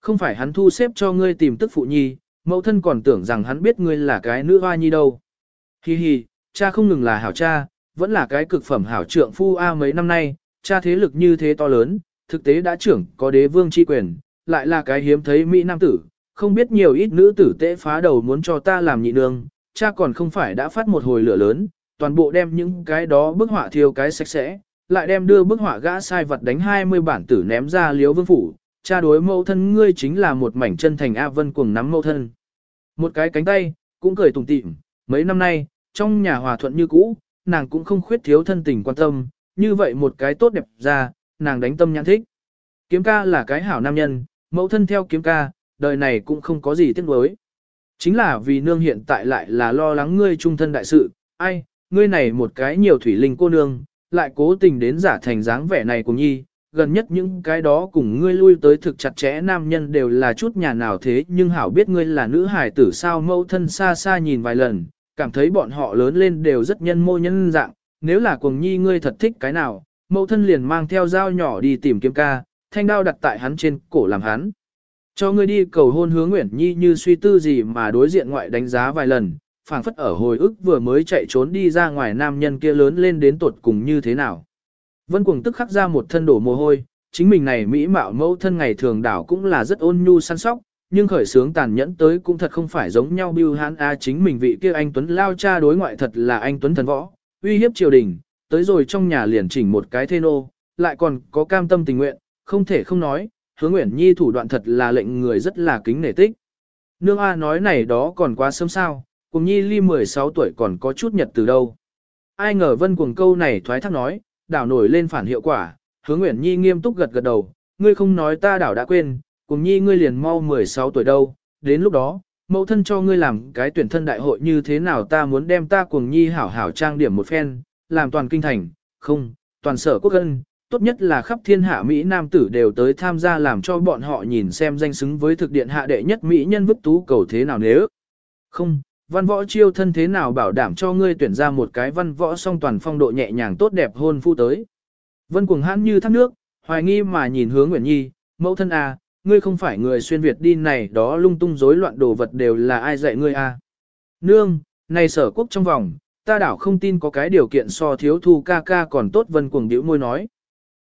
Không phải hắn thu xếp cho ngươi tìm tức phụ nhi, mẫu thân còn tưởng rằng hắn biết ngươi là cái nữ hoa nhi đâu. Hi hi, cha không ngừng là hảo cha, vẫn là cái cực phẩm hảo trượng phu A mấy năm nay, cha thế lực như thế to lớn, thực tế đã trưởng có đế vương chi quyền, lại là cái hiếm thấy Mỹ Nam tử, không biết nhiều ít nữ tử tệ phá đầu muốn cho ta làm nhị nương, cha còn không phải đã phát một hồi lửa lớn, toàn bộ đem những cái đó bức họa thiêu cái sạch sẽ, lại đem đưa bức họa gã sai vật đánh 20 bản tử ném ra liếu vương phủ, cha đối mẫu thân ngươi chính là một mảnh chân thành A Vân cuồng nắm mẫu thân. Một cái cánh tay, cũng cười tủm tỉm, mấy năm nay, trong nhà hòa thuận như cũ, nàng cũng không khuyết thiếu thân tình quan tâm, như vậy một cái tốt đẹp ra, nàng đánh tâm nhãn thích. Kiếm ca là cái hảo nam nhân, mẫu thân theo kiếm ca, đời này cũng không có gì tiếc nuối. Chính là vì nương hiện tại lại là lo lắng ngươi trung thân đại sự, ai, ngươi này một cái nhiều thủy linh cô nương, lại cố tình đến giả thành dáng vẻ này của nhi, gần nhất những cái đó cùng ngươi lui tới thực chặt chẽ nam nhân đều là chút nhà nào thế nhưng hảo biết ngươi là nữ hải tử sao mẫu thân xa xa nhìn vài lần, cảm thấy bọn họ lớn lên đều rất nhân mô nhân dạng, nếu là cuồng nhi ngươi thật thích cái nào, mẫu thân liền mang theo dao nhỏ đi tìm kiếm ca, thanh đao đặt tại hắn trên cổ làm hắn. Cho ngươi đi cầu hôn hướng Nguyễn Nhi như suy tư gì mà đối diện ngoại đánh giá vài lần, phảng phất ở hồi ức vừa mới chạy trốn đi ra ngoài nam nhân kia lớn lên đến tuột cùng như thế nào. Vân cuồng tức khắc ra một thân đổ mồ hôi, chính mình này mỹ mạo mẫu thân ngày thường đảo cũng là rất ôn nhu săn sóc, nhưng khởi sướng tàn nhẫn tới cũng thật không phải giống nhau bưu hán a chính mình vị kia anh Tuấn lao cha đối ngoại thật là anh Tuấn thần võ, uy hiếp triều đình, tới rồi trong nhà liền chỉnh một cái thê nô, lại còn có cam tâm tình nguyện, không thể không nói, hứa Nguyễn Nhi thủ đoạn thật là lệnh người rất là kính nể tích. Nương A nói này đó còn quá sớm sao, cùng Nhi ly 16 tuổi còn có chút nhật từ đâu. Ai ngờ vân cuồng câu này thoái thác nói, đảo nổi lên phản hiệu quả, hướng Nguyễn Nhi nghiêm túc gật gật đầu, ngươi không nói ta đảo đã quên, cùng Nhi ngươi liền mau 16 tuổi đâu, đến lúc đó, mẫu thân cho ngươi làm cái tuyển thân đại hội như thế nào ta muốn đem ta cùng Nhi hảo hảo trang điểm một phen, làm toàn kinh thành, không, toàn sở quốc ân, tốt nhất là khắp thiên hạ Mỹ Nam tử đều tới tham gia làm cho bọn họ nhìn xem danh xứng với thực điện hạ đệ nhất Mỹ nhân vứt tú cầu thế nào nếu. Không, văn võ chiêu thân thế nào bảo đảm cho ngươi tuyển ra một cái văn võ song toàn phong độ nhẹ nhàng tốt đẹp hôn phu tới. Vân cuồng hãn như thác nước, hoài nghi mà nhìn hướng Nguyễn Nhi, mẫu thân à, ngươi không phải người xuyên Việt đi này đó lung tung rối loạn đồ vật đều là ai dạy ngươi à. Nương, này sở quốc trong vòng, ta đảo không tin có cái điều kiện so thiếu thu ca ca còn tốt vân cuồng điểu môi nói.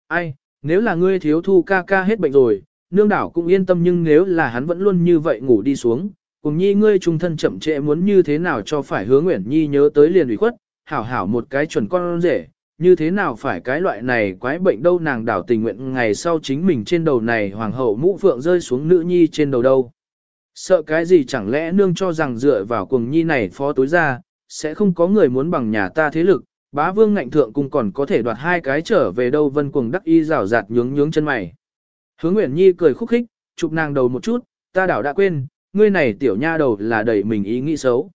Ai, nếu là ngươi thiếu thu ca ca hết bệnh rồi, nương đảo cũng yên tâm nhưng nếu là hắn vẫn luôn như vậy ngủ đi xuống, cùng nhi ngươi trung thân chậm trễ muốn như thế nào cho phải hứa Nguyễn Nhi nhớ tới liền ủy khuất, hảo hảo một cái chuẩn con rể, như thế nào phải cái loại này quái bệnh đâu nàng đảo tình nguyện ngày sau chính mình trên đầu này hoàng hậu mũ phượng rơi xuống nữ nhi trên đầu đâu. Sợ cái gì chẳng lẽ nương cho rằng dựa vào cùng nhi này phó tối ra, sẽ không có người muốn bằng nhà ta thế lực, bá vương ngạnh thượng cùng còn có thể đoạt hai cái trở về đâu vân cuồng đắc y rào rạt nhướng nhướng chân mày. Hướng Nguyễn Nhi cười khúc khích, chụp nàng đầu một chút, ta đảo đã quên, ngươi này tiểu nha đầu là đẩy mình ý nghĩ xấu.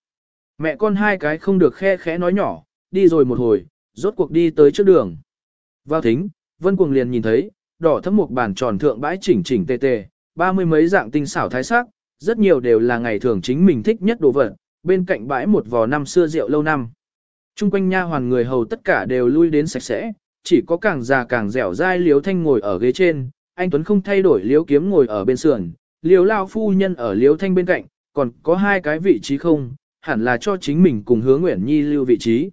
Mẹ con hai cái không được khe khẽ nói nhỏ, đi rồi một hồi, rốt cuộc đi tới trước đường. Vào thính, vân cuồng liền nhìn thấy, đỏ thấm một bàn tròn thượng bãi chỉnh chỉnh tề tề, ba mươi mấy dạng tinh xảo thái sắc, rất nhiều đều là ngày thường chính mình thích nhất đồ vật, bên cạnh bãi một vò năm xưa rượu lâu năm. Trung quanh nha hoàn người hầu tất cả đều lui đến sạch sẽ, chỉ có càng già càng dẻo dai liếu thanh ngồi ở ghế trên, anh Tuấn không thay đổi liếu kiếm ngồi ở bên sườn, liều lao phu nhân ở liếu thanh bên cạnh, còn có hai cái vị trí không, hẳn là cho chính mình cùng hứa Nguyễn Nhi lưu vị trí.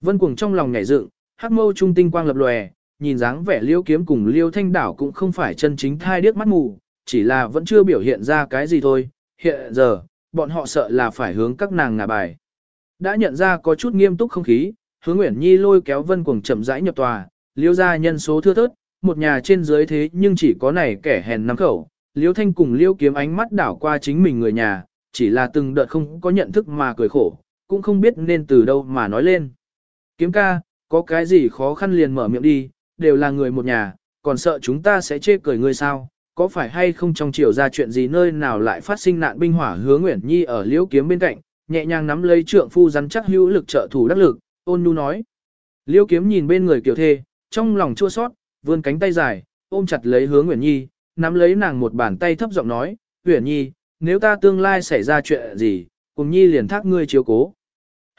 Vân cuồng trong lòng nhảy dựng, hắc mâu trung tinh quang lập lòe, nhìn dáng vẻ liêu kiếm cùng liêu thanh đảo cũng không phải chân chính thai điếc mắt mù, chỉ là vẫn chưa biểu hiện ra cái gì thôi, hiện giờ, bọn họ sợ là phải hướng các nàng ngả bài. Đã nhận ra có chút nghiêm túc không khí, hướng Nguyễn Nhi lôi kéo Vân Cuồng chậm rãi nhập tòa, liêu ra nhân số thưa thớt, một nhà trên dưới thế nhưng chỉ có này kẻ hèn năm khẩu, liêu thanh cùng liêu kiếm ánh mắt đảo qua chính mình người nhà, chỉ là từng đợt không có nhận thức mà cười khổ, cũng không biết nên từ đâu mà nói lên. Kiếm ca, có cái gì khó khăn liền mở miệng đi, đều là người một nhà, còn sợ chúng ta sẽ chê cười ngươi sao, có phải hay không trong chiều ra chuyện gì nơi nào lại phát sinh nạn binh hỏa hứa Nguyễn Nhi ở liễu kiếm bên cạnh, nhẹ nhàng nắm lấy trượng phu rắn chắc hữu lực trợ thủ đắc lực, ôn nhu nói. Liễu kiếm nhìn bên người kiểu thê, trong lòng chua sót, vươn cánh tay dài, ôm chặt lấy hứa Nguyễn Nhi, nắm lấy nàng một bàn tay thấp giọng nói, Nguyễn Nhi, nếu ta tương lai xảy ra chuyện gì, cùng Nhi liền thác ngươi chiếu cố.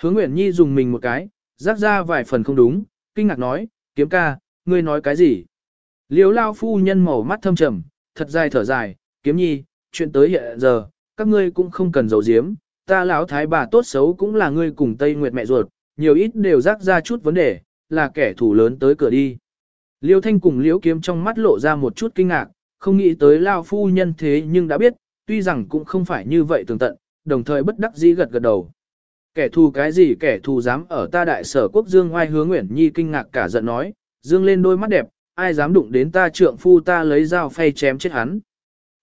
Hứa Nguyễn Nhi dùng mình một cái, rắc ra vài phần không đúng, kinh ngạc nói, kiếm ca, ngươi nói cái gì? Liếu lao phu nhân màu mắt thâm trầm, thật dài thở dài, kiếm nhi, chuyện tới hiện giờ, các ngươi cũng không cần giấu giếm, ta lão thái bà tốt xấu cũng là ngươi cùng Tây Nguyệt mẹ ruột, nhiều ít đều rắc ra chút vấn đề, là kẻ thù lớn tới cửa đi. Liêu Thanh cùng Liễu Kiếm trong mắt lộ ra một chút kinh ngạc, không nghĩ tới Lao phu nhân thế nhưng đã biết, tuy rằng cũng không phải như vậy tường tận, đồng thời bất đắc dĩ gật gật đầu. Kẻ thù cái gì kẻ thù dám ở ta đại sở quốc dương ngoai hướng Nguyễn Nhi kinh ngạc cả giận nói, dương lên đôi mắt đẹp, ai dám đụng đến ta trượng phu ta lấy dao phay chém chết hắn.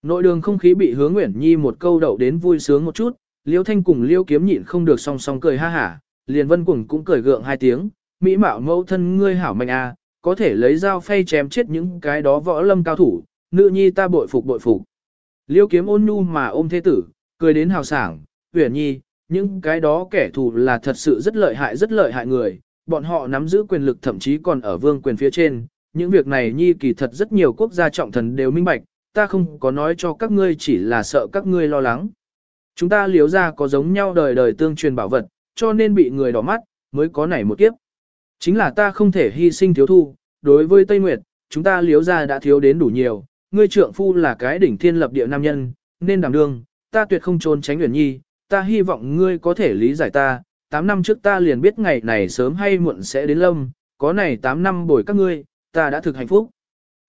Nội đường không khí bị hướng Nguyễn Nhi một câu đậu đến vui sướng một chút, Liêu Thanh cùng Liêu Kiếm nhịn không được song song cười ha hả, liền vân cùng cũng cười gượng hai tiếng, mỹ mạo mẫu thân ngươi hảo mạnh a, à, có thể lấy dao phay chém chết những cái đó võ lâm cao thủ, nữ nhi ta bội phục bội phục. Liêu Kiếm ôn nhu mà ôm thế tử, cười đến hào sảng, huyền nhi, những cái đó kẻ thù là thật sự rất lợi hại rất lợi hại người, bọn họ nắm giữ quyền lực thậm chí còn ở vương quyền phía trên, những việc này nhi kỳ thật rất nhiều quốc gia trọng thần đều minh bạch, ta không có nói cho các ngươi chỉ là sợ các ngươi lo lắng. Chúng ta liếu ra có giống nhau đời đời tương truyền bảo vật, cho nên bị người đỏ mắt, mới có nảy một kiếp. Chính là ta không thể hy sinh thiếu thu, đối với Tây Nguyệt, chúng ta liếu ra đã thiếu đến đủ nhiều, ngươi trượng phu là cái đỉnh thiên lập địa nam nhân, nên đảm đương, ta tuyệt không trốn tránh Uyển Nhi, ta hy vọng ngươi có thể lý giải ta, 8 năm trước ta liền biết ngày này sớm hay muộn sẽ đến lâm, có này 8 năm bồi các ngươi, ta đã thực hạnh phúc.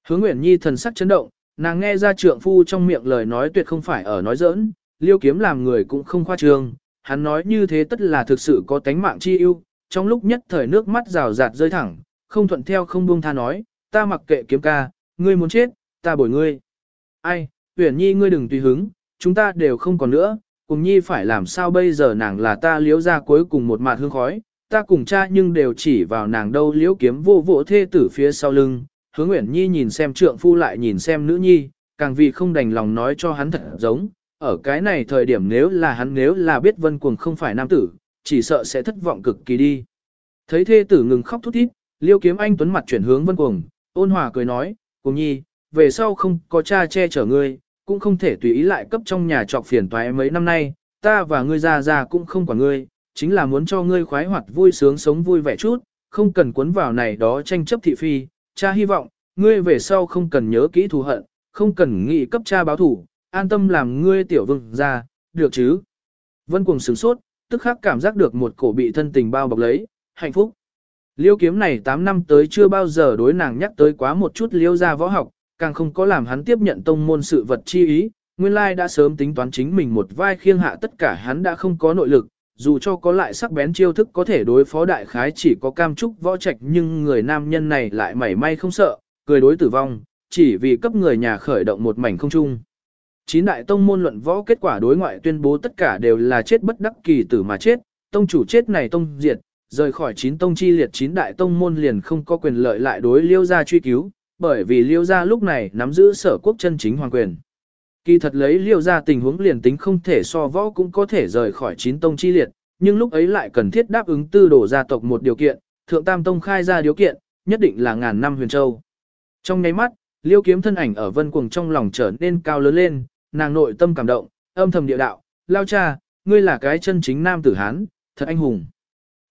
Hướng Uyển Nhi thần sắc chấn động, nàng nghe ra trượng phu trong miệng lời nói tuyệt không phải ở nói giỡn, liêu kiếm làm người cũng không khoa trương, hắn nói như thế tất là thực sự có tánh mạng chi ưu, trong lúc nhất thời nước mắt rào rạt rơi thẳng, không thuận theo không buông tha nói, ta mặc kệ kiếm ca, ngươi muốn chết, ta bồi ngươi. Ai, Uyển Nhi ngươi đừng tùy hứng, chúng ta đều không còn nữa, cùng nhi phải làm sao bây giờ nàng là ta liếu ra cuối cùng một mạt hương khói, ta cùng cha nhưng đều chỉ vào nàng đâu liếu kiếm vô vỗ thê tử phía sau lưng, hướng Nguyễn Nhi nhìn xem trượng phu lại nhìn xem nữ nhi, càng vì không đành lòng nói cho hắn thật giống, ở cái này thời điểm nếu là hắn nếu là biết vân cuồng không phải nam tử, chỉ sợ sẽ thất vọng cực kỳ đi. Thấy thê tử ngừng khóc thút thít, liêu kiếm anh tuấn mặt chuyển hướng vân cuồng, ôn hòa cười nói, cùng nhi, về sau không có cha che chở ngươi, cũng không thể tùy ý lại cấp trong nhà trọc phiền toái mấy năm nay, ta và ngươi già già cũng không quản ngươi, chính là muốn cho ngươi khoái hoạt vui sướng sống vui vẻ chút, không cần cuốn vào này đó tranh chấp thị phi, cha hy vọng, ngươi về sau không cần nhớ kỹ thù hận, không cần nghĩ cấp cha báo thủ, an tâm làm ngươi tiểu vương ra, được chứ. Vân cuồng sửng sốt, tức khắc cảm giác được một cổ bị thân tình bao bọc lấy, hạnh phúc. Liêu kiếm này 8 năm tới chưa bao giờ đối nàng nhắc tới quá một chút liêu ra võ học, càng không có làm hắn tiếp nhận tông môn sự vật chi ý, nguyên lai đã sớm tính toán chính mình một vai khiêng hạ tất cả hắn đã không có nội lực, dù cho có lại sắc bén chiêu thức có thể đối phó đại khái chỉ có cam trúc võ trạch nhưng người nam nhân này lại mảy may không sợ, cười đối tử vong, chỉ vì cấp người nhà khởi động một mảnh không chung. Chín đại tông môn luận võ kết quả đối ngoại tuyên bố tất cả đều là chết bất đắc kỳ tử mà chết, tông chủ chết này tông diệt, rời khỏi chín tông chi liệt chín đại tông môn liền không có quyền lợi lại đối liêu ra truy cứu, bởi vì liêu gia lúc này nắm giữ sở quốc chân chính hoàng quyền. Kỳ thật lấy liêu gia tình huống liền tính không thể so võ cũng có thể rời khỏi chín tông chi liệt, nhưng lúc ấy lại cần thiết đáp ứng tư đổ gia tộc một điều kiện, thượng tam tông khai ra điều kiện, nhất định là ngàn năm huyền châu. Trong nháy mắt, liêu kiếm thân ảnh ở vân cuồng trong lòng trở nên cao lớn lên, nàng nội tâm cảm động, âm thầm địa đạo, lao cha, ngươi là cái chân chính nam tử Hán, thật anh hùng.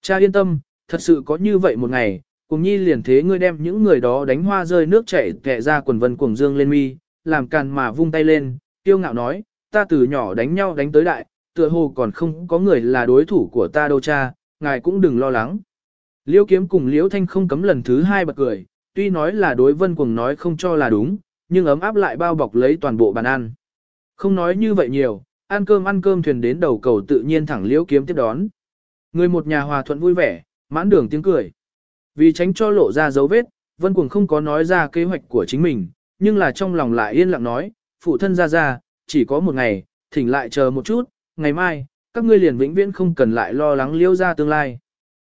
Cha yên tâm, thật sự có như vậy một ngày, cùng nhi liền thế ngươi đem những người đó đánh hoa rơi nước chảy kẹ ra quần vân cuồng dương lên mi, làm càn mà vung tay lên, tiêu ngạo nói, ta từ nhỏ đánh nhau đánh tới đại, tựa hồ còn không có người là đối thủ của ta đâu cha, ngài cũng đừng lo lắng. Liêu kiếm cùng Liễu Thanh không cấm lần thứ hai bật cười, tuy nói là đối vân cuồng nói không cho là đúng, nhưng ấm áp lại bao bọc lấy toàn bộ bàn ăn. Không nói như vậy nhiều, ăn cơm ăn cơm thuyền đến đầu cầu tự nhiên thẳng Liễu kiếm tiếp đón. Người một nhà hòa thuận vui vẻ, mãn đường tiếng cười. Vì tránh cho lộ ra dấu vết, Vân Cuồng không có nói ra kế hoạch của chính mình, nhưng là trong lòng lại yên lặng nói, phụ thân ra ra, chỉ có một ngày, thỉnh lại chờ một chút, ngày mai, các ngươi liền vĩnh viễn không cần lại lo lắng liêu ra tương lai.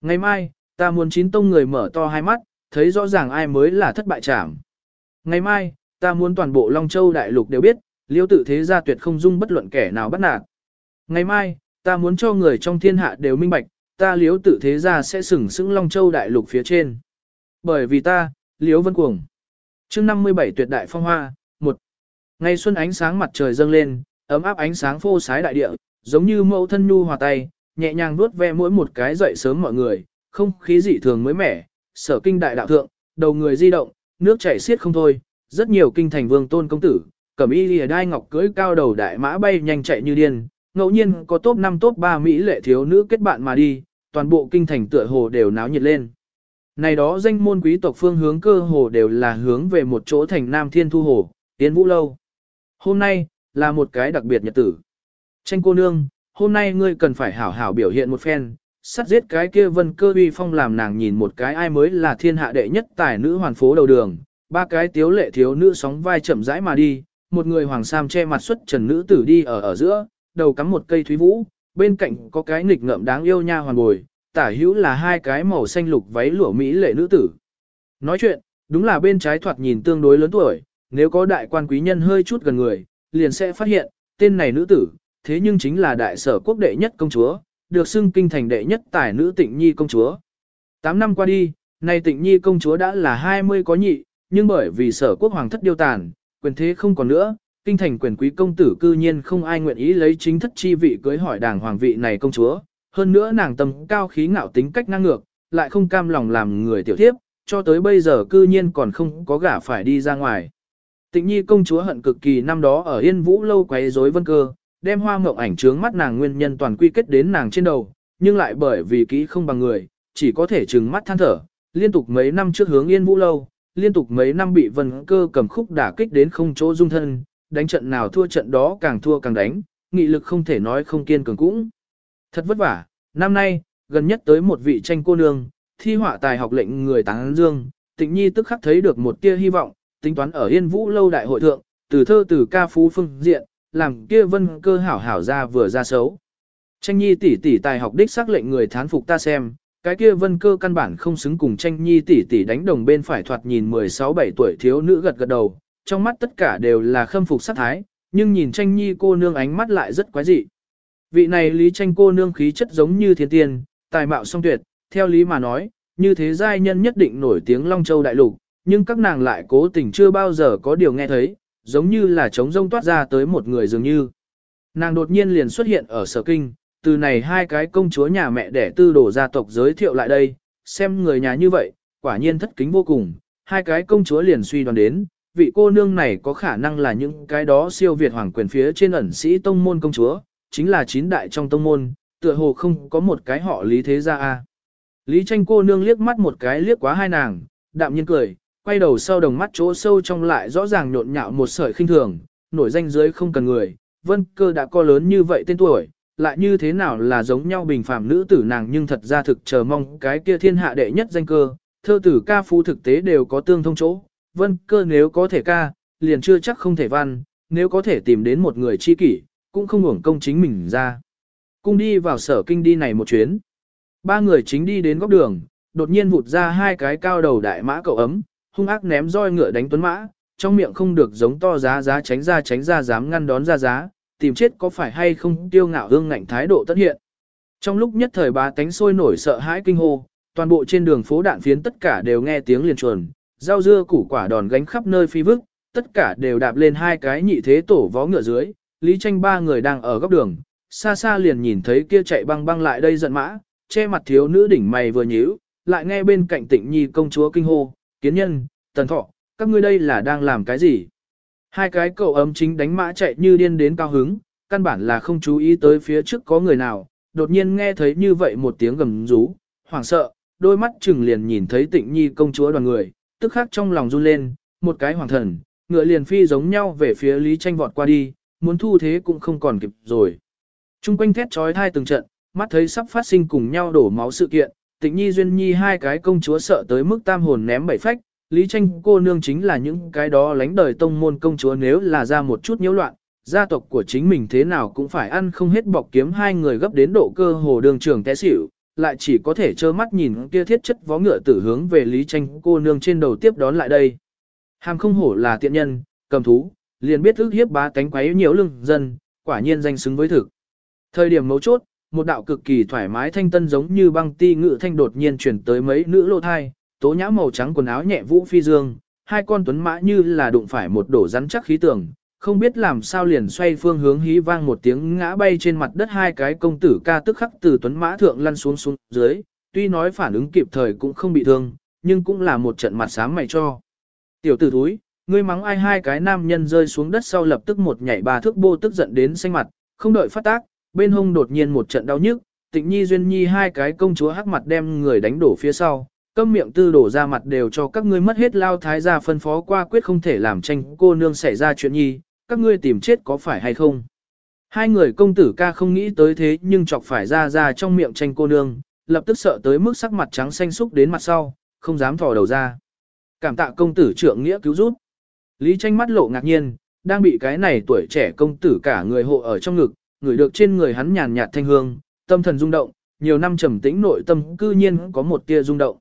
Ngày mai, ta muốn chín tông người mở to hai mắt, thấy rõ ràng ai mới là thất bại trảm. Ngày mai, ta muốn toàn bộ Long Châu đại lục đều biết, liêu tự thế gia tuyệt không dung bất luận kẻ nào bắt nạt. Ngày mai, ta muốn cho người trong thiên hạ đều minh bạch, ta liếu tự thế ra sẽ sừng sững Long Châu đại lục phía trên. Bởi vì ta, liếu vân cuồng. chương 57 tuyệt đại phong hoa, một Ngày xuân ánh sáng mặt trời dâng lên, ấm áp ánh sáng phô sái đại địa, giống như mẫu thân nhu hòa tay, nhẹ nhàng vuốt ve mỗi một cái dậy sớm mọi người, không khí dị thường mới mẻ, sở kinh đại đạo thượng, đầu người di động, nước chảy xiết không thôi, rất nhiều kinh thành vương tôn công tử, cẩm y lìa đai ngọc cưỡi cao đầu đại mã bay nhanh chạy như điên, ngẫu nhiên có top 5 top 3 mỹ lệ thiếu nữ kết bạn mà đi, toàn bộ kinh thành tựa hồ đều náo nhiệt lên. Này đó danh môn quý tộc phương hướng cơ hồ đều là hướng về một chỗ thành Nam Thiên Thu Hồ, Tiến Vũ Lâu. Hôm nay, là một cái đặc biệt nhật tử. Tranh cô nương, hôm nay ngươi cần phải hảo hảo biểu hiện một phen, sát giết cái kia vân cơ uy phong làm nàng nhìn một cái ai mới là thiên hạ đệ nhất tài nữ hoàn phố đầu đường, ba cái tiếu lệ thiếu nữ sóng vai chậm rãi mà đi, một người hoàng sam che mặt xuất trần nữ tử đi ở ở giữa, đầu cắm một cây thúy vũ, bên cạnh có cái nghịch ngợm đáng yêu nha hoàn bồi, tả hữu là hai cái màu xanh lục váy lụa mỹ lệ nữ tử. Nói chuyện, đúng là bên trái thoạt nhìn tương đối lớn tuổi, nếu có đại quan quý nhân hơi chút gần người, liền sẽ phát hiện, tên này nữ tử, thế nhưng chính là đại sở quốc đệ nhất công chúa, được xưng kinh thành đệ nhất tài nữ tịnh nhi công chúa. Tám năm qua đi, nay tịnh nhi công chúa đã là 20 có nhị, nhưng bởi vì sở quốc hoàng thất điêu tàn, quyền thế không còn nữa, kinh thành quyền quý công tử cư nhiên không ai nguyện ý lấy chính thất chi vị cưới hỏi đảng hoàng vị này công chúa. Hơn nữa nàng tầm cao khí ngạo tính cách ngang ngược, lại không cam lòng làm người tiểu thiếp, cho tới bây giờ cư nhiên còn không có gả phải đi ra ngoài. Tịnh nhi công chúa hận cực kỳ năm đó ở Yên Vũ lâu quấy rối vân cơ, đem hoa mộng ảnh trướng mắt nàng nguyên nhân toàn quy kết đến nàng trên đầu, nhưng lại bởi vì kỹ không bằng người, chỉ có thể trừng mắt than thở, liên tục mấy năm trước hướng Yên Vũ lâu, liên tục mấy năm bị vân cơ cầm khúc đả kích đến không chỗ dung thân, đánh trận nào thua trận đó càng thua càng đánh, nghị lực không thể nói không kiên cường cũng. Thật vất vả, năm nay, gần nhất tới một vị tranh cô nương, thi họa tài học lệnh người táng dương, tịnh nhi tức khắc thấy được một tia hy vọng, tính toán ở Yên Vũ lâu đại hội thượng, từ thơ từ ca phú phương diện, làm kia vân cơ hảo hảo ra vừa ra xấu. Tranh nhi tỷ tỷ tài học đích xác lệnh người thán phục ta xem, cái kia vân cơ căn bản không xứng cùng tranh nhi tỷ tỷ đánh đồng bên phải thoạt nhìn 16-17 tuổi thiếu nữ gật gật đầu, trong mắt tất cả đều là khâm phục sát thái, nhưng nhìn tranh nhi cô nương ánh mắt lại rất quái dị. Vị này lý tranh cô nương khí chất giống như thiên tiên, tài mạo song tuyệt, theo lý mà nói, như thế giai nhân nhất định nổi tiếng Long Châu Đại Lục, nhưng các nàng lại cố tình chưa bao giờ có điều nghe thấy, giống như là trống rông toát ra tới một người dường như. Nàng đột nhiên liền xuất hiện ở sở kinh, từ này hai cái công chúa nhà mẹ đẻ tư đổ gia tộc giới thiệu lại đây, xem người nhà như vậy, quả nhiên thất kính vô cùng, hai cái công chúa liền suy đoán đến, vị cô nương này có khả năng là những cái đó siêu việt hoàng quyền phía trên ẩn sĩ tông môn công chúa, chính là chín đại trong tông môn, tựa hồ không có một cái họ lý thế gia a. Lý tranh cô nương liếc mắt một cái liếc quá hai nàng, đạm nhiên cười, quay đầu sau đồng mắt chỗ sâu trong lại rõ ràng nhộn nhạo một sợi khinh thường, nổi danh dưới không cần người, vân cơ đã co lớn như vậy tên tuổi, lại như thế nào là giống nhau bình phàm nữ tử nàng nhưng thật ra thực chờ mong cái kia thiên hạ đệ nhất danh cơ, thơ tử ca phú thực tế đều có tương thông chỗ, vân cơ nếu có thể ca, liền chưa chắc không thể văn, nếu có thể tìm đến một người chi kỷ, cũng không hưởng công chính mình ra. Cung đi vào sở kinh đi này một chuyến. Ba người chính đi đến góc đường, đột nhiên vụt ra hai cái cao đầu đại mã cậu ấm, hung ác ném roi ngựa đánh tuấn mã, trong miệng không được giống to giá giá tránh ra tránh ra dám ngăn đón ra giá, tìm chết có phải hay không tiêu ngạo hương ngạnh thái độ tất hiện. Trong lúc nhất thời bá tánh sôi nổi sợ hãi kinh hô, toàn bộ trên đường phố đạn phiến tất cả đều nghe tiếng liền chuồn, rau dưa củ quả đòn gánh khắp nơi phi vức, tất cả đều đạp lên hai cái nhị thế tổ vó ngựa dưới, Lý Tranh ba người đang ở góc đường, xa xa liền nhìn thấy kia chạy băng băng lại đây giận mã, che mặt thiếu nữ đỉnh mày vừa nhíu, lại nghe bên cạnh Tịnh Nhi công chúa kinh hô, kiến nhân, tần thọ, các ngươi đây là đang làm cái gì? Hai cái cậu ấm chính đánh mã chạy như điên đến cao hứng, căn bản là không chú ý tới phía trước có người nào, đột nhiên nghe thấy như vậy một tiếng gầm rú, hoảng sợ, đôi mắt chừng liền nhìn thấy tịnh nhi công chúa đoàn người, tức khắc trong lòng run lên, một cái hoàng thần, ngựa liền phi giống nhau về phía Lý Tranh vọt qua đi, muốn thu thế cũng không còn kịp rồi. Trung quanh thét chói tai từng trận, mắt thấy sắp phát sinh cùng nhau đổ máu sự kiện, tịnh nhi duyên nhi hai cái công chúa sợ tới mức tam hồn ném bảy phách, Lý tranh cô nương chính là những cái đó lánh đời tông môn công chúa nếu là ra một chút nhiễu loạn, gia tộc của chính mình thế nào cũng phải ăn không hết bọc kiếm hai người gấp đến độ cơ hồ đường trường té xỉu, lại chỉ có thể trơ mắt nhìn kia thiết chất vó ngựa tử hướng về Lý tranh cô nương trên đầu tiếp đón lại đây. Hàm không hổ là tiện nhân, cầm thú, liền biết ước hiếp bá cánh quấy nhiều lưng dân, quả nhiên danh xứng với thực. Thời điểm mấu chốt, một đạo cực kỳ thoải mái thanh tân giống như băng ti ngự thanh đột nhiên chuyển tới mấy nữ lô thai, tố nhã màu trắng quần áo nhẹ vũ phi dương, hai con tuấn mã như là đụng phải một đổ rắn chắc khí tường, không biết làm sao liền xoay phương hướng hí vang một tiếng ngã bay trên mặt đất hai cái công tử ca tức khắc từ tuấn mã thượng lăn xuống xuống dưới, tuy nói phản ứng kịp thời cũng không bị thương, nhưng cũng là một trận mặt sáng mày cho. Tiểu tử thúi, ngươi mắng ai hai cái nam nhân rơi xuống đất sau lập tức một nhảy ba thước bô tức giận đến xanh mặt, không đợi phát tác, bên hông đột nhiên một trận đau nhức, tịnh nhi duyên nhi hai cái công chúa hắc mặt đem người đánh đổ phía sau, câm miệng tư đổ ra mặt đều cho các ngươi mất hết lao thái gia phân phó qua quyết không thể làm tranh cô nương xảy ra chuyện nhi, các ngươi tìm chết có phải hay không. Hai người công tử ca không nghĩ tới thế nhưng chọc phải ra ra trong miệng tranh cô nương, lập tức sợ tới mức sắc mặt trắng xanh xúc đến mặt sau, không dám thò đầu ra. Cảm tạ công tử trượng nghĩa cứu giúp. Lý tranh mắt lộ ngạc nhiên, đang bị cái này tuổi trẻ công tử cả người hộ ở trong ngực, người được trên người hắn nhàn nhạt thanh hương, tâm thần rung động, nhiều năm trầm tĩnh nội tâm cư nhiên có một tia rung động.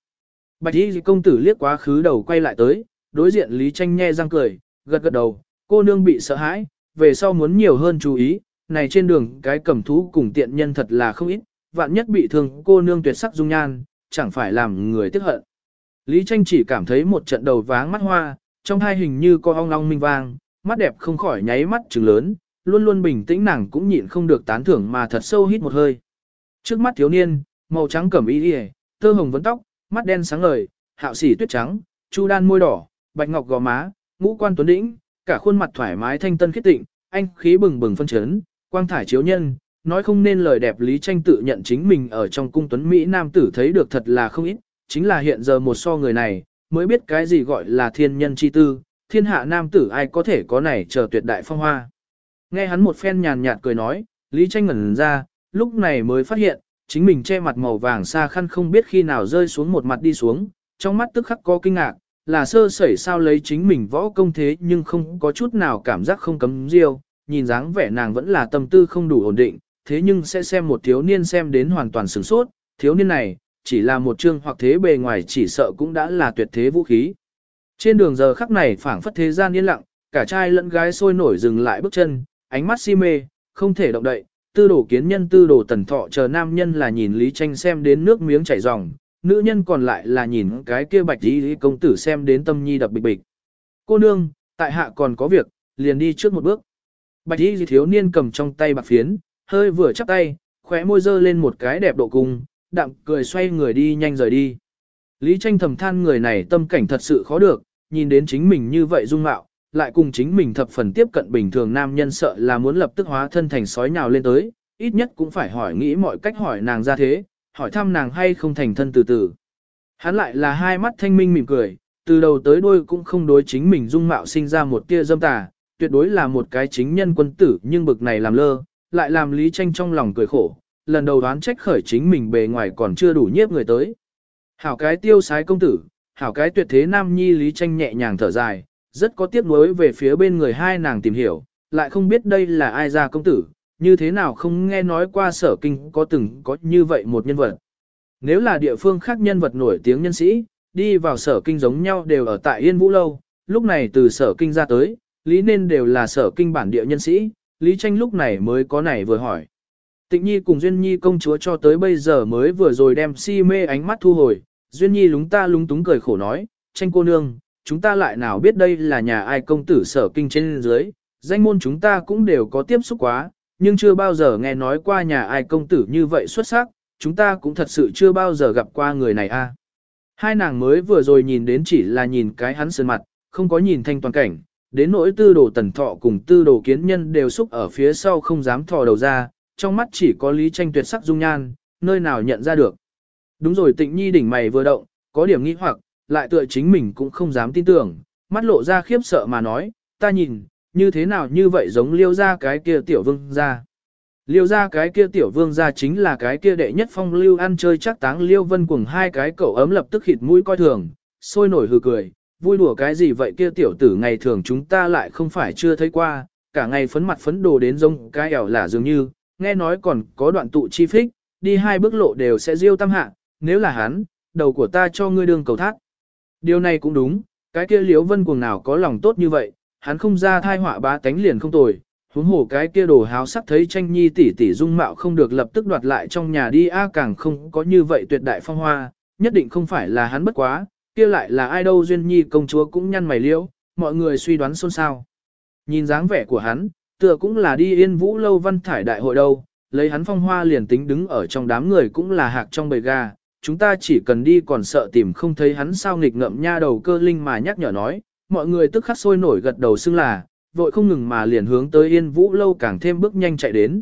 Bạch y công tử liếc quá khứ đầu quay lại tới, đối diện Lý tranh nhe răng cười, gật gật đầu, cô nương bị sợ hãi, về sau muốn nhiều hơn chú ý, này trên đường cái cầm thú cùng tiện nhân thật là không ít, vạn nhất bị thương cô nương tuyệt sắc dung nhan, chẳng phải làm người tiếc hận. Lý tranh chỉ cảm thấy một trận đầu váng mắt hoa, trong hai hình như co ong ong minh vang, mắt đẹp không khỏi nháy mắt trừng lớn, luôn luôn bình tĩnh nàng cũng nhịn không được tán thưởng mà thật sâu hít một hơi. Trước mắt thiếu niên, màu trắng cẩm y y, tơ hồng vấn tóc, mắt đen sáng ngời, hạo sỉ tuyết trắng, chu đan môi đỏ, bạch ngọc gò má, ngũ quan tuấn đĩnh, cả khuôn mặt thoải mái thanh tân khiết tịnh, anh khí bừng bừng phân chấn, quang thải chiếu nhân, nói không nên lời đẹp lý tranh tự nhận chính mình ở trong cung tuấn Mỹ nam tử thấy được thật là không ít, chính là hiện giờ một so người này, mới biết cái gì gọi là thiên nhân chi tư, thiên hạ nam tử ai có thể có này chờ tuyệt đại phong hoa. Nghe hắn một phen nhàn nhạt cười nói, Lý Tranh ngẩn ra, lúc này mới phát hiện, chính mình che mặt màu vàng xa khăn không biết khi nào rơi xuống một mặt đi xuống, trong mắt tức khắc có kinh ngạc, là sơ sẩy sao lấy chính mình võ công thế nhưng không có chút nào cảm giác không cấm riêu, nhìn dáng vẻ nàng vẫn là tâm tư không đủ ổn định, thế nhưng sẽ xem một thiếu niên xem đến hoàn toàn sửng sốt, thiếu niên này, chỉ là một chương hoặc thế bề ngoài chỉ sợ cũng đã là tuyệt thế vũ khí. Trên đường giờ khắc này phảng phất thế gian yên lặng, cả trai lẫn gái sôi nổi dừng lại bước chân, ánh mắt si mê, không thể động đậy, tư đồ kiến nhân tư đồ tần thọ chờ nam nhân là nhìn Lý Tranh xem đến nước miếng chảy ròng, nữ nhân còn lại là nhìn cái kia bạch y công tử xem đến tâm nhi đập bịch bịch. Cô nương, tại hạ còn có việc, liền đi trước một bước. Bạch y thiếu niên cầm trong tay bạc phiến, hơi vừa chắp tay, khóe môi dơ lên một cái đẹp độ cung, đạm cười xoay người đi nhanh rời đi. Lý tranh thầm than người này tâm cảnh thật sự khó được, nhìn đến chính mình như vậy dung mạo, lại cùng chính mình thập phần tiếp cận bình thường nam nhân sợ là muốn lập tức hóa thân thành sói nhào lên tới, ít nhất cũng phải hỏi nghĩ mọi cách hỏi nàng ra thế, hỏi thăm nàng hay không thành thân từ từ. Hắn lại là hai mắt thanh minh mỉm cười, từ đầu tới đuôi cũng không đối chính mình dung mạo sinh ra một tia dâm tà, tuyệt đối là một cái chính nhân quân tử nhưng bực này làm lơ, lại làm Lý Tranh trong lòng cười khổ, lần đầu đoán trách khởi chính mình bề ngoài còn chưa đủ nhiếp người tới. Hảo cái tiêu sái công tử, hảo cái tuyệt thế nam nhi Lý Tranh nhẹ nhàng thở dài, rất có tiếc nuối về phía bên người hai nàng tìm hiểu, lại không biết đây là ai ra công tử, như thế nào không nghe nói qua sở kinh có từng có như vậy một nhân vật. Nếu là địa phương khác nhân vật nổi tiếng nhân sĩ, đi vào sở kinh giống nhau đều ở tại Yên Vũ Lâu, lúc này từ sở kinh ra tới, lý nên đều là sở kinh bản địa nhân sĩ, lý tranh lúc này mới có này vừa hỏi. Tịnh Nhi cùng Duyên Nhi công chúa cho tới bây giờ mới vừa rồi đem si mê ánh mắt thu hồi, Duyên Nhi lúng ta lúng túng cười khổ nói, tranh cô nương, chúng ta lại nào biết đây là nhà ai công tử sở kinh trên dưới, danh môn chúng ta cũng đều có tiếp xúc quá, nhưng chưa bao giờ nghe nói qua nhà ai công tử như vậy xuất sắc, chúng ta cũng thật sự chưa bao giờ gặp qua người này a. Hai nàng mới vừa rồi nhìn đến chỉ là nhìn cái hắn sơn mặt, không có nhìn thanh toàn cảnh, đến nỗi tư đồ tần thọ cùng tư đồ kiến nhân đều xúc ở phía sau không dám thò đầu ra, trong mắt chỉ có lý tranh tuyệt sắc dung nhan, nơi nào nhận ra được. Đúng rồi tịnh nhi đỉnh mày vừa động, có điểm nghi hoặc, lại tựa chính mình cũng không dám tin tưởng, mắt lộ ra khiếp sợ mà nói, ta nhìn, như thế nào như vậy giống liêu ra cái kia tiểu vương ra. Liêu ra cái kia tiểu vương ra chính là cái kia đệ nhất phong lưu ăn chơi chắc táng liêu vân cùng hai cái cậu ấm lập tức khịt mũi coi thường, sôi nổi hừ cười, vui đùa cái gì vậy kia tiểu tử ngày thường chúng ta lại không phải chưa thấy qua, cả ngày phấn mặt phấn đồ đến giống cái ẻo là dường như, nghe nói còn có đoạn tụ chi phích, đi hai bước lộ đều sẽ diêu tam hạ, nếu là hắn, đầu của ta cho ngươi đường cầu thác. Điều này cũng đúng, cái kia liêu vân cuồng nào có lòng tốt như vậy, hắn không ra thai họa bá tánh liền không tồi, huống hồ cái kia đồ háo sắc thấy tranh nhi tỷ tỷ dung mạo không được lập tức đoạt lại trong nhà đi a càng không có như vậy tuyệt đại phong hoa, nhất định không phải là hắn bất quá, kia lại là ai đâu duyên nhi công chúa cũng nhăn mày liễu, mọi người suy đoán xôn xao. Nhìn dáng vẻ của hắn, tựa cũng là đi yên vũ lâu văn thải đại hội đâu, lấy hắn phong hoa liền tính đứng ở trong đám người cũng là hạc trong bầy gà, chúng ta chỉ cần đi còn sợ tìm không thấy hắn sao nghịch ngợm nha đầu cơ linh mà nhắc nhở nói, mọi người tức khắc sôi nổi gật đầu xưng là, vội không ngừng mà liền hướng tới Yên Vũ lâu càng thêm bước nhanh chạy đến.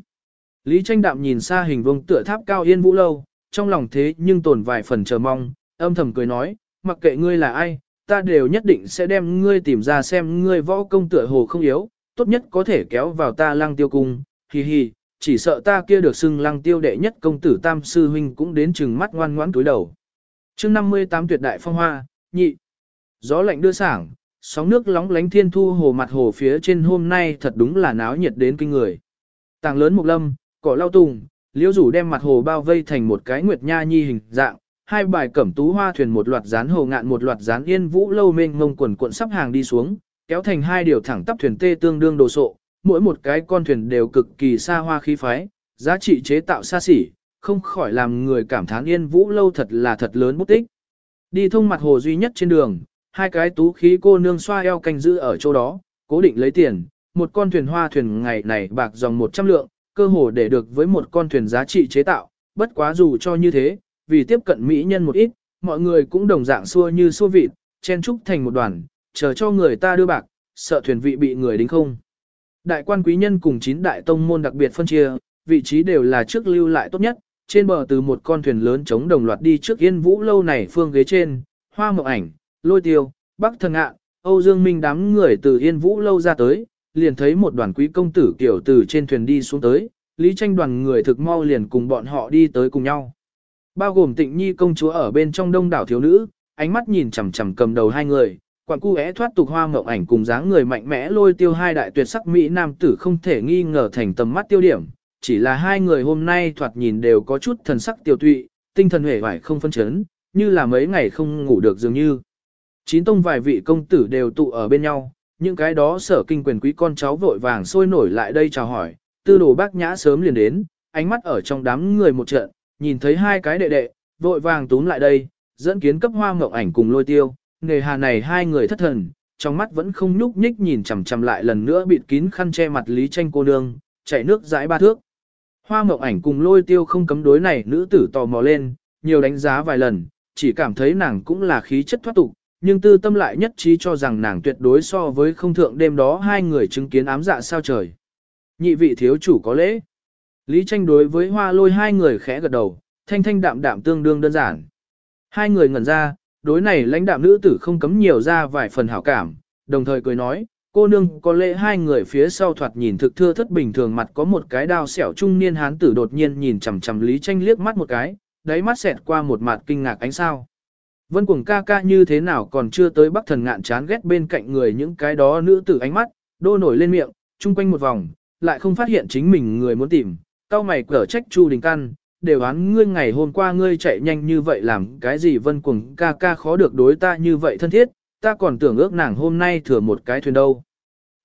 Lý Tranh Đạm nhìn xa hình vuông tựa tháp cao Yên Vũ lâu, trong lòng thế nhưng tồn vài phần chờ mong, âm thầm cười nói, mặc kệ ngươi là ai, ta đều nhất định sẽ đem ngươi tìm ra xem ngươi võ công tựa hồ không yếu, tốt nhất có thể kéo vào ta lăng tiêu cung, hi hi, chỉ sợ ta kia được xưng lăng tiêu đệ nhất công tử tam sư huynh cũng đến chừng mắt ngoan ngoãn túi đầu. chương 58 tuyệt đại phong hoa, nhị. Gió lạnh đưa sảng, sóng nước lóng lánh thiên thu hồ mặt hồ phía trên hôm nay thật đúng là náo nhiệt đến kinh người. Tàng lớn mục lâm, cỏ lau tùng, liễu rủ đem mặt hồ bao vây thành một cái nguyệt nha nhi hình dạng, hai bài cẩm tú hoa thuyền một loạt dán hồ ngạn một loạt dán yên vũ lâu mênh ngông quần cuộn sắp hàng đi xuống, kéo thành hai điều thẳng tắp thuyền tê tương đương đồ sộ, mỗi một cái con thuyền đều cực kỳ xa hoa khí phái, giá trị chế tạo xa xỉ, không khỏi làm người cảm thán yên vũ lâu thật là thật lớn bút tích. Đi thông mặt hồ duy nhất trên đường, hai cái tú khí cô nương xoa eo canh giữ ở chỗ đó, cố định lấy tiền, một con thuyền hoa thuyền ngày này bạc dòng 100 lượng, cơ hồ để được với một con thuyền giá trị chế tạo, bất quá dù cho như thế, vì tiếp cận mỹ nhân một ít, mọi người cũng đồng dạng xua như xua vịt, chen trúc thành một đoàn, chờ cho người ta đưa bạc, sợ thuyền vị bị người đính không. Đại quan quý nhân cùng chín đại tông môn đặc biệt phân chia, vị trí đều là trước lưu lại tốt nhất, trên bờ từ một con thuyền lớn chống đồng loạt đi trước yên vũ lâu này phương ghế trên, hoa mộng ảnh, lôi tiêu, bắc thần ạ, Âu Dương Minh đám người từ yên vũ lâu ra tới, liền thấy một đoàn quý công tử kiểu từ trên thuyền đi xuống tới, lý tranh đoàn người thực mau liền cùng bọn họ đi tới cùng nhau. Bao gồm tịnh nhi công chúa ở bên trong đông đảo thiếu nữ, ánh mắt nhìn chằm chằm cầm đầu hai người, quặng cu é thoát tục hoa mộng ảnh cùng dáng người mạnh mẽ lôi tiêu hai đại tuyệt sắc Mỹ nam tử không thể nghi ngờ thành tầm mắt tiêu điểm, chỉ là hai người hôm nay thoạt nhìn đều có chút thần sắc tiêu tụy, tinh thần hề vải không phân chấn, như là mấy ngày không ngủ được dường như. Chín tông vài vị công tử đều tụ ở bên nhau, những cái đó sở kinh quyền quý con cháu vội vàng sôi nổi lại đây chào hỏi, tư đồ bác nhã sớm liền đến, ánh mắt ở trong đám người một trận, nhìn thấy hai cái đệ đệ, vội vàng túm lại đây, dẫn kiến cấp hoa ngọc ảnh cùng lôi tiêu, nghề hà này hai người thất thần, trong mắt vẫn không nhúc nhích nhìn chằm chằm lại lần nữa bịt kín khăn che mặt Lý Tranh cô nương, chảy nước dãi ba thước. Hoa ngọc ảnh cùng lôi tiêu không cấm đối này nữ tử tò mò lên, nhiều đánh giá vài lần, chỉ cảm thấy nàng cũng là khí chất thoát tục, nhưng tư tâm lại nhất trí cho rằng nàng tuyệt đối so với không thượng đêm đó hai người chứng kiến ám dạ sao trời. Nhị vị thiếu chủ có lễ. Lý tranh đối với hoa lôi hai người khẽ gật đầu, thanh thanh đạm đạm tương đương đơn giản. Hai người ngẩn ra, đối này lãnh đạm nữ tử không cấm nhiều ra vài phần hảo cảm, đồng thời cười nói, cô nương có lẽ hai người phía sau thoạt nhìn thực thưa thất bình thường mặt có một cái đao xẻo trung niên hán tử đột nhiên nhìn chằm chằm Lý Tranh liếc mắt một cái, đáy mắt xẹt qua một mặt kinh ngạc ánh sao. Vân cuồng ca ca như thế nào còn chưa tới bắc thần ngạn chán ghét bên cạnh người những cái đó nữ tử ánh mắt, đô nổi lên miệng, chung quanh một vòng, lại không phát hiện chính mình người muốn tìm, cao mày cở trách Chu Đình Căn, đều án ngươi ngày hôm qua ngươi chạy nhanh như vậy làm cái gì vân cuồng ca ca khó được đối ta như vậy thân thiết, ta còn tưởng ước nàng hôm nay thừa một cái thuyền đâu.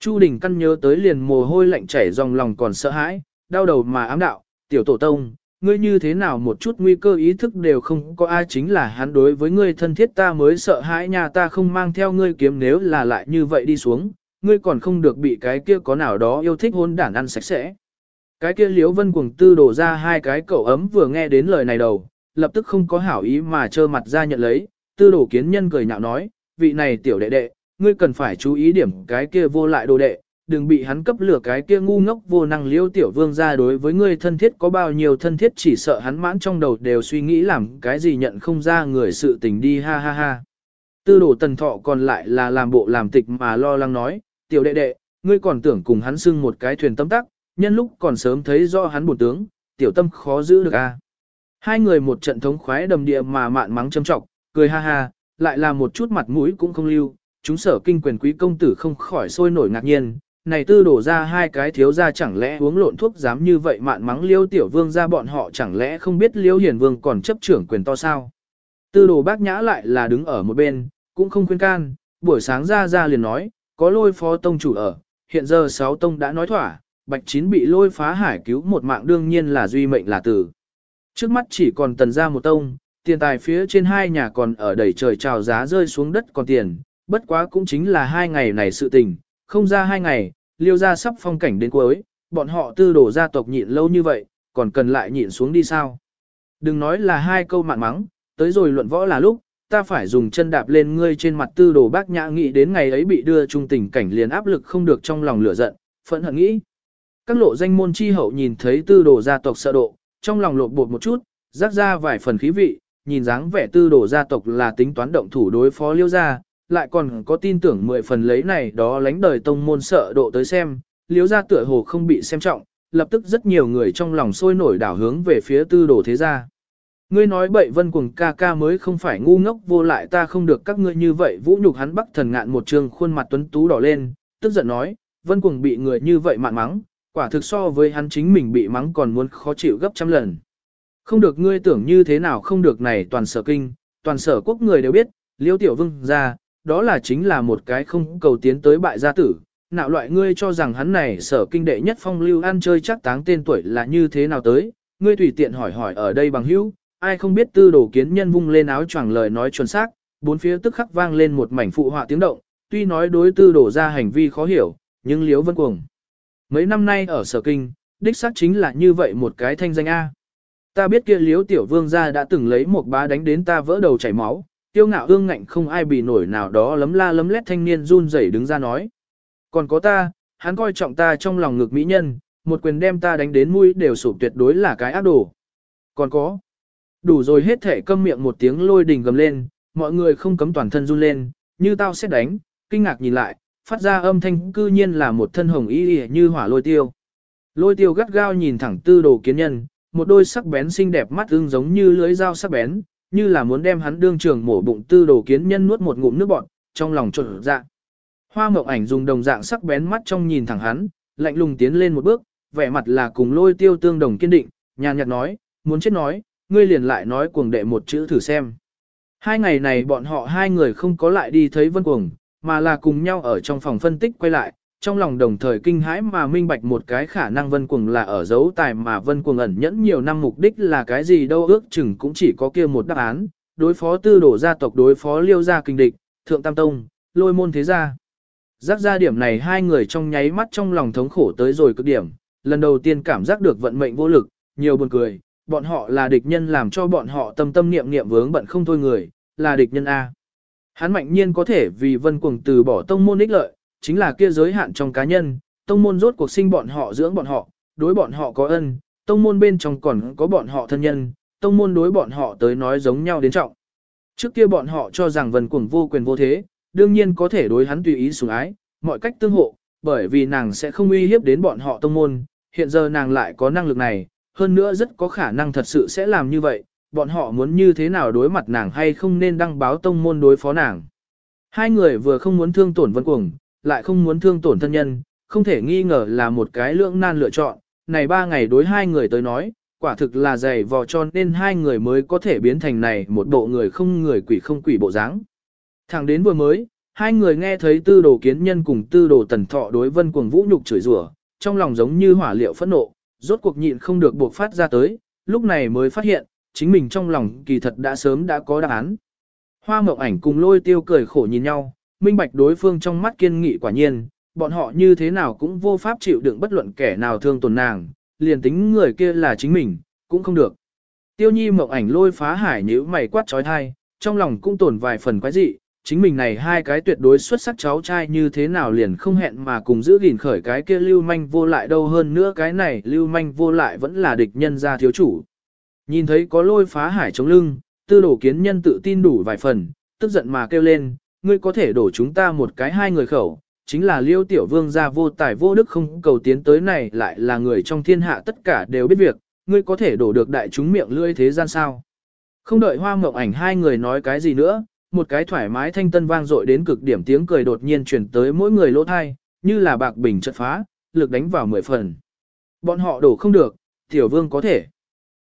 Chu Đình Căn nhớ tới liền mồ hôi lạnh chảy dòng lòng còn sợ hãi, đau đầu mà ám đạo, tiểu tổ tông, ngươi như thế nào một chút nguy cơ ý thức đều không có ai chính là hắn đối với ngươi thân thiết ta mới sợ hãi nhà ta không mang theo ngươi kiếm nếu là lại như vậy đi xuống, ngươi còn không được bị cái kia có nào đó yêu thích hôn đản ăn sạch sẽ. Cái kia liếu vân cuồng tư đổ ra hai cái cậu ấm vừa nghe đến lời này đầu, lập tức không có hảo ý mà trơ mặt ra nhận lấy, tư đổ kiến nhân cười nhạo nói, vị này tiểu đệ đệ, ngươi cần phải chú ý điểm cái kia vô lại đồ đệ, đừng bị hắn cấp lửa cái kia ngu ngốc vô năng liêu tiểu vương ra đối với ngươi thân thiết có bao nhiêu thân thiết chỉ sợ hắn mãn trong đầu đều suy nghĩ làm cái gì nhận không ra người sự tình đi ha ha ha. Tư đồ tần thọ còn lại là làm bộ làm tịch mà lo lắng nói, tiểu đệ đệ, ngươi còn tưởng cùng hắn xưng một cái thuyền tâm tắc, nhân lúc còn sớm thấy do hắn bổn tướng, tiểu tâm khó giữ được a. Hai người một trận thống khoái đầm địa mà mạn mắng châm trọng, cười ha ha, lại là một chút mặt mũi cũng không lưu, chúng sở kinh quyền quý công tử không khỏi sôi nổi ngạc nhiên, này tư đổ ra hai cái thiếu ra chẳng lẽ uống lộn thuốc dám như vậy mạn mắng liêu tiểu vương ra bọn họ chẳng lẽ không biết liêu hiền vương còn chấp trưởng quyền to sao. Tư đồ bác nhã lại là đứng ở một bên, cũng không khuyên can, buổi sáng ra ra liền nói, có lôi phó tông chủ ở, hiện giờ sáu tông đã nói thỏa, bạch chín bị lôi phá hải cứu một mạng đương nhiên là duy mệnh là tử. Trước mắt chỉ còn tần ra một tông, tiền tài phía trên hai nhà còn ở đầy trời trào giá rơi xuống đất còn tiền, bất quá cũng chính là hai ngày này sự tình, không ra hai ngày, liêu ra sắp phong cảnh đến cuối, bọn họ tư đổ gia tộc nhịn lâu như vậy, còn cần lại nhịn xuống đi sao. Đừng nói là hai câu mạn mắng, tới rồi luận võ là lúc, ta phải dùng chân đạp lên ngươi trên mặt tư đồ bác nhã nghĩ đến ngày ấy bị đưa trung tình cảnh liền áp lực không được trong lòng lửa giận, phẫn hận nghĩ. Các lộ danh môn chi hậu nhìn thấy tư đồ gia tộc sợ độ, trong lòng lột bột một chút, rắc ra vài phần khí vị, nhìn dáng vẻ tư đồ gia tộc là tính toán động thủ đối phó liêu gia, lại còn có tin tưởng mười phần lấy này đó lánh đời tông môn sợ độ tới xem, liếu gia tựa hồ không bị xem trọng, lập tức rất nhiều người trong lòng sôi nổi đảo hướng về phía tư đồ thế gia. Ngươi nói bậy vân cuồng ca ca mới không phải ngu ngốc vô lại ta không được các ngươi như vậy vũ nhục hắn bắc thần ngạn một trường khuôn mặt tuấn tú đỏ lên, tức giận nói, vân cuồng bị người như vậy mạn mắng, quả thực so với hắn chính mình bị mắng còn muốn khó chịu gấp trăm lần. Không được ngươi tưởng như thế nào không được này toàn sở kinh, toàn sở quốc người đều biết, liêu tiểu vương ra, đó là chính là một cái không cầu tiến tới bại gia tử. Nạo loại ngươi cho rằng hắn này sở kinh đệ nhất phong lưu ăn chơi chắc táng tên tuổi là như thế nào tới, ngươi tùy tiện hỏi hỏi ở đây bằng hữu, ai không biết tư đồ kiến nhân vung lên áo choàng lời nói chuẩn xác, bốn phía tức khắc vang lên một mảnh phụ họa tiếng động, tuy nói đối tư đồ ra hành vi khó hiểu, nhưng liếu vân cuồng. Mấy năm nay ở sở kinh, đích xác chính là như vậy một cái thanh danh A. Ta biết kia liếu tiểu vương gia đã từng lấy một bá đánh đến ta vỡ đầu chảy máu, tiêu ngạo ương ngạnh không ai bị nổi nào đó lấm la lấm lét thanh niên run rẩy đứng ra nói. Còn có ta, hắn coi trọng ta trong lòng ngực mỹ nhân, một quyền đem ta đánh đến mũi đều sụp tuyệt đối là cái ác đồ. Còn có, đủ rồi hết thể câm miệng một tiếng lôi đình gầm lên, mọi người không cấm toàn thân run lên, như tao sẽ đánh, kinh ngạc nhìn lại, phát ra âm thanh cư nhiên là một thân hồng y y như hỏa lôi tiêu. Lôi tiêu gắt gao nhìn thẳng tư đồ kiến nhân, một đôi sắc bén xinh đẹp mắt ưng giống như lưới dao sắc bén, như là muốn đem hắn đương trường mổ bụng tư đồ kiến nhân nuốt một ngụm nước bọt, trong lòng trộn dạ. Hoa mộng ảnh dùng đồng dạng sắc bén mắt trong nhìn thẳng hắn, lạnh lùng tiến lên một bước, vẻ mặt là cùng lôi tiêu tương đồng kiên định, nhàn nhạt nói, muốn chết nói, ngươi liền lại nói cuồng đệ một chữ thử xem. Hai ngày này bọn họ hai người không có lại đi thấy vân cuồng, mà là cùng nhau ở trong phòng phân tích quay lại, trong lòng đồng thời kinh hãi mà minh bạch một cái khả năng vân cuồng là ở dấu tài mà vân cuồng ẩn nhẫn nhiều năm mục đích là cái gì đâu ước chừng cũng chỉ có kia một đáp án, đối phó tư đổ gia tộc đối phó liêu gia kinh địch, thượng tam tông, lôi môn thế gia. Giác ra điểm này hai người trong nháy mắt trong lòng thống khổ tới rồi cực điểm, lần đầu tiên cảm giác được vận mệnh vô lực, nhiều buồn cười, bọn họ là địch nhân làm cho bọn họ tâm tâm niệm niệm vướng bận không thôi người, là địch nhân A. Hắn mạnh nhiên có thể vì vân cuồng từ bỏ tông môn ích lợi, chính là kia giới hạn trong cá nhân, tông môn rốt cuộc sinh bọn họ dưỡng bọn họ, đối bọn họ có ân, tông môn bên trong còn có bọn họ thân nhân, tông môn đối bọn họ tới nói giống nhau đến trọng. Trước kia bọn họ cho rằng vân cuồng vô quyền vô thế, đương nhiên có thể đối hắn tùy ý sủng ái, mọi cách tương hộ, bởi vì nàng sẽ không uy hiếp đến bọn họ tông môn, hiện giờ nàng lại có năng lực này, hơn nữa rất có khả năng thật sự sẽ làm như vậy, bọn họ muốn như thế nào đối mặt nàng hay không nên đăng báo tông môn đối phó nàng. Hai người vừa không muốn thương tổn vân cuồng, lại không muốn thương tổn thân nhân, không thể nghi ngờ là một cái lưỡng nan lựa chọn, này ba ngày đối hai người tới nói, quả thực là dày vò cho nên hai người mới có thể biến thành này một bộ người không người quỷ không quỷ bộ dáng. Thẳng đến vừa mới, hai người nghe thấy tư đồ kiến nhân cùng tư đồ tần thọ đối vân cuồng vũ nhục chửi rủa, trong lòng giống như hỏa liệu phẫn nộ, rốt cuộc nhịn không được buộc phát ra tới, lúc này mới phát hiện, chính mình trong lòng kỳ thật đã sớm đã có đáp án. Hoa mộng ảnh cùng lôi tiêu cười khổ nhìn nhau, minh bạch đối phương trong mắt kiên nghị quả nhiên, bọn họ như thế nào cũng vô pháp chịu đựng bất luận kẻ nào thương tổn nàng, liền tính người kia là chính mình, cũng không được. Tiêu nhi mộng ảnh lôi phá hải nhíu mày quát trói thai, trong lòng cũng tổn vài phần quái dị, chính mình này hai cái tuyệt đối xuất sắc cháu trai như thế nào liền không hẹn mà cùng giữ gìn khởi cái kia lưu manh vô lại đâu hơn nữa cái này lưu manh vô lại vẫn là địch nhân gia thiếu chủ. Nhìn thấy có lôi phá hải chống lưng, tư đổ kiến nhân tự tin đủ vài phần, tức giận mà kêu lên, ngươi có thể đổ chúng ta một cái hai người khẩu, chính là liêu tiểu vương gia vô tài vô đức không cầu tiến tới này lại là người trong thiên hạ tất cả đều biết việc, ngươi có thể đổ được đại chúng miệng lưỡi thế gian sao. Không đợi hoa mộng ảnh hai người nói cái gì nữa, một cái thoải mái thanh tân vang dội đến cực điểm tiếng cười đột nhiên chuyển tới mỗi người lỗ thai, như là bạc bình chật phá, lực đánh vào mười phần. Bọn họ đổ không được, tiểu vương có thể.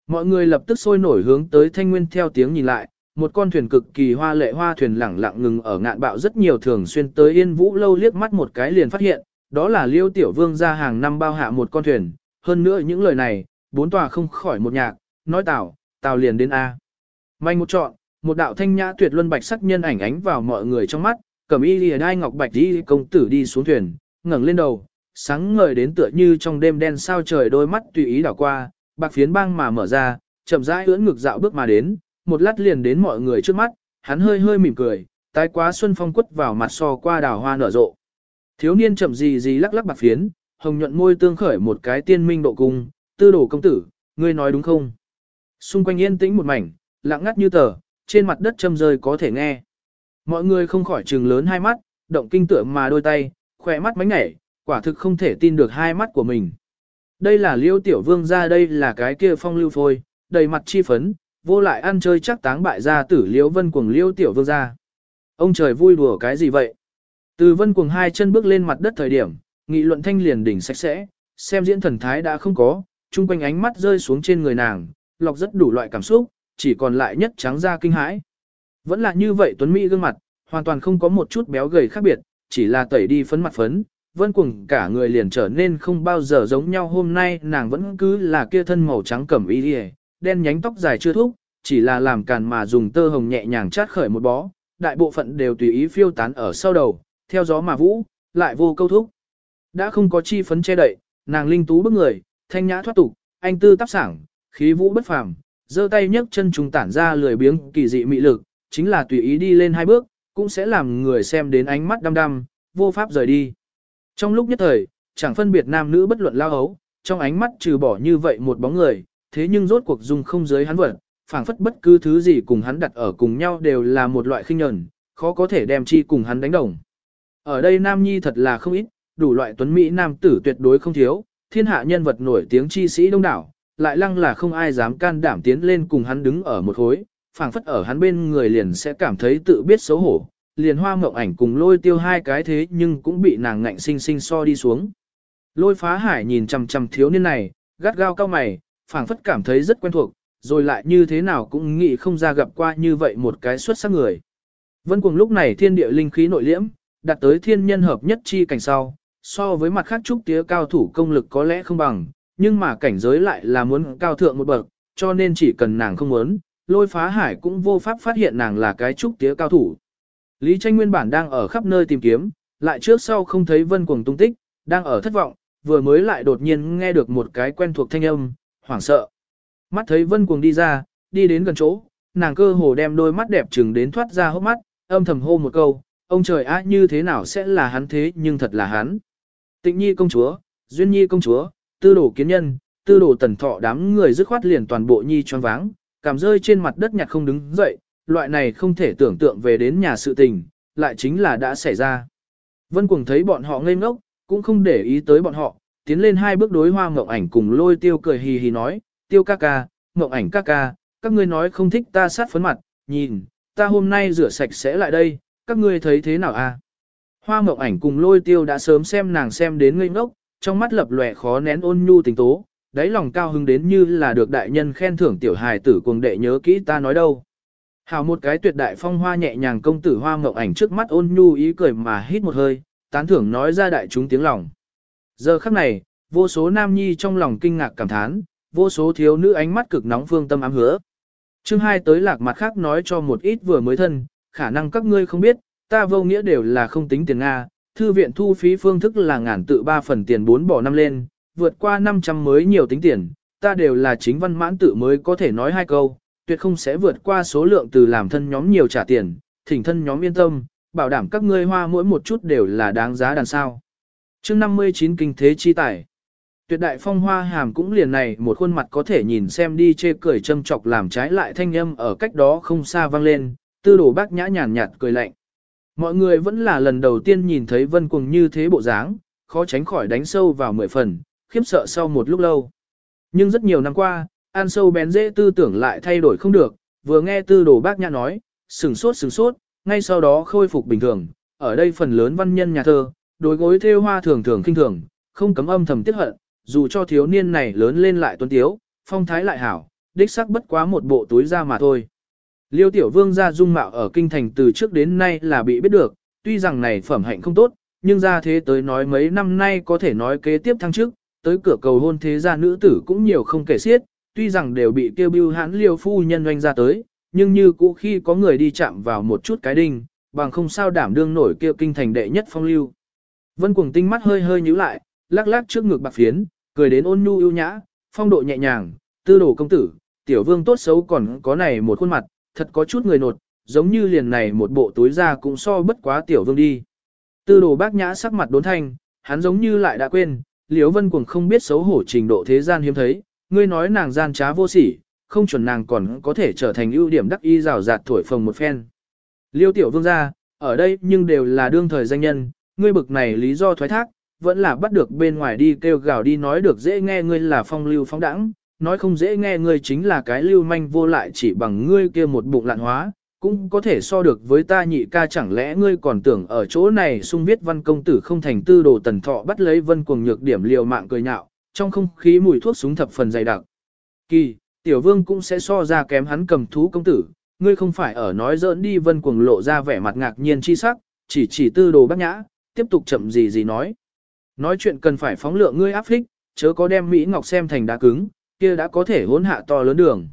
Mọi người lập tức sôi nổi hướng tới thanh nguyên theo tiếng nhìn lại, một con thuyền cực kỳ hoa lệ hoa thuyền lẳng lặng ngừng ở ngạn bạo rất nhiều thường xuyên tới yên vũ lâu liếc mắt một cái liền phát hiện, đó là liêu tiểu vương ra hàng năm bao hạ một con thuyền, hơn nữa những lời này, bốn tòa không khỏi một nhạc, nói tào, tào liền đến A. Manh một chọn, một đạo thanh nhã tuyệt luân bạch sắc nhân ảnh ánh vào mọi người trong mắt, cầm y lìa đai ngọc bạch đi công tử đi xuống thuyền, ngẩng lên đầu, sáng ngời đến tựa như trong đêm đen sao trời đôi mắt tùy ý đảo qua, bạc phiến băng mà mở ra, chậm rãi ưỡn ngực dạo bước mà đến, một lát liền đến mọi người trước mắt, hắn hơi hơi mỉm cười, tái quá xuân phong quất vào mặt so qua đào hoa nở rộ. Thiếu niên chậm gì gì lắc lắc bạc phiến, hồng nhuận môi tương khởi một cái tiên minh độ cung, tư đổ công tử, ngươi nói đúng không? Xung quanh yên tĩnh một mảnh, lặng ngắt như tờ, trên mặt đất châm rơi có thể nghe. Mọi người không khỏi trừng lớn hai mắt, động kinh tựa mà đôi tay, khỏe mắt mánh ngẻ, quả thực không thể tin được hai mắt của mình. Đây là liêu tiểu vương ra đây là cái kia phong lưu phôi, đầy mặt chi phấn, vô lại ăn chơi chắc táng bại gia tử liêu vân cuồng liêu tiểu vương gia Ông trời vui đùa cái gì vậy? Từ vân cuồng hai chân bước lên mặt đất thời điểm, nghị luận thanh liền đỉnh sạch sẽ, xem diễn thần thái đã không có, chung quanh ánh mắt rơi xuống trên người nàng, lọc rất đủ loại cảm xúc, chỉ còn lại nhất trắng da kinh hãi. Vẫn là như vậy Tuấn Mỹ gương mặt, hoàn toàn không có một chút béo gầy khác biệt, chỉ là tẩy đi phấn mặt phấn, vân cuồng cả người liền trở nên không bao giờ giống nhau hôm nay nàng vẫn cứ là kia thân màu trắng cẩm y đi đen nhánh tóc dài chưa thúc, chỉ là làm càn mà dùng tơ hồng nhẹ nhàng chát khởi một bó, đại bộ phận đều tùy ý phiêu tán ở sau đầu, theo gió mà vũ, lại vô câu thúc. Đã không có chi phấn che đậy, nàng linh tú bức người, thanh nhã thoát tục, anh tư tác sảng, khí vũ bất phàm, giơ tay nhấc chân trùng tản ra lười biếng kỳ dị mị lực, chính là tùy ý đi lên hai bước, cũng sẽ làm người xem đến ánh mắt đăm đăm, vô pháp rời đi. Trong lúc nhất thời, chẳng phân biệt nam nữ bất luận lao hấu, trong ánh mắt trừ bỏ như vậy một bóng người, thế nhưng rốt cuộc dung không giới hắn vật, phảng phất bất cứ thứ gì cùng hắn đặt ở cùng nhau đều là một loại khinh nhẫn, khó có thể đem chi cùng hắn đánh đồng. Ở đây nam nhi thật là không ít, đủ loại tuấn mỹ nam tử tuyệt đối không thiếu, thiên hạ nhân vật nổi tiếng chi sĩ đông đảo, lại lăng là không ai dám can đảm tiến lên cùng hắn đứng ở một khối, phảng phất ở hắn bên người liền sẽ cảm thấy tự biết xấu hổ, liền hoa mộng ảnh cùng lôi tiêu hai cái thế nhưng cũng bị nàng ngạnh sinh sinh so đi xuống. Lôi phá hải nhìn chằm chằm thiếu niên này, gắt gao cao mày, phảng phất cảm thấy rất quen thuộc, rồi lại như thế nào cũng nghĩ không ra gặp qua như vậy một cái xuất sắc người. Vân cuồng lúc này thiên địa linh khí nội liễm, đạt tới thiên nhân hợp nhất chi cảnh sau, so với mặt khác trúc tía cao thủ công lực có lẽ không bằng, nhưng mà cảnh giới lại là muốn cao thượng một bậc, cho nên chỉ cần nàng không muốn, lôi phá hải cũng vô pháp phát hiện nàng là cái trúc tía cao thủ. Lý tranh nguyên bản đang ở khắp nơi tìm kiếm, lại trước sau không thấy vân cuồng tung tích, đang ở thất vọng, vừa mới lại đột nhiên nghe được một cái quen thuộc thanh âm, hoảng sợ. Mắt thấy vân cuồng đi ra, đi đến gần chỗ, nàng cơ hồ đem đôi mắt đẹp trừng đến thoát ra hốc mắt, âm thầm hô một câu, ông trời á như thế nào sẽ là hắn thế nhưng thật là hắn. Tịnh nhi công chúa, duyên nhi công chúa, tư đồ kiến nhân, tư đồ tần thọ đám người dứt khoát liền toàn bộ nhi choáng váng, cảm rơi trên mặt đất nhặt không đứng dậy, loại này không thể tưởng tượng về đến nhà sự tình, lại chính là đã xảy ra. Vân Cuồng thấy bọn họ ngây ngốc, cũng không để ý tới bọn họ, tiến lên hai bước đối hoa mộng ảnh cùng lôi tiêu cười hì hì nói, tiêu ca ca, mộng ảnh ca ca, các ngươi nói không thích ta sát phấn mặt, nhìn, ta hôm nay rửa sạch sẽ lại đây, các ngươi thấy thế nào a? À? Hoa mộng ảnh cùng lôi tiêu đã sớm xem nàng xem đến ngây ngốc, trong mắt lập lòe khó nén ôn nhu tình tố, đáy lòng cao hứng đến như là được đại nhân khen thưởng tiểu hài tử cuồng đệ nhớ kỹ ta nói đâu. Hào một cái tuyệt đại phong hoa nhẹ nhàng công tử hoa mộng ảnh trước mắt ôn nhu ý cười mà hít một hơi, tán thưởng nói ra đại chúng tiếng lòng. Giờ khắc này, vô số nam nhi trong lòng kinh ngạc cảm thán, vô số thiếu nữ ánh mắt cực nóng phương tâm ám hứa. Chương hai tới lạc mặt khác nói cho một ít vừa mới thân, khả năng các ngươi không biết, ta vô nghĩa đều là không tính tiền Nga, thư viện thu phí phương thức là ngàn tự ba phần tiền bốn bỏ năm lên, vượt qua 500 mới nhiều tính tiền, ta đều là chính văn mãn tự mới có thể nói hai câu, tuyệt không sẽ vượt qua số lượng từ làm thân nhóm nhiều trả tiền, thỉnh thân nhóm yên tâm, bảo đảm các ngươi hoa mỗi một chút đều là đáng giá đàn sao chương 59 kinh thế chi tài. Tuyệt đại phong hoa hàm cũng liền này một khuôn mặt có thể nhìn xem đi chê cười châm chọc làm trái lại thanh âm ở cách đó không xa vang lên, tư đồ bác nhã nhàn nhạt cười lạnh. Mọi người vẫn là lần đầu tiên nhìn thấy vân cuồng như thế bộ dáng, khó tránh khỏi đánh sâu vào mười phần, khiếp sợ sau một lúc lâu. Nhưng rất nhiều năm qua, an sâu bén dễ tư tưởng lại thay đổi không được, vừa nghe tư đồ bác nhã nói, sừng sốt sừng sốt, ngay sau đó khôi phục bình thường, ở đây phần lớn văn nhân nhà thơ, đối gối thêu hoa thường thường kinh thường, không cấm âm thầm tiếc hận, dù cho thiếu niên này lớn lên lại tuấn tiếu, phong thái lại hảo, đích sắc bất quá một bộ túi ra mà thôi. Liêu tiểu vương gia dung mạo ở kinh thành từ trước đến nay là bị biết được, tuy rằng này phẩm hạnh không tốt, nhưng ra thế tới nói mấy năm nay có thể nói kế tiếp thăng trước, tới cửa cầu hôn thế gia nữ tử cũng nhiều không kể xiết, tuy rằng đều bị kêu bưu hãn liêu phu nhân doanh ra tới, nhưng như cũ khi có người đi chạm vào một chút cái đinh, bằng không sao đảm đương nổi kêu kinh thành đệ nhất phong lưu. Vân cuồng tinh mắt hơi hơi nhíu lại, lắc lắc trước ngực bạc phiến, cười đến ôn nhu ưu nhã, phong độ nhẹ nhàng, tư đồ công tử, tiểu vương tốt xấu còn có này một khuôn mặt, thật có chút người nột, giống như liền này một bộ túi ra cũng so bất quá tiểu vương đi. Tư đồ bác nhã sắc mặt đốn thanh, hắn giống như lại đã quên, Liễu Vân Cuồng không biết xấu hổ trình độ thế gian hiếm thấy, ngươi nói nàng gian trá vô sỉ, không chuẩn nàng còn có thể trở thành ưu điểm đắc y rào rạt thổi phồng một phen. Liêu tiểu vương gia, ở đây nhưng đều là đương thời danh nhân, ngươi bực này lý do thoái thác, vẫn là bắt được bên ngoài đi kêu gào đi nói được dễ nghe ngươi là phong lưu phóng đẳng, nói không dễ nghe ngươi chính là cái lưu manh vô lại chỉ bằng ngươi kia một bụng lạn hóa, cũng có thể so được với ta nhị ca chẳng lẽ ngươi còn tưởng ở chỗ này sung viết văn công tử không thành tư đồ tần thọ bắt lấy vân cuồng nhược điểm liều mạng cười nhạo, trong không khí mùi thuốc súng thập phần dày đặc. Kỳ, tiểu vương cũng sẽ so ra kém hắn cầm thú công tử, ngươi không phải ở nói giỡn đi vân cuồng lộ ra vẻ mặt ngạc nhiên chi sắc, chỉ chỉ tư đồ bác nhã, tiếp tục chậm gì gì nói. Nói chuyện cần phải phóng lượng ngươi áp phích, chớ có đem Mỹ Ngọc xem thành đá cứng, kia đã có thể hỗn hạ to lớn đường.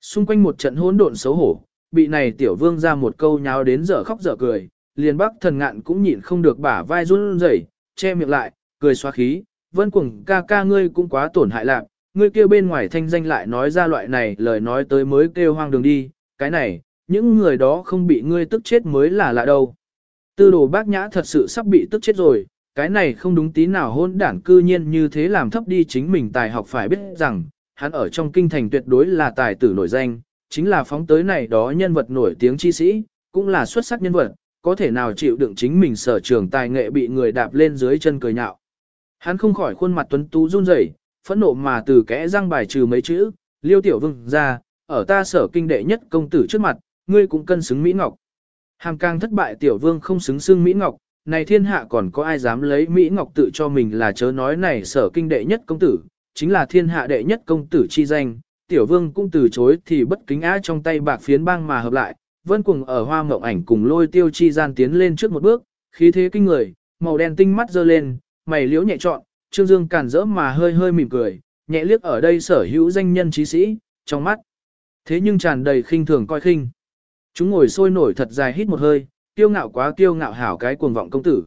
Xung quanh một trận hỗn độn xấu hổ, bị này tiểu vương ra một câu nháo đến dở khóc dở cười, liền bác thần ngạn cũng nhịn không được bả vai run rẩy, che miệng lại, cười xoa khí, vân cuồng ca ca ngươi cũng quá tổn hại lạc, ngươi kêu bên ngoài thanh danh lại nói ra loại này lời nói tới mới kêu hoang đường đi, cái này, những người đó không bị ngươi tức chết mới là lạ đâu. Tư đồ bác nhã thật sự sắp bị tức chết rồi, cái này không đúng tí nào hôn đảng cư nhiên như thế làm thấp đi chính mình tài học phải biết rằng, hắn ở trong kinh thành tuyệt đối là tài tử nổi danh, chính là phóng tới này đó nhân vật nổi tiếng chi sĩ, cũng là xuất sắc nhân vật, có thể nào chịu đựng chính mình sở trường tài nghệ bị người đạp lên dưới chân cười nhạo. Hắn không khỏi khuôn mặt tuấn tú run rẩy, phẫn nộ mà từ kẽ răng bài trừ mấy chữ, liêu tiểu vương ra, ở ta sở kinh đệ nhất công tử trước mặt, ngươi cũng cân xứng Mỹ Ngọc. Hàm càng thất bại tiểu vương không xứng xưng Mỹ Ngọc, này thiên hạ còn có ai dám lấy Mỹ Ngọc tự cho mình là chớ nói này sở kinh đệ nhất công tử, chính là thiên hạ đệ nhất công tử chi danh, tiểu vương cũng từ chối thì bất kính á trong tay bạc phiến băng mà hợp lại, vân cùng ở hoa mộng ảnh cùng lôi tiêu chi gian tiến lên trước một bước, khí thế kinh người, màu đen tinh mắt dơ lên, mày liễu nhẹ trọn, trương dương cản rỡ mà hơi hơi mỉm cười, nhẹ liếc ở đây sở hữu danh nhân trí sĩ, trong mắt. Thế nhưng tràn đầy khinh thường coi khinh. Chúng ngồi sôi nổi thật dài hít một hơi, kiêu ngạo quá kiêu ngạo hảo cái cuồng vọng công tử.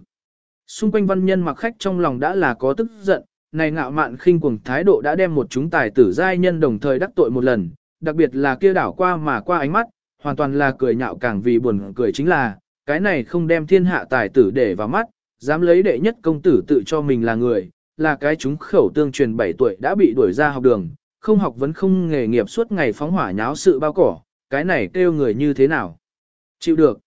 Xung quanh văn nhân mặc khách trong lòng đã là có tức giận, này ngạo mạn khinh cuồng thái độ đã đem một chúng tài tử giai nhân đồng thời đắc tội một lần, đặc biệt là kia đảo qua mà qua ánh mắt, hoàn toàn là cười nhạo càng vì buồn cười chính là, cái này không đem thiên hạ tài tử để vào mắt, dám lấy đệ nhất công tử tự cho mình là người, là cái chúng khẩu tương truyền 7 tuổi đã bị đuổi ra học đường, không học vẫn không nghề nghiệp suốt ngày phóng hỏa nháo sự bao cỏ, cái này kêu người như thế nào? Chịu được.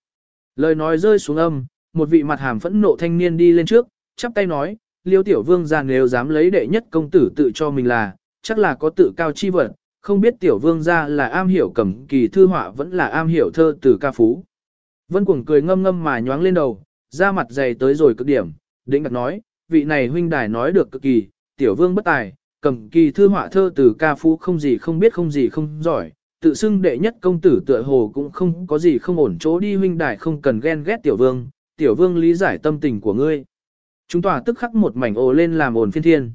Lời nói rơi xuống âm, một vị mặt hàm phẫn nộ thanh niên đi lên trước, chắp tay nói, liêu tiểu vương gia nếu dám lấy đệ nhất công tử tự cho mình là, chắc là có tự cao chi vật, không biết tiểu vương gia là am hiểu cầm kỳ thư họa vẫn là am hiểu thơ từ ca phú. Vân cuồng cười ngâm ngâm mà nhoáng lên đầu, da mặt dày tới rồi cực điểm, đỉnh mặt nói, vị này huynh đài nói được cực kỳ, tiểu vương bất tài, cầm kỳ thư họa thơ từ ca phú không gì không biết không gì không giỏi, tự xưng đệ nhất công tử tựa hồ cũng không có gì không ổn chỗ đi huynh đài không cần ghen ghét tiểu vương, tiểu vương lý giải tâm tình của ngươi. Chúng tòa tức khắc một mảnh ồ lên làm ồn phiên thiên.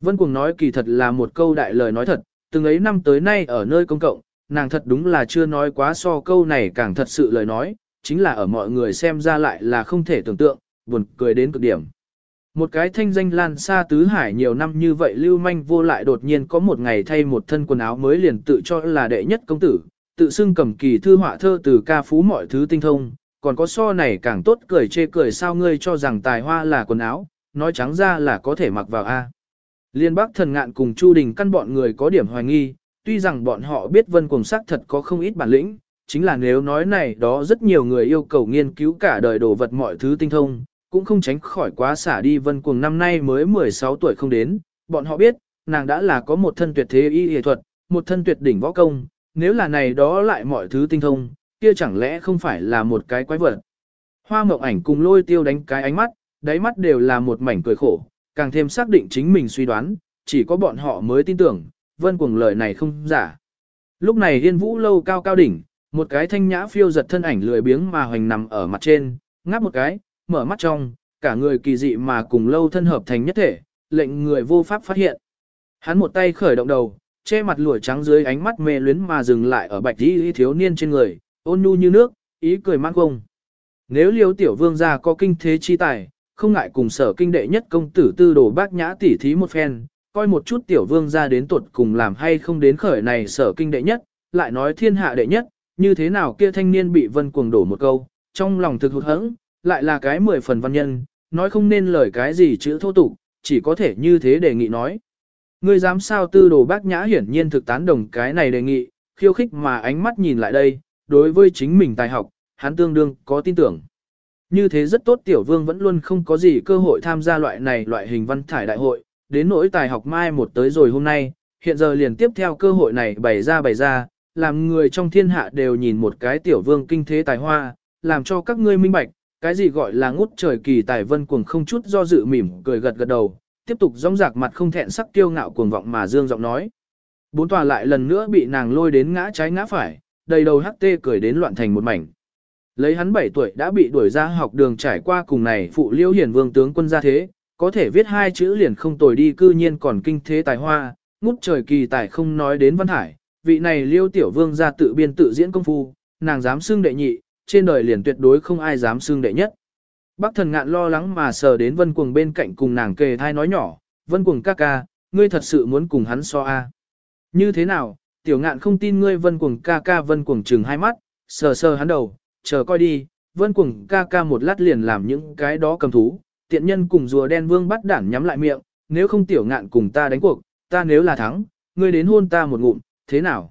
Vân Cuồng nói kỳ thật là một câu đại lời nói thật, từng ấy năm tới nay ở nơi công cộng, nàng thật đúng là chưa nói quá so câu này càng thật sự lời nói, chính là ở mọi người xem ra lại là không thể tưởng tượng, buồn cười đến cực điểm. Một cái thanh danh lan xa tứ hải nhiều năm như vậy lưu manh vô lại đột nhiên có một ngày thay một thân quần áo mới liền tự cho là đệ nhất công tử, tự xưng cầm kỳ thư họa thơ từ ca phú mọi thứ tinh thông, còn có so này càng tốt cười chê cười sao ngươi cho rằng tài hoa là quần áo, nói trắng ra là có thể mặc vào A. Liên Bắc thần ngạn cùng Chu Đình căn bọn người có điểm hoài nghi, tuy rằng bọn họ biết vân cùng sắc thật có không ít bản lĩnh, chính là nếu nói này đó rất nhiều người yêu cầu nghiên cứu cả đời đồ vật mọi thứ tinh thông, cũng không tránh khỏi quá xả đi vân cuồng năm nay mới 16 tuổi không đến, bọn họ biết, nàng đã là có một thân tuyệt thế y y thuật, một thân tuyệt đỉnh võ công, nếu là này đó lại mọi thứ tinh thông, kia chẳng lẽ không phải là một cái quái vật. Hoa mộng ảnh cùng lôi tiêu đánh cái ánh mắt, đáy mắt đều là một mảnh cười khổ, càng thêm xác định chính mình suy đoán, chỉ có bọn họ mới tin tưởng, vân cuồng lời này không giả. Lúc này yên vũ lâu cao cao đỉnh, một cái thanh nhã phiêu giật thân ảnh lười biếng mà hoành nằm ở mặt trên, ngáp một cái, mở mắt trong, cả người kỳ dị mà cùng lâu thân hợp thành nhất thể, lệnh người vô pháp phát hiện. Hắn một tay khởi động đầu, che mặt lụa trắng dưới ánh mắt mê luyến mà dừng lại ở bạch y thiếu niên trên người, ôn nhu như nước, ý cười mang gông Nếu liêu tiểu vương gia có kinh thế chi tài, không ngại cùng sở kinh đệ nhất công tử tư đồ bác nhã tỉ thí một phen, coi một chút tiểu vương gia đến tuột cùng làm hay không đến khởi này sở kinh đệ nhất, lại nói thiên hạ đệ nhất, như thế nào kia thanh niên bị vân cuồng đổ một câu, trong lòng thực hụt hẫng, lại là cái mười phần văn nhân, nói không nên lời cái gì chữ thô tục, chỉ có thể như thế đề nghị nói. Ngươi dám sao tư đồ bác nhã hiển nhiên thực tán đồng cái này đề nghị, khiêu khích mà ánh mắt nhìn lại đây, đối với chính mình tài học, hắn tương đương có tin tưởng. Như thế rất tốt tiểu vương vẫn luôn không có gì cơ hội tham gia loại này loại hình văn thải đại hội, đến nỗi tài học mai một tới rồi hôm nay, hiện giờ liền tiếp theo cơ hội này bày ra bày ra, làm người trong thiên hạ đều nhìn một cái tiểu vương kinh thế tài hoa, làm cho các ngươi minh bạch, cái gì gọi là ngút trời kỳ tài vân cuồng không chút do dự mỉm cười gật gật đầu, tiếp tục rong rạc mặt không thẹn sắc tiêu ngạo cuồng vọng mà dương giọng nói. Bốn tòa lại lần nữa bị nàng lôi đến ngã trái ngã phải, đầy đầu hắc tê cười đến loạn thành một mảnh. Lấy hắn 7 tuổi đã bị đuổi ra học đường trải qua cùng này phụ liêu hiển vương tướng quân gia thế, có thể viết hai chữ liền không tồi đi cư nhiên còn kinh thế tài hoa, ngút trời kỳ tài không nói đến văn hải, vị này liêu tiểu vương ra tự biên tự diễn công phu, nàng dám xưng đệ nhị, trên đời liền tuyệt đối không ai dám xưng đệ nhất. Bác thần ngạn lo lắng mà sờ đến vân cuồng bên cạnh cùng nàng kề thai nói nhỏ, vân cuồng ca ca, ngươi thật sự muốn cùng hắn so a? Như thế nào, tiểu ngạn không tin ngươi vân cuồng ca ca vân cuồng trừng hai mắt, sờ sờ hắn đầu, chờ coi đi, vân cuồng ca ca một lát liền làm những cái đó cầm thú, tiện nhân cùng rùa đen vương bắt đảng nhắm lại miệng, nếu không tiểu ngạn cùng ta đánh cuộc, ta nếu là thắng, ngươi đến hôn ta một ngụm, thế nào?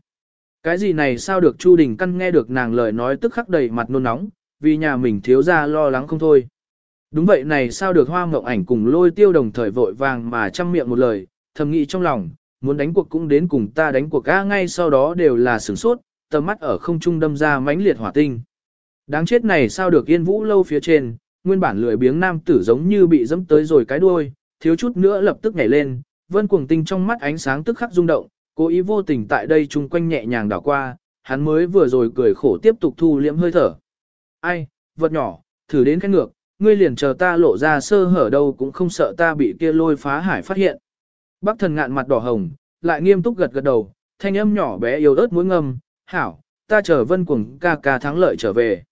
Cái gì này sao được Chu Đình Căn nghe được nàng lời nói tức khắc đầy mặt nôn nóng, vì nhà mình thiếu ra lo lắng không thôi. Đúng vậy này sao được hoa mộng ảnh cùng lôi tiêu đồng thời vội vàng mà chăm miệng một lời, thầm nghĩ trong lòng, muốn đánh cuộc cũng đến cùng ta đánh cuộc ga ngay sau đó đều là sửng sốt, tầm mắt ở không trung đâm ra mãnh liệt hỏa tinh. Đáng chết này sao được yên vũ lâu phía trên, nguyên bản lười biếng nam tử giống như bị dẫm tới rồi cái đuôi, thiếu chút nữa lập tức nhảy lên, vân cuồng tinh trong mắt ánh sáng tức khắc rung động, cố ý vô tình tại đây chung quanh nhẹ nhàng đảo qua, hắn mới vừa rồi cười khổ tiếp tục thu liễm hơi thở. Ai, vật nhỏ, thử đến cái ngược, ngươi liền chờ ta lộ ra sơ hở đâu cũng không sợ ta bị kia lôi phá hải phát hiện. Bác thần ngạn mặt đỏ hồng, lại nghiêm túc gật gật đầu, thanh âm nhỏ bé yếu ớt mũi ngâm, hảo, ta chờ vân cuồng ca ca thắng lợi trở về.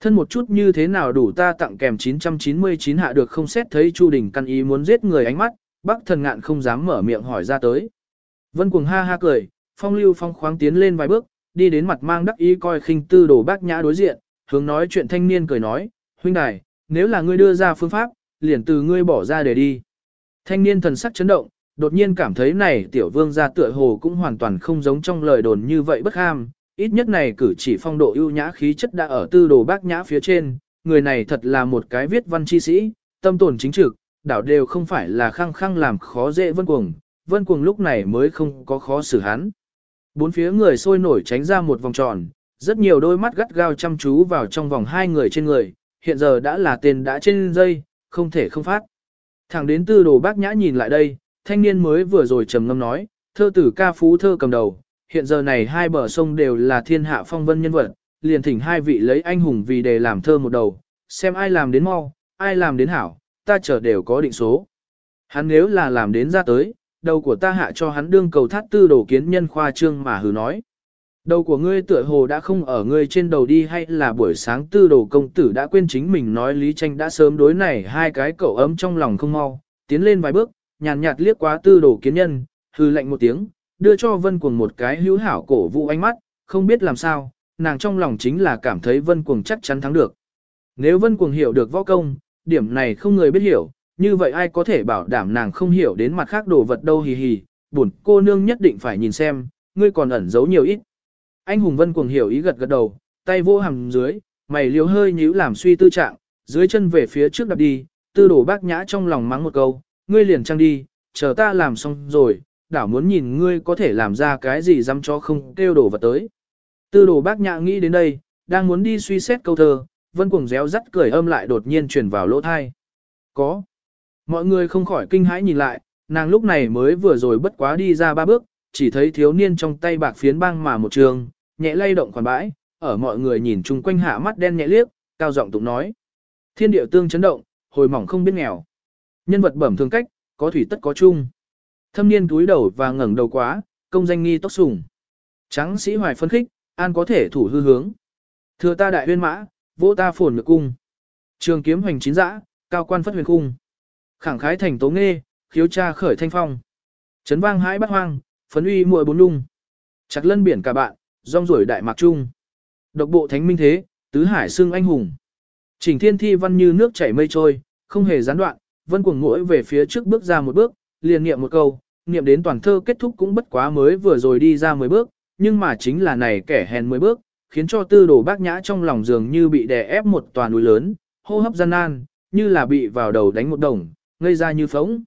Thân một chút như thế nào đủ ta tặng kèm 999 hạ được không xét thấy Chu Đình căn ý muốn giết người ánh mắt, bác thần ngạn không dám mở miệng hỏi ra tới. Vân cuồng ha ha cười, phong lưu phong khoáng tiến lên vài bước, đi đến mặt mang đắc ý coi khinh tư đồ bác nhã đối diện, hướng nói chuyện thanh niên cười nói, huynh đài, nếu là ngươi đưa ra phương pháp, liền từ ngươi bỏ ra để đi. Thanh niên thần sắc chấn động, đột nhiên cảm thấy này tiểu vương gia tựa hồ cũng hoàn toàn không giống trong lời đồn như vậy bất ham, ít nhất này cử chỉ phong độ ưu nhã khí chất đã ở tư đồ bác nhã phía trên, người này thật là một cái viết văn chi sĩ, tâm tồn chính trực, đảo đều không phải là khăng khăng làm khó dễ vân cuồng, vân cuồng lúc này mới không có khó xử hắn. Bốn phía người sôi nổi tránh ra một vòng tròn, rất nhiều đôi mắt gắt gao chăm chú vào trong vòng hai người trên người, hiện giờ đã là tên đã trên dây, không thể không phát. Thẳng đến tư đồ bác nhã nhìn lại đây, thanh niên mới vừa rồi trầm ngâm nói, thơ tử ca phú thơ cầm đầu, hiện giờ này hai bờ sông đều là thiên hạ phong vân nhân vật, liền thỉnh hai vị lấy anh hùng vì để làm thơ một đầu, xem ai làm đến mau, ai làm đến hảo, ta chờ đều có định số. Hắn nếu là làm đến ra tới, đầu của ta hạ cho hắn đương cầu thát tư đồ kiến nhân khoa trương mà hừ nói. Đầu của ngươi tựa hồ đã không ở ngươi trên đầu đi hay là buổi sáng tư đồ công tử đã quên chính mình nói Lý Tranh đã sớm đối này hai cái cậu ấm trong lòng không mau, tiến lên vài bước, nhàn nhạt, liếc quá tư đồ kiến nhân, hừ lạnh một tiếng, đưa cho vân cuồng một cái hữu hảo cổ vũ ánh mắt, không biết làm sao, nàng trong lòng chính là cảm thấy vân cuồng chắc chắn thắng được. Nếu vân cuồng hiểu được võ công, điểm này không người biết hiểu, như vậy ai có thể bảo đảm nàng không hiểu đến mặt khác đồ vật đâu hì hì, buồn cô nương nhất định phải nhìn xem, ngươi còn ẩn giấu nhiều ít. Anh Hùng Vân cuồng hiểu ý gật gật đầu, tay vô hằng dưới, mày liếu hơi nhíu làm suy tư trạng, dưới chân về phía trước đạp đi, tư đổ bác nhã trong lòng mắng một câu, ngươi liền trăng đi, chờ ta làm xong rồi, đảo muốn nhìn ngươi có thể làm ra cái gì dám cho không kêu đổ vật tới. Tư đồ bác nhã nghĩ đến đây, đang muốn đi suy xét câu thơ, vân cuồng réo rắt cười âm lại đột nhiên truyền vào lỗ thai. Có. Mọi người không khỏi kinh hãi nhìn lại, nàng lúc này mới vừa rồi bất quá đi ra ba bước, chỉ thấy thiếu niên trong tay bạc phiến băng mà một trường, nhẹ lay động khoản bãi, ở mọi người nhìn chung quanh hạ mắt đen nhẹ liếc, cao giọng tụng nói. Thiên điệu tương chấn động, hồi mỏng không biết nghèo. Nhân vật bẩm thường cách, có thủy tất có chung. Thâm niên túi đầu và ngẩng đầu quá, công danh nghi tóc sùng. Trắng sĩ hoài phân khích, an có thể thủ hư hướng. Thừa ta đại huyên mã, vỗ ta phồn ngược cung. Trường kiếm hoành chín dã, cao quan phất huyền cung. Khẳng khái thành tố nghê, khiếu tra khởi thanh phong. chấn vang hãi bắt hoang, phấn uy muội bốn lung. Chặt lân biển cả bạn, rong rổi đại mạc trung. Độc bộ thánh minh thế, tứ hải xương anh hùng. Trình thiên thi văn như nước chảy mây trôi, không hề gián đoạn, vân cuồng ngũi về phía trước bước ra một bước, liền niệm một câu, niệm đến toàn thơ kết thúc cũng bất quá mới vừa rồi đi ra 10 bước, nhưng mà chính là này kẻ hèn 10 bước, khiến cho tư đồ bác nhã trong lòng dường như bị đè ép một tòa núi lớn, hô hấp gian nan, như là bị vào đầu đánh một đồng, ngây ra như phóng.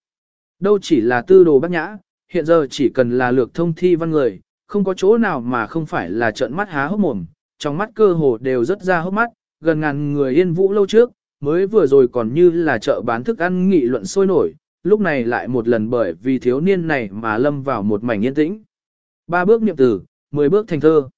Đâu chỉ là tư đồ bác nhã, hiện giờ chỉ cần là lược thông thi văn người, không có chỗ nào mà không phải là trợn mắt há hốc mồm, trong mắt cơ hồ đều rất ra hốc mắt, gần ngàn người yên vũ lâu trước, mới vừa rồi còn như là chợ bán thức ăn nghị luận sôi nổi, lúc này lại một lần bởi vì thiếu niên này mà lâm vào một mảnh yên tĩnh. Ba bước niệm từ, mười bước thành thơ.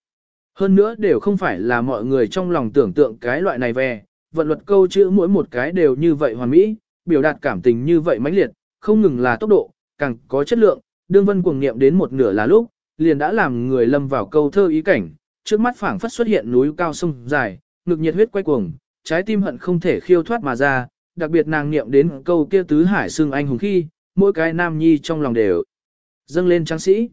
Hơn nữa đều không phải là mọi người trong lòng tưởng tượng cái loại này về, vận luật câu chữ mỗi một cái đều như vậy hoàn mỹ, biểu đạt cảm tình như vậy mãnh liệt, không ngừng là tốc độ, càng có chất lượng, đương vân cuồng niệm đến một nửa là lúc, liền đã làm người lâm vào câu thơ ý cảnh, trước mắt phảng phất xuất hiện núi cao sông dài, ngực nhiệt huyết quay cuồng, trái tim hận không thể khiêu thoát mà ra, đặc biệt nàng niệm đến câu kia tứ hải xương anh hùng khi, mỗi cái nam nhi trong lòng đều dâng lên tráng sĩ.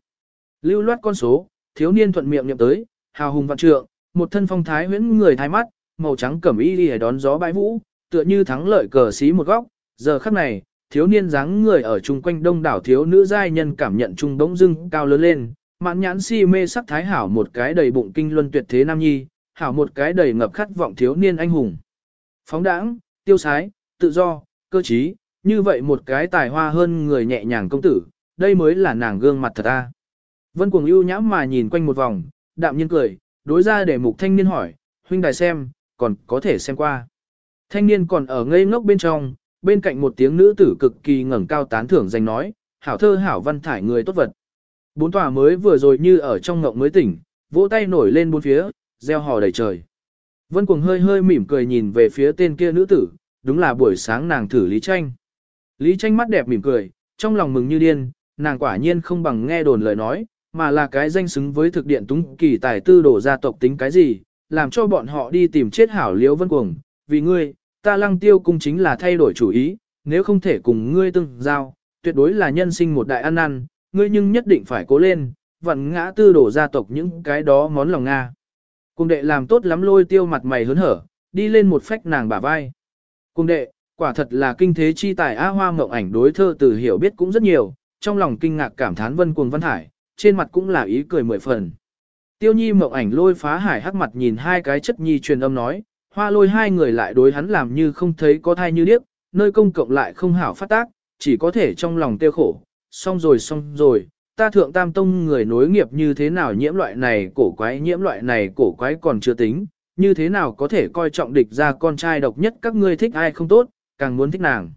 Lưu loát con số, thiếu niên thuận miệng niệm tới, hào hùng vạn trượng, một thân phong thái huyễn người thái mắt, màu trắng cẩm y đi đón gió bãi vũ, tựa như thắng lợi cờ xí một góc, giờ khắc này, thiếu niên dáng người ở chung quanh đông đảo thiếu nữ giai nhân cảm nhận trung bỗng dưng cao lớn lên, mạn nhãn si mê sắc thái hảo một cái đầy bụng kinh luân tuyệt thế nam nhi, hảo một cái đầy ngập khát vọng thiếu niên anh hùng. Phóng đãng, tiêu sái, tự do, cơ trí, như vậy một cái tài hoa hơn người nhẹ nhàng công tử, đây mới là nàng gương mặt thật ta. Vân cuồng ưu nhãm mà nhìn quanh một vòng, đạm nhiên cười, đối ra để mục thanh niên hỏi, huynh đài xem, còn có thể xem qua. Thanh niên còn ở ngây ngốc bên trong, bên cạnh một tiếng nữ tử cực kỳ ngẩng cao tán thưởng danh nói, hảo thơ hảo văn thải người tốt vật. Bốn tòa mới vừa rồi như ở trong ngộng mới tỉnh, vỗ tay nổi lên bốn phía, gieo hò đầy trời. Vân Cuồng hơi hơi mỉm cười nhìn về phía tên kia nữ tử, đúng là buổi sáng nàng thử Lý Tranh. Lý Tranh mắt đẹp mỉm cười, trong lòng mừng như điên, nàng quả nhiên không bằng nghe đồn lời nói, mà là cái danh xứng với thực điện túng kỳ tài tư đổ gia tộc tính cái gì, làm cho bọn họ đi tìm chết hảo liễu Vân Cuồng, vì ngươi, ta lăng tiêu cung chính là thay đổi chủ ý, nếu không thể cùng ngươi tương giao, tuyệt đối là nhân sinh một đại ăn năn, ngươi nhưng nhất định phải cố lên, vặn ngã tư đổ gia tộc những cái đó món lòng Nga. Cùng đệ làm tốt lắm lôi tiêu mặt mày hớn hở, đi lên một phách nàng bả vai. Cùng đệ, quả thật là kinh thế chi tài A hoa mộng ảnh đối thơ từ hiểu biết cũng rất nhiều, trong lòng kinh ngạc cảm thán vân cuồng văn hải, trên mặt cũng là ý cười mười phần. Tiêu nhi mộng ảnh lôi phá hải hắc mặt nhìn hai cái chất nhi truyền âm nói, hoa lôi hai người lại đối hắn làm như không thấy có thai như điếc, nơi công cộng lại không hảo phát tác, chỉ có thể trong lòng tiêu khổ, xong rồi xong rồi, ta thượng tam tông người nối nghiệp như thế nào nhiễm loại này cổ quái nhiễm loại này cổ quái còn chưa tính, như thế nào có thể coi trọng địch ra con trai độc nhất các ngươi thích ai không tốt, càng muốn thích nàng.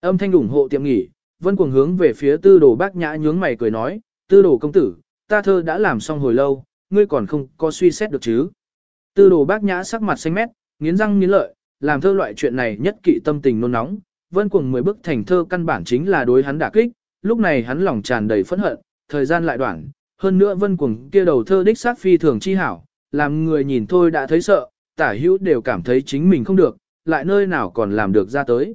Âm thanh ủng hộ tiệm nghỉ, vân cuồng hướng về phía tư đồ bác nhã nhướng mày cười nói, tư đồ công tử, ta thơ đã làm xong hồi lâu, ngươi còn không có suy xét được chứ. Tư đồ bác nhã sắc mặt xanh mét, nghiến răng nghiến lợi, làm thơ loại chuyện này nhất kỵ tâm tình nôn nóng, vân cuồng mười bức thành thơ căn bản chính là đối hắn đả kích, lúc này hắn lòng tràn đầy phẫn hận, thời gian lại đoạn, hơn nữa vân cuồng kia đầu thơ đích sát phi thường chi hảo, làm người nhìn thôi đã thấy sợ, tả hữu đều cảm thấy chính mình không được, lại nơi nào còn làm được ra tới.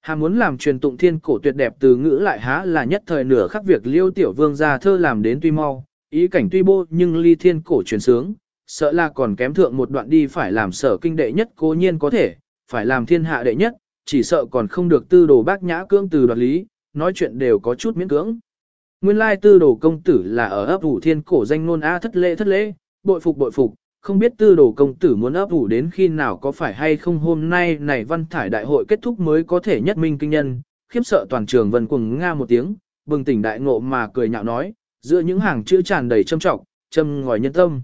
Hà muốn làm truyền tụng thiên cổ tuyệt đẹp từ ngữ lại há là nhất thời nửa khắc việc liêu tiểu vương ra thơ làm đến tuy mau, ý cảnh tuy bô nhưng ly thiên cổ truyền sướng, sợ là còn kém thượng một đoạn đi phải làm sở kinh đệ nhất cố nhiên có thể, phải làm thiên hạ đệ nhất, chỉ sợ còn không được tư đồ bác nhã cương từ đoạt lý, nói chuyện đều có chút miễn cưỡng. Nguyên lai tư đồ công tử là ở ấp ủ thiên cổ danh nôn A thất lễ thất lễ, bội phục bội phục, không biết tư đồ công tử muốn ấp ủ đến khi nào có phải hay không hôm nay này văn thải đại hội kết thúc mới có thể nhất minh kinh nhân, khiếp sợ toàn trường vân cuồng nga một tiếng, bừng tỉnh đại ngộ mà cười nhạo nói, giữa những hàng chữ tràn đầy châm trọng, châm ngòi nhân tâm.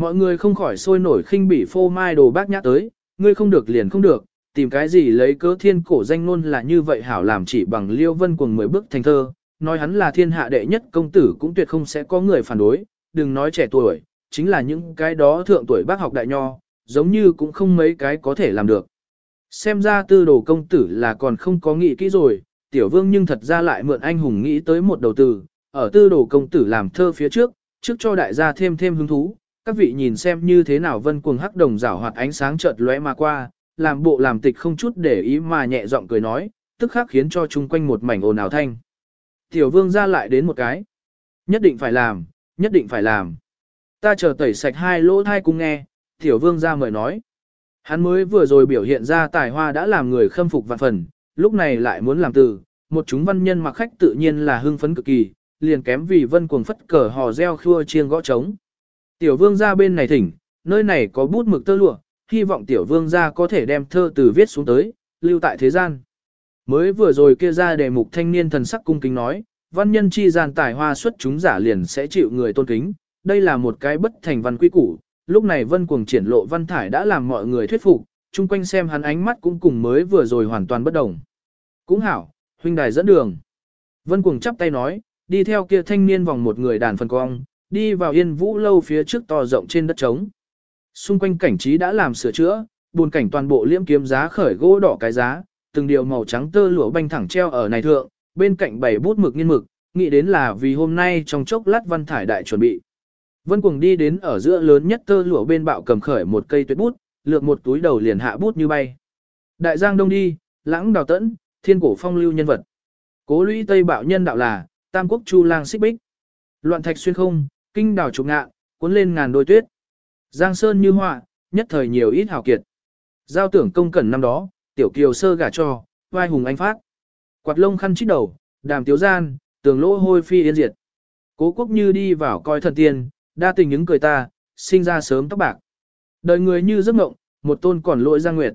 Mọi người không khỏi sôi nổi khinh bỉ phô mai đồ bác nhã tới, ngươi không được liền không được, tìm cái gì lấy cớ thiên cổ danh nôn là như vậy hảo làm chỉ bằng liêu vân cuồng mười bước thành thơ, nói hắn là thiên hạ đệ nhất công tử cũng tuyệt không sẽ có người phản đối, đừng nói trẻ tuổi, chính là những cái đó thượng tuổi bác học đại nho, giống như cũng không mấy cái có thể làm được. Xem ra tư đồ công tử là còn không có nghĩ kỹ rồi, tiểu vương nhưng thật ra lại mượn anh hùng nghĩ tới một đầu từ, ở tư đồ công tử làm thơ phía trước, trước cho đại gia thêm thêm hứng thú, các vị nhìn xem như thế nào vân cuồng hắc đồng rảo hoạt ánh sáng chợt lóe mà qua, làm bộ làm tịch không chút để ý mà nhẹ giọng cười nói, tức khắc khiến cho chung quanh một mảnh ồn ào thanh. Tiểu vương ra lại đến một cái. Nhất định phải làm, nhất định phải làm. Ta chờ tẩy sạch hai lỗ thai cùng nghe, Tiểu vương ra mời nói. Hắn mới vừa rồi biểu hiện ra tài hoa đã làm người khâm phục vạn phần, lúc này lại muốn làm từ, một chúng văn nhân mặc khách tự nhiên là hưng phấn cực kỳ, liền kém vì vân cuồng phất cờ hò reo khua chiêng gõ trống. Tiểu vương ra bên này thỉnh, nơi này có bút mực tơ lụa, hy vọng tiểu vương ra có thể đem thơ từ viết xuống tới, lưu tại thế gian. Mới vừa rồi kia ra đề mục thanh niên thần sắc cung kính nói, văn nhân chi gian tài hoa xuất chúng giả liền sẽ chịu người tôn kính, đây là một cái bất thành văn quy củ. Lúc này vân cuồng triển lộ văn thải đã làm mọi người thuyết phục, chung quanh xem hắn ánh mắt cũng cùng mới vừa rồi hoàn toàn bất đồng. Cũng hảo, huynh đài dẫn đường. Vân cuồng chắp tay nói, đi theo kia thanh niên vòng một người đàn phần cong, đi vào yên vũ lâu phía trước to rộng trên đất trống. Xung quanh cảnh trí đã làm sửa chữa, buồn cảnh toàn bộ liễm kiếm giá khởi gỗ đỏ cái giá, từng điều màu trắng tơ lụa banh thẳng treo ở này thượng, bên cạnh bảy bút mực nghiên mực, nghĩ đến là vì hôm nay trong chốc lát văn thải đại chuẩn bị. Vân Cuồng đi đến ở giữa lớn nhất tơ lụa bên bạo cầm khởi một cây tuyệt bút, lược một túi đầu liền hạ bút như bay. Đại giang đông đi, lãng đào tẫn, thiên cổ phong lưu nhân vật. Cố lũy tây bạo nhân đạo là, tam quốc chu lang xích bích. Loạn thạch xuyên không, kinh đào trục ngạ, cuốn lên ngàn đôi tuyết. Giang sơn như họa, nhất thời nhiều ít hào kiệt. Giao tưởng công cẩn năm đó, tiểu kiều sơ gả cho, vai hùng anh phát. Quạt lông khăn chít đầu, đàm tiếu gian, tường lỗ hôi phi yên diệt. Cố quốc như đi vào coi thần tiên, đa tình những cười ta, sinh ra sớm tóc bạc. Đời người như giấc mộng, một tôn còn lỗi giang nguyệt.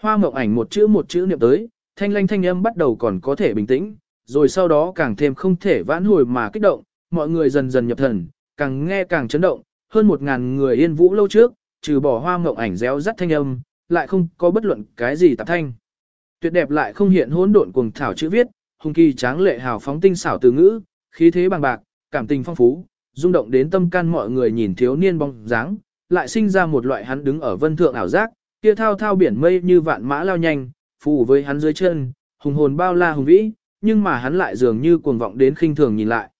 Hoa mộng ảnh một chữ một chữ niệm tới, thanh lanh thanh âm bắt đầu còn có thể bình tĩnh, rồi sau đó càng thêm không thể vãn hồi mà kích động, mọi người dần dần nhập thần, càng nghe càng chấn động, hơn một ngàn người yên vũ lâu trước, trừ bỏ hoa mộng ảnh réo rắt thanh âm, lại không có bất luận cái gì tạp thanh. Tuyệt đẹp lại không hiện hỗn độn cuồng thảo chữ viết, hùng kỳ tráng lệ hào phóng tinh xảo từ ngữ, khí thế bằng bạc, cảm tình phong phú, rung động đến tâm can mọi người nhìn thiếu niên bóng dáng, lại sinh ra một loại hắn đứng ở vân thượng ảo giác, kia thao thao biển mây như vạn mã lao nhanh, phù với hắn dưới chân, hùng hồn bao la hùng vĩ, nhưng mà hắn lại dường như cuồng vọng đến khinh thường nhìn lại.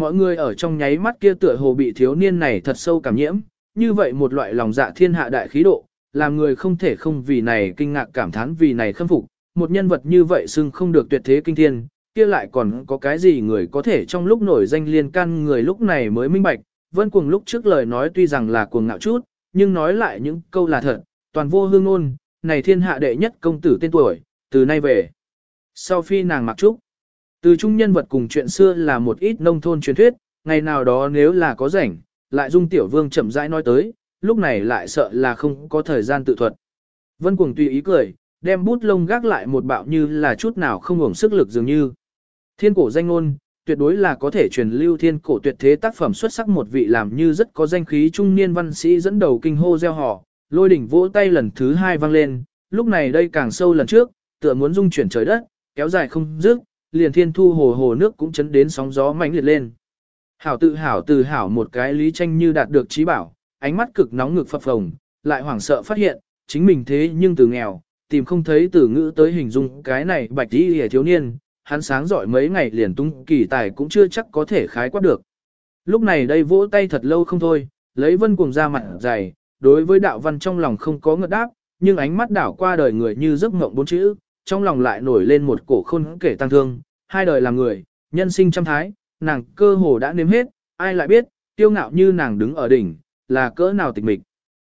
Mọi người ở trong nháy mắt kia tựa hồ bị thiếu niên này thật sâu cảm nhiễm, như vậy một loại lòng dạ thiên hạ đại khí độ, làm người không thể không vì này kinh ngạc cảm thán vì này khâm phục, một nhân vật như vậy xưng không được tuyệt thế kinh thiên, kia lại còn có cái gì người có thể trong lúc nổi danh liên can người lúc này mới minh bạch, vân cuồng lúc trước lời nói tuy rằng là cuồng ngạo chút, nhưng nói lại những câu là thật, toàn vô hương ngôn, này thiên hạ đệ nhất công tử tên tuổi, từ nay về. Sau phi nàng mặc trúc, từ trung nhân vật cùng chuyện xưa là một ít nông thôn truyền thuyết, ngày nào đó nếu là có rảnh, lại dung tiểu vương chậm rãi nói tới, lúc này lại sợ là không có thời gian tự thuật. Vân cuồng tùy ý cười, đem bút lông gác lại một bạo như là chút nào không hưởng sức lực dường như. Thiên cổ danh ngôn, tuyệt đối là có thể truyền lưu thiên cổ tuyệt thế tác phẩm xuất sắc một vị làm như rất có danh khí trung niên văn sĩ dẫn đầu kinh hô gieo họ, lôi đỉnh vỗ tay lần thứ hai vang lên, lúc này đây càng sâu lần trước, tựa muốn dung chuyển trời đất, kéo dài không dứt, liền thiên thu hồ hồ nước cũng chấn đến sóng gió mãnh liệt lên. Hảo tự hảo từ hảo một cái lý tranh như đạt được trí bảo, ánh mắt cực nóng ngực phập phồng, lại hoảng sợ phát hiện, chính mình thế nhưng từ nghèo, tìm không thấy từ ngữ tới hình dung cái này bạch đi hề thiếu niên, hắn sáng giỏi mấy ngày liền tung kỳ tài cũng chưa chắc có thể khái quát được. Lúc này đây vỗ tay thật lâu không thôi, lấy vân cuồng ra mặt dày, đối với đạo văn trong lòng không có ngợt đáp, nhưng ánh mắt đảo qua đời người như giấc mộng bốn chữ, trong lòng lại nổi lên một cổ khôn kể tăng thương, hai đời làm người, nhân sinh trăm thái, nàng cơ hồ đã nếm hết, ai lại biết, tiêu ngạo như nàng đứng ở đỉnh, là cỡ nào tịch mịch.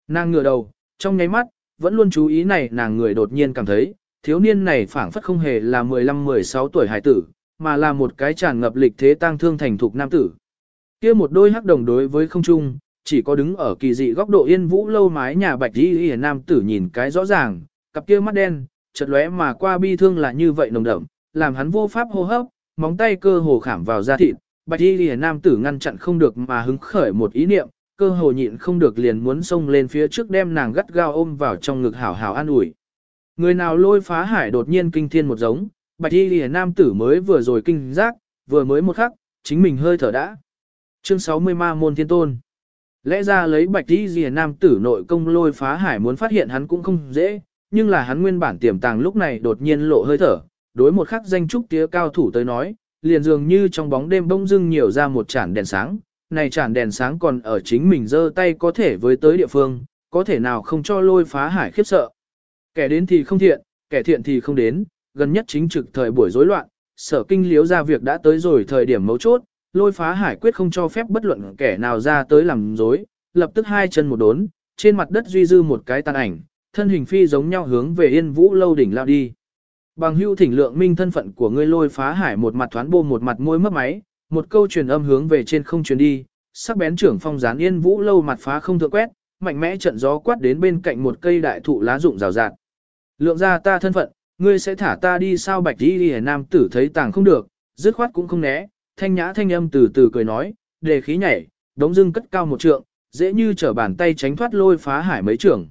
Nàng ngửa đầu, trong nháy mắt, vẫn luôn chú ý này nàng người đột nhiên cảm thấy, thiếu niên này phảng phất không hề là 15-16 tuổi hải tử, mà là một cái tràn ngập lịch thế tang thương thành thục nam tử. Kia một đôi hắc đồng đối với không trung, chỉ có đứng ở kỳ dị góc độ yên vũ lâu mái nhà bạch y y nam tử nhìn cái rõ ràng, cặp kia mắt đen, chợt lóe mà qua bi thương là như vậy nồng đậm, làm hắn vô pháp hô hấp, móng tay cơ hồ khảm vào da thịt, bạch y y nam tử ngăn chặn không được mà hứng khởi một ý niệm, cơ hồ nhịn không được liền muốn xông lên phía trước đem nàng gắt gao ôm vào trong ngực hảo hảo an ủi. Người nào lôi phá hải đột nhiên kinh thiên một giống, bạch y lìa nam tử mới vừa rồi kinh giác, vừa mới một khắc, chính mình hơi thở đã. Chương 60 ma môn thiên tôn. Lẽ ra lấy bạch y lìa nam tử nội công lôi phá hải muốn phát hiện hắn cũng không dễ, nhưng là hắn nguyên bản tiềm tàng lúc này đột nhiên lộ hơi thở, đối một khắc danh trúc tía cao thủ tới nói, liền dường như trong bóng đêm bỗng dưng nhiều ra một chản đèn sáng, này chản đèn sáng còn ở chính mình giơ tay có thể với tới địa phương, có thể nào không cho lôi phá hải khiếp sợ. Kẻ đến thì không thiện, kẻ thiện thì không đến, gần nhất chính trực thời buổi rối loạn, sở kinh liếu ra việc đã tới rồi thời điểm mấu chốt, lôi phá hải quyết không cho phép bất luận kẻ nào ra tới làm dối, lập tức hai chân một đốn, trên mặt đất duy dư một cái tàn ảnh, thân hình phi giống nhau hướng về Yên Vũ lâu đỉnh lao đi. Bằng hưu thỉnh lượng minh thân phận của ngươi lôi phá hải một mặt thoán bô một mặt môi mất máy, một câu truyền âm hướng về trên không truyền đi, sắc bén trưởng phong gián Yên Vũ lâu mặt phá không thượng quét, mạnh mẽ trận gió quát đến bên cạnh một cây đại thụ lá rụng rào rạt. Lượng ra ta thân phận, ngươi sẽ thả ta đi sao bạch đi đi nam tử thấy tàng không được, dứt khoát cũng không né, thanh nhã thanh âm từ từ cười nói, đề khí nhảy, đống dưng cất cao một trượng, dễ như trở bàn tay tránh thoát lôi phá hải mấy trưởng.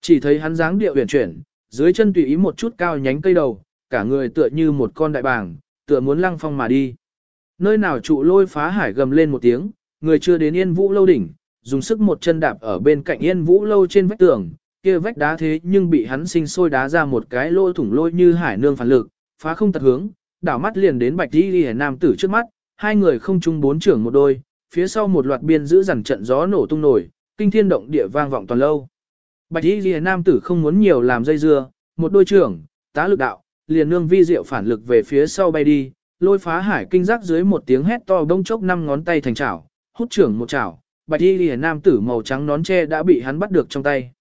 Chỉ thấy hắn dáng điệu uyển chuyển, dưới chân tùy ý một chút cao nhánh cây đầu, cả người tựa như một con đại bàng, tựa muốn lăng phong mà đi. Nơi nào trụ lôi phá hải gầm lên một tiếng, người chưa đến yên vũ lâu đỉnh, dùng sức một chân đạp ở bên cạnh yên vũ lâu trên vách tường, kia vách đá thế nhưng bị hắn sinh sôi đá ra một cái lỗ thủng lôi như hải nương phản lực, phá không tật hướng, đảo mắt liền đến bạch đi đi nam tử trước mắt, hai người không chung bốn trưởng một đôi, phía sau một loạt biên giữ rằng trận gió nổ tung nổi, kinh thiên động địa vang vọng toàn lâu. Bạch y ghi nam tử không muốn nhiều làm dây dưa, một đôi trưởng, tá lực đạo, liền nương vi diệu phản lực về phía sau bay đi, lôi phá hải kinh giác dưới một tiếng hét to bông chốc năm ngón tay thành chảo, hút trưởng một chảo, bạch y ghi nam tử màu trắng nón tre đã bị hắn bắt được trong tay.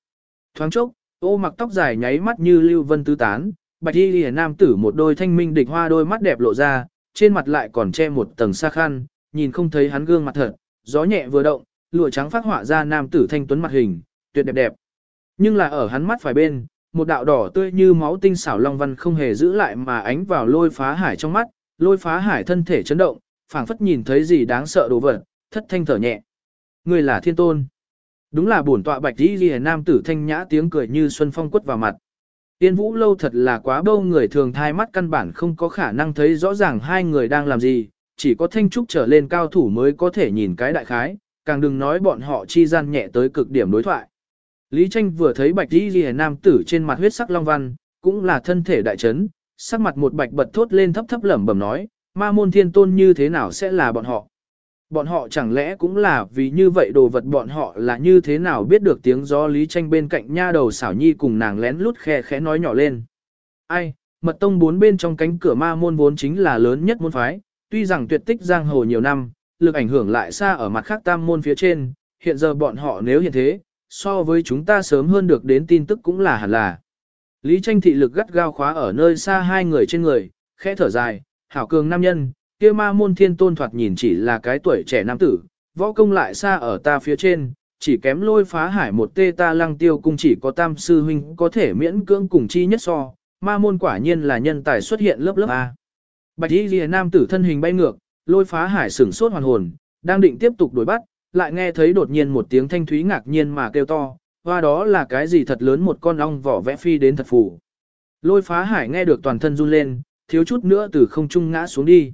Thoáng chốc, ô mặc tóc dài nháy mắt như lưu vân tứ tán, bạch y ghi nam tử một đôi thanh minh địch hoa đôi mắt đẹp lộ ra, trên mặt lại còn che một tầng sa khăn, nhìn không thấy hắn gương mặt thật, gió nhẹ vừa động, lụa trắng phát họa ra nam tử thanh tuấn mặt hình, tuyệt đẹp đẹp. Nhưng là ở hắn mắt phải bên, một đạo đỏ tươi như máu tinh xảo long văn không hề giữ lại mà ánh vào lôi phá hải trong mắt, lôi phá hải thân thể chấn động, phảng phất nhìn thấy gì đáng sợ đồ vật, thất thanh thở nhẹ. Người là thiên tôn. Đúng là bổn tọa bạch đi ghi nam tử thanh nhã tiếng cười như xuân phong quất vào mặt. Tiên vũ lâu thật là quá bâu người thường thai mắt căn bản không có khả năng thấy rõ ràng hai người đang làm gì, chỉ có thanh trúc trở lên cao thủ mới có thể nhìn cái đại khái, càng đừng nói bọn họ chi gian nhẹ tới cực điểm đối thoại. Lý tranh vừa thấy bạch đi ghi nam tử trên mặt huyết sắc long văn, cũng là thân thể đại chấn, sắc mặt một bạch bật thốt lên thấp thấp lẩm bẩm nói, ma môn thiên tôn như thế nào sẽ là bọn họ. Bọn họ chẳng lẽ cũng là vì như vậy đồ vật bọn họ là như thế nào biết được tiếng gió lý tranh bên cạnh nha đầu xảo nhi cùng nàng lén lút khe khẽ nói nhỏ lên. Ai, mật tông bốn bên trong cánh cửa ma môn vốn chính là lớn nhất môn phái, tuy rằng tuyệt tích giang hồ nhiều năm, lực ảnh hưởng lại xa ở mặt khác tam môn phía trên, hiện giờ bọn họ nếu hiện thế, so với chúng ta sớm hơn được đến tin tức cũng là hẳn là. Lý tranh thị lực gắt gao khóa ở nơi xa hai người trên người, khẽ thở dài, hảo cường nam nhân, kia ma môn thiên tôn thoạt nhìn chỉ là cái tuổi trẻ nam tử, võ công lại xa ở ta phía trên, chỉ kém lôi phá hải một tê ta lăng tiêu cung chỉ có tam sư huynh có thể miễn cưỡng cùng chi nhất so, ma môn quả nhiên là nhân tài xuất hiện lớp lớp A. Bạch y lìa nam tử thân hình bay ngược, lôi phá hải sửng sốt hoàn hồn, đang định tiếp tục đuổi bắt, lại nghe thấy đột nhiên một tiếng thanh thúy ngạc nhiên mà kêu to, hoa đó là cái gì thật lớn một con ong vỏ vẽ phi đến thật phủ. Lôi phá hải nghe được toàn thân run lên, thiếu chút nữa từ không trung ngã xuống đi.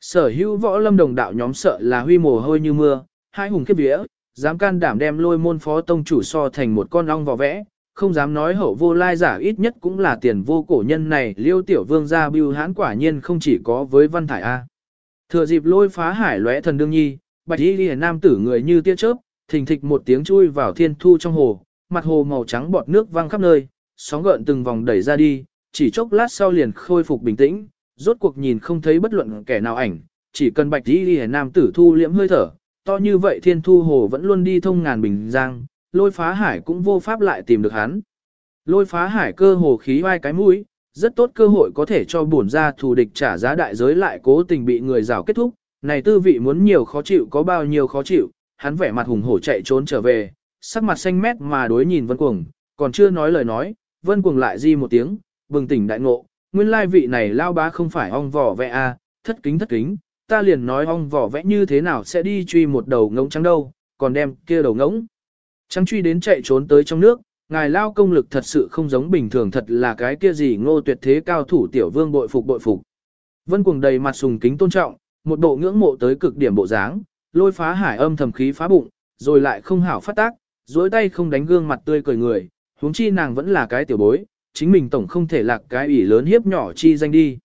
Sở hữu võ lâm đồng đạo nhóm sợ là huy mồ hôi như mưa, hai hùng kiếp vía, dám can đảm đem lôi môn phó tông chủ so thành một con ong vỏ vẽ, không dám nói hậu vô lai giả ít nhất cũng là tiền vô cổ nhân này liêu tiểu vương gia bưu hãn quả nhiên không chỉ có với văn thải A. Thừa dịp lôi phá hải lóe thần đương nhi, bạch y lìa nam tử người như tia chớp, thình thịch một tiếng chui vào thiên thu trong hồ, mặt hồ màu trắng bọt nước văng khắp nơi, sóng gợn từng vòng đẩy ra đi, chỉ chốc lát sau liền khôi phục bình tĩnh, rốt cuộc nhìn không thấy bất luận kẻ nào ảnh, chỉ cần bạch y lìa nam tử thu liễm hơi thở, to như vậy thiên thu hồ vẫn luôn đi thông ngàn bình giang, lôi phá hải cũng vô pháp lại tìm được hắn. Lôi phá hải cơ hồ khí vai cái mũi, rất tốt cơ hội có thể cho bổn ra thù địch trả giá đại giới lại cố tình bị người rào kết thúc, này tư vị muốn nhiều khó chịu có bao nhiêu khó chịu, hắn vẻ mặt hùng hổ chạy trốn trở về, sắc mặt xanh mét mà đối nhìn Vân Cuồng, còn chưa nói lời nói, Vân Cuồng lại di một tiếng, bừng tỉnh đại ngộ, nguyên lai vị này lao bá không phải ong vỏ vẽ a, à, thất kính thất kính, ta liền nói ong vỏ vẽ như thế nào sẽ đi truy một đầu ngỗng trắng đâu, còn đem kia đầu ngỗng. Trắng truy đến chạy trốn tới trong nước, ngài lao công lực thật sự không giống bình thường thật là cái kia gì ngô tuyệt thế cao thủ tiểu vương bội phục bội phục. Vân cuồng đầy mặt sùng kính tôn trọng, một bộ ngưỡng mộ tới cực điểm bộ dáng, lôi phá hải âm thầm khí phá bụng, rồi lại không hảo phát tác, dối tay không đánh gương mặt tươi cười người, huống chi nàng vẫn là cái tiểu bối, chính mình tổng không thể lạc cái ủy lớn hiếp nhỏ chi danh đi.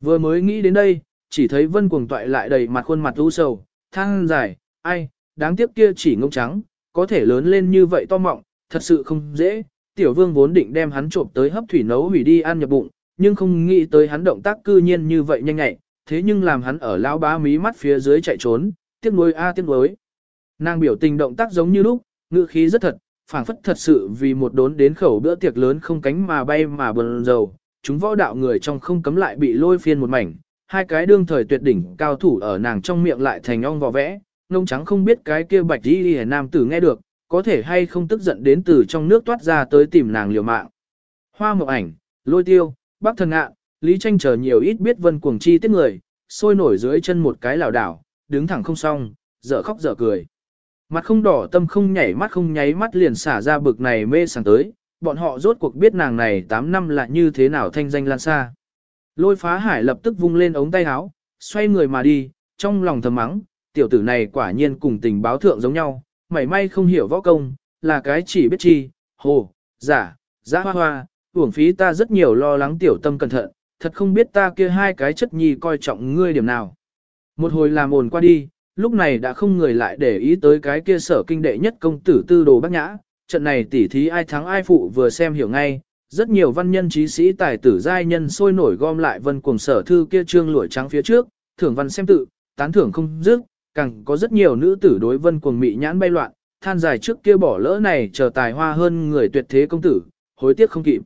Vừa mới nghĩ đến đây, chỉ thấy vân cuồng toại lại đầy mặt khuôn mặt u sầu, thang dài, ai, đáng tiếc kia chỉ ngông trắng, có thể lớn lên như vậy to mọng, thật sự không dễ. Tiểu vương vốn định đem hắn trộm tới hấp thủy nấu hủy đi ăn nhập bụng, nhưng không nghĩ tới hắn động tác cư nhiên như vậy nhanh nhẹn thế nhưng làm hắn ở lão bá mí mắt phía dưới chạy trốn, tiếc nuối a tiếc nuối. Nàng biểu tình động tác giống như lúc, ngữ khí rất thật, phảng phất thật sự vì một đốn đến khẩu bữa tiệc lớn không cánh mà bay mà bần dầu, chúng võ đạo người trong không cấm lại bị lôi phiên một mảnh, hai cái đương thời tuyệt đỉnh cao thủ ở nàng trong miệng lại thành ong vò vẽ, nông trắng không biết cái kia bạch đi hề nam tử nghe được, có thể hay không tức giận đến từ trong nước toát ra tới tìm nàng liều mạng. Hoa mộng ảnh, lôi tiêu, bác thần ngạ, lý tranh chờ nhiều ít biết vân cuồng chi tiết người, sôi nổi dưới chân một cái lảo đảo, đứng thẳng không xong, dở khóc dở cười. Mặt không đỏ tâm không nhảy mắt không nháy mắt liền xả ra bực này mê sảng tới, bọn họ rốt cuộc biết nàng này 8 năm là như thế nào thanh danh lan xa. Lôi phá hải lập tức vung lên ống tay áo, xoay người mà đi, trong lòng thầm mắng, tiểu tử này quả nhiên cùng tình báo thượng giống nhau, mảy may không hiểu võ công, là cái chỉ biết chi, hồ, giả, giả hoa hoa, uổng phí ta rất nhiều lo lắng tiểu tâm cẩn thận, thật không biết ta kia hai cái chất nhi coi trọng ngươi điểm nào. Một hồi làm ồn qua đi, lúc này đã không người lại để ý tới cái kia sở kinh đệ nhất công tử tư đồ bác nhã, trận này tỉ thí ai thắng ai phụ vừa xem hiểu ngay, rất nhiều văn nhân trí sĩ tài tử giai nhân sôi nổi gom lại vân cuồng sở thư kia trương lụi trắng phía trước, thưởng văn xem tự, tán thưởng không dứt, càng có rất nhiều nữ tử đối vân cuồng mị nhãn bay loạn, than dài trước kia bỏ lỡ này chờ tài hoa hơn người tuyệt thế công tử, hối tiếc không kịp.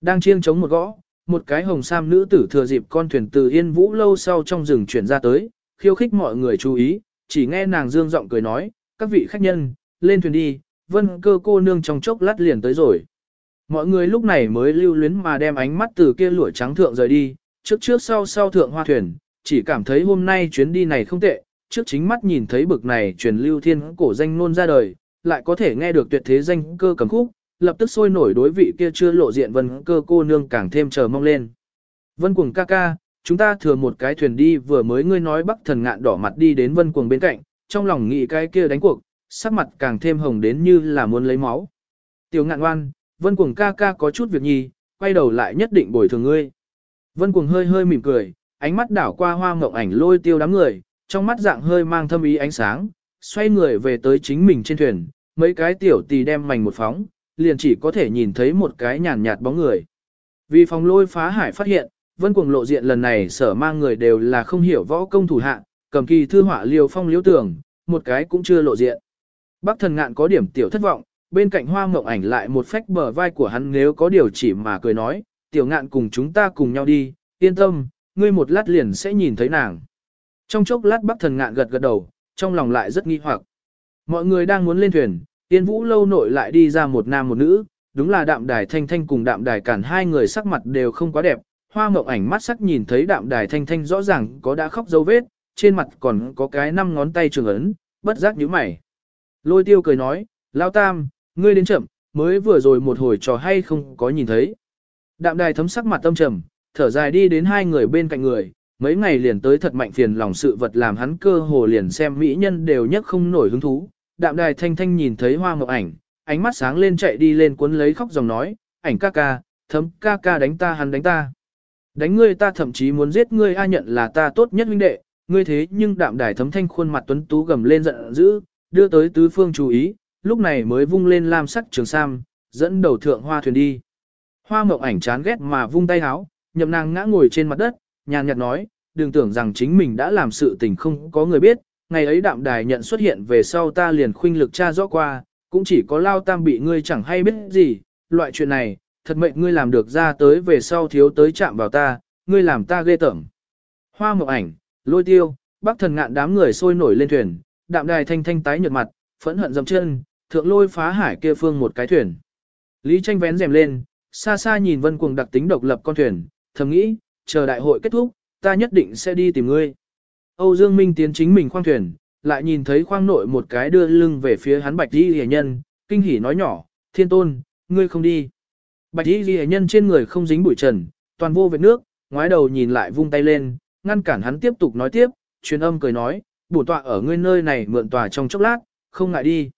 Đang chiêng chống một gõ, một cái hồng sam nữ tử thừa dịp con thuyền từ yên vũ lâu sau trong rừng chuyển ra tới, khiêu khích mọi người chú ý, chỉ nghe nàng dương giọng cười nói, các vị khách nhân, lên thuyền đi, vân cơ cô nương trong chốc lát liền tới rồi. Mọi người lúc này mới lưu luyến mà đem ánh mắt từ kia lũa trắng thượng rời đi, trước trước sau sau thượng hoa thuyền, chỉ cảm thấy hôm nay chuyến đi này không tệ, trước chính mắt nhìn thấy bực này truyền lưu thiên cổ danh nôn ra đời, lại có thể nghe được tuyệt thế danh cơ cầm khúc, lập tức sôi nổi đối vị kia chưa lộ diện vân cơ cô nương càng thêm chờ mong lên. Vân cuồng ca ca, chúng ta thừa một cái thuyền đi vừa mới ngươi nói bắc thần ngạn đỏ mặt đi đến vân cuồng bên cạnh, trong lòng nghĩ cái kia đánh cuộc, sắc mặt càng thêm hồng đến như là muốn lấy máu. Tiểu ngạn ngoan, vân cuồng ca ca có chút việc nhi, quay đầu lại nhất định bồi thường ngươi. Vân cuồng hơi hơi mỉm cười, ánh mắt đảo qua hoa ngộng ảnh lôi tiêu đám người, trong mắt dạng hơi mang thâm ý ánh sáng, xoay người về tới chính mình trên thuyền, mấy cái tiểu tỳ đem mảnh một phóng, liền chỉ có thể nhìn thấy một cái nhàn nhạt bóng người. Vì phòng lôi phá hải phát hiện, vân cuồng lộ diện lần này sở mang người đều là không hiểu võ công thủ hạ, cầm kỳ thư họa liều phong liếu tưởng, một cái cũng chưa lộ diện. Bác thần ngạn có điểm tiểu thất vọng, bên cạnh hoa mộng ảnh lại một phách bờ vai của hắn nếu có điều chỉ mà cười nói, tiểu ngạn cùng chúng ta cùng nhau đi, yên tâm, ngươi một lát liền sẽ nhìn thấy nàng. Trong chốc lát bác thần ngạn gật gật đầu, trong lòng lại rất nghi hoặc. Mọi người đang muốn lên thuyền, Tiên vũ lâu nội lại đi ra một nam một nữ, đúng là đạm đài thanh thanh cùng đạm đài cản hai người sắc mặt đều không quá đẹp. Hoa mộng ảnh mắt sắc nhìn thấy đạm đài thanh thanh rõ ràng có đã khóc dấu vết, trên mặt còn có cái năm ngón tay trường ấn, bất giác nhíu mày. Lôi tiêu cười nói, lao tam, ngươi đến chậm, mới vừa rồi một hồi trò hay không có nhìn thấy. Đạm đài thấm sắc mặt tâm trầm, thở dài đi đến hai người bên cạnh người, mấy ngày liền tới thật mạnh phiền lòng sự vật làm hắn cơ hồ liền xem mỹ nhân đều nhất không nổi hứng thú, đạm đài thanh thanh nhìn thấy hoa ngọc ảnh, ánh mắt sáng lên chạy đi lên cuốn lấy khóc dòng nói, ảnh ca ca, thấm ca ca đánh ta hắn đánh ta. Đánh ngươi ta thậm chí muốn giết ngươi a nhận là ta tốt nhất huynh đệ, ngươi thế nhưng đạm đài thấm thanh khuôn mặt tuấn tú gầm lên giận dữ, đưa tới tứ phương chú ý, lúc này mới vung lên lam sắc trường sam, dẫn đầu thượng hoa thuyền đi. Hoa mộng ảnh chán ghét mà vung tay háo, nhậm nàng ngã ngồi trên mặt đất, nhàn nhạt nói, đừng tưởng rằng chính mình đã làm sự tình không có người biết, ngày ấy đạm đài nhận xuất hiện về sau ta liền khuynh lực tra rõ qua, cũng chỉ có lao tam bị ngươi chẳng hay biết gì, loại chuyện này, thật mệnh ngươi làm được ra tới về sau thiếu tới chạm vào ta, ngươi làm ta ghê tởm. Hoa mộng ảnh, lôi tiêu, bác thần ngạn đám người sôi nổi lên thuyền, đạm đài thanh thanh tái nhợt mặt, phẫn hận dầm chân, thượng lôi phá hải kia phương một cái thuyền. Lý tranh vén rèm lên, xa xa nhìn vân cuồng đặc tính độc lập con thuyền, thầm nghĩ, chờ đại hội kết thúc, ta nhất định sẽ đi tìm ngươi. Âu Dương Minh tiến chính mình khoang thuyền, lại nhìn thấy khoang nội một cái đưa lưng về phía hắn bạch Y hề nhân, kinh hỉ nói nhỏ, thiên tôn, ngươi không đi. Bạch Y hề nhân trên người không dính bụi trần, toàn vô vệt nước, ngoái đầu nhìn lại vung tay lên, ngăn cản hắn tiếp tục nói tiếp, truyền âm cười nói, bổ tọa ở ngươi nơi này mượn tòa trong chốc lát, không ngại đi.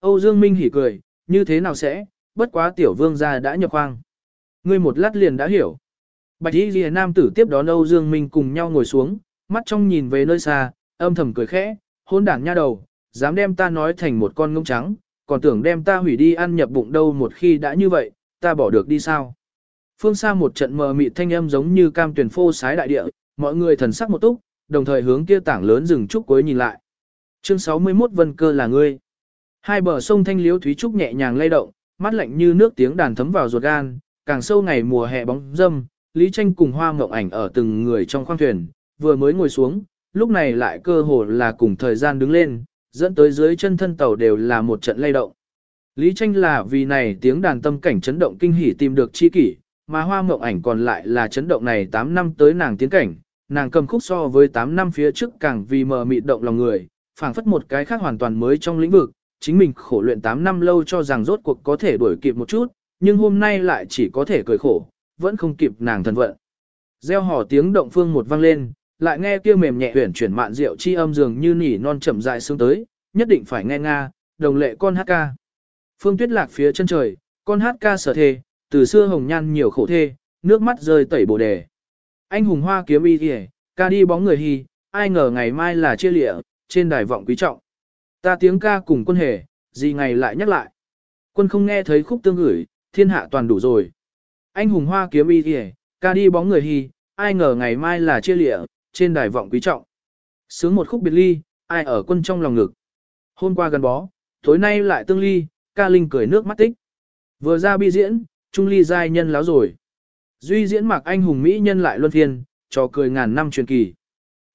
Âu Dương Minh hỉ cười, như thế nào sẽ, bất quá tiểu vương gia đã nhập khoang. Ngươi một lát liền đã hiểu. Bạch y ghi nam tử tiếp đón Âu Dương Minh cùng nhau ngồi xuống, mắt trong nhìn về nơi xa, âm thầm cười khẽ, hôn đảng nha đầu, dám đem ta nói thành một con ngông trắng, còn tưởng đem ta hủy đi ăn nhập bụng đâu một khi đã như vậy, ta bỏ được đi sao. Phương xa một trận mờ mịt thanh âm giống như cam tuyển phô sái đại địa, mọi người thần sắc một túc, đồng thời hướng kia tảng lớn rừng trúc cuối nhìn lại. Chương 61 Vân Cơ là ngươi. Hai bờ sông thanh liếu thúy trúc nhẹ nhàng lay động, mắt lạnh như nước tiếng đàn thấm vào ruột gan, càng sâu ngày mùa hè bóng dâm, Lý Tranh cùng Hoa Ngọc Ảnh ở từng người trong khoang thuyền, vừa mới ngồi xuống, lúc này lại cơ hồ là cùng thời gian đứng lên, dẫn tới dưới chân thân tàu đều là một trận lay động. Lý Tranh là vì này tiếng đàn tâm cảnh chấn động kinh hỉ tìm được chi kỷ, mà Hoa mộng Ảnh còn lại là chấn động này 8 năm tới nàng tiến cảnh, nàng cầm khúc so với 8 năm phía trước càng vì mờ mịt động lòng người, phảng phất một cái khác hoàn toàn mới trong lĩnh vực, chính mình khổ luyện 8 năm lâu cho rằng rốt cuộc có thể đuổi kịp một chút, nhưng hôm nay lại chỉ có thể cười khổ, vẫn không kịp nàng thần vận. Gieo hò tiếng động phương một vang lên, lại nghe kia mềm nhẹ huyền chuyển mạn rượu chi âm dường như nỉ non chậm dài xuống tới, nhất định phải nghe nga, đồng lệ con hát ca. Phương tuyết lạc phía chân trời, con hát ca sở thề, từ xưa hồng nhan nhiều khổ thê, nước mắt rơi tẩy bồ đề. Anh hùng hoa kiếm y kìa, ca đi bóng người hy, ai ngờ ngày mai là chia lịa, trên đài vọng quý trọng. Ta tiếng ca cùng quân hề, gì ngày lại nhắc lại. Quân không nghe thấy khúc tương gửi, thiên hạ toàn đủ rồi. Anh hùng hoa kiếm y kìa, ca đi bóng người hy, ai ngờ ngày mai là chia lịa, trên đài vọng quý trọng. Sướng một khúc biệt ly, ai ở quân trong lòng ngực. Hôm qua gần bó, tối nay lại tương ly, ca linh cười nước mắt tích. Vừa ra bi diễn, trung ly giai nhân láo rồi. Duy diễn mặc anh hùng Mỹ nhân lại luân thiên trò cười ngàn năm truyền kỳ.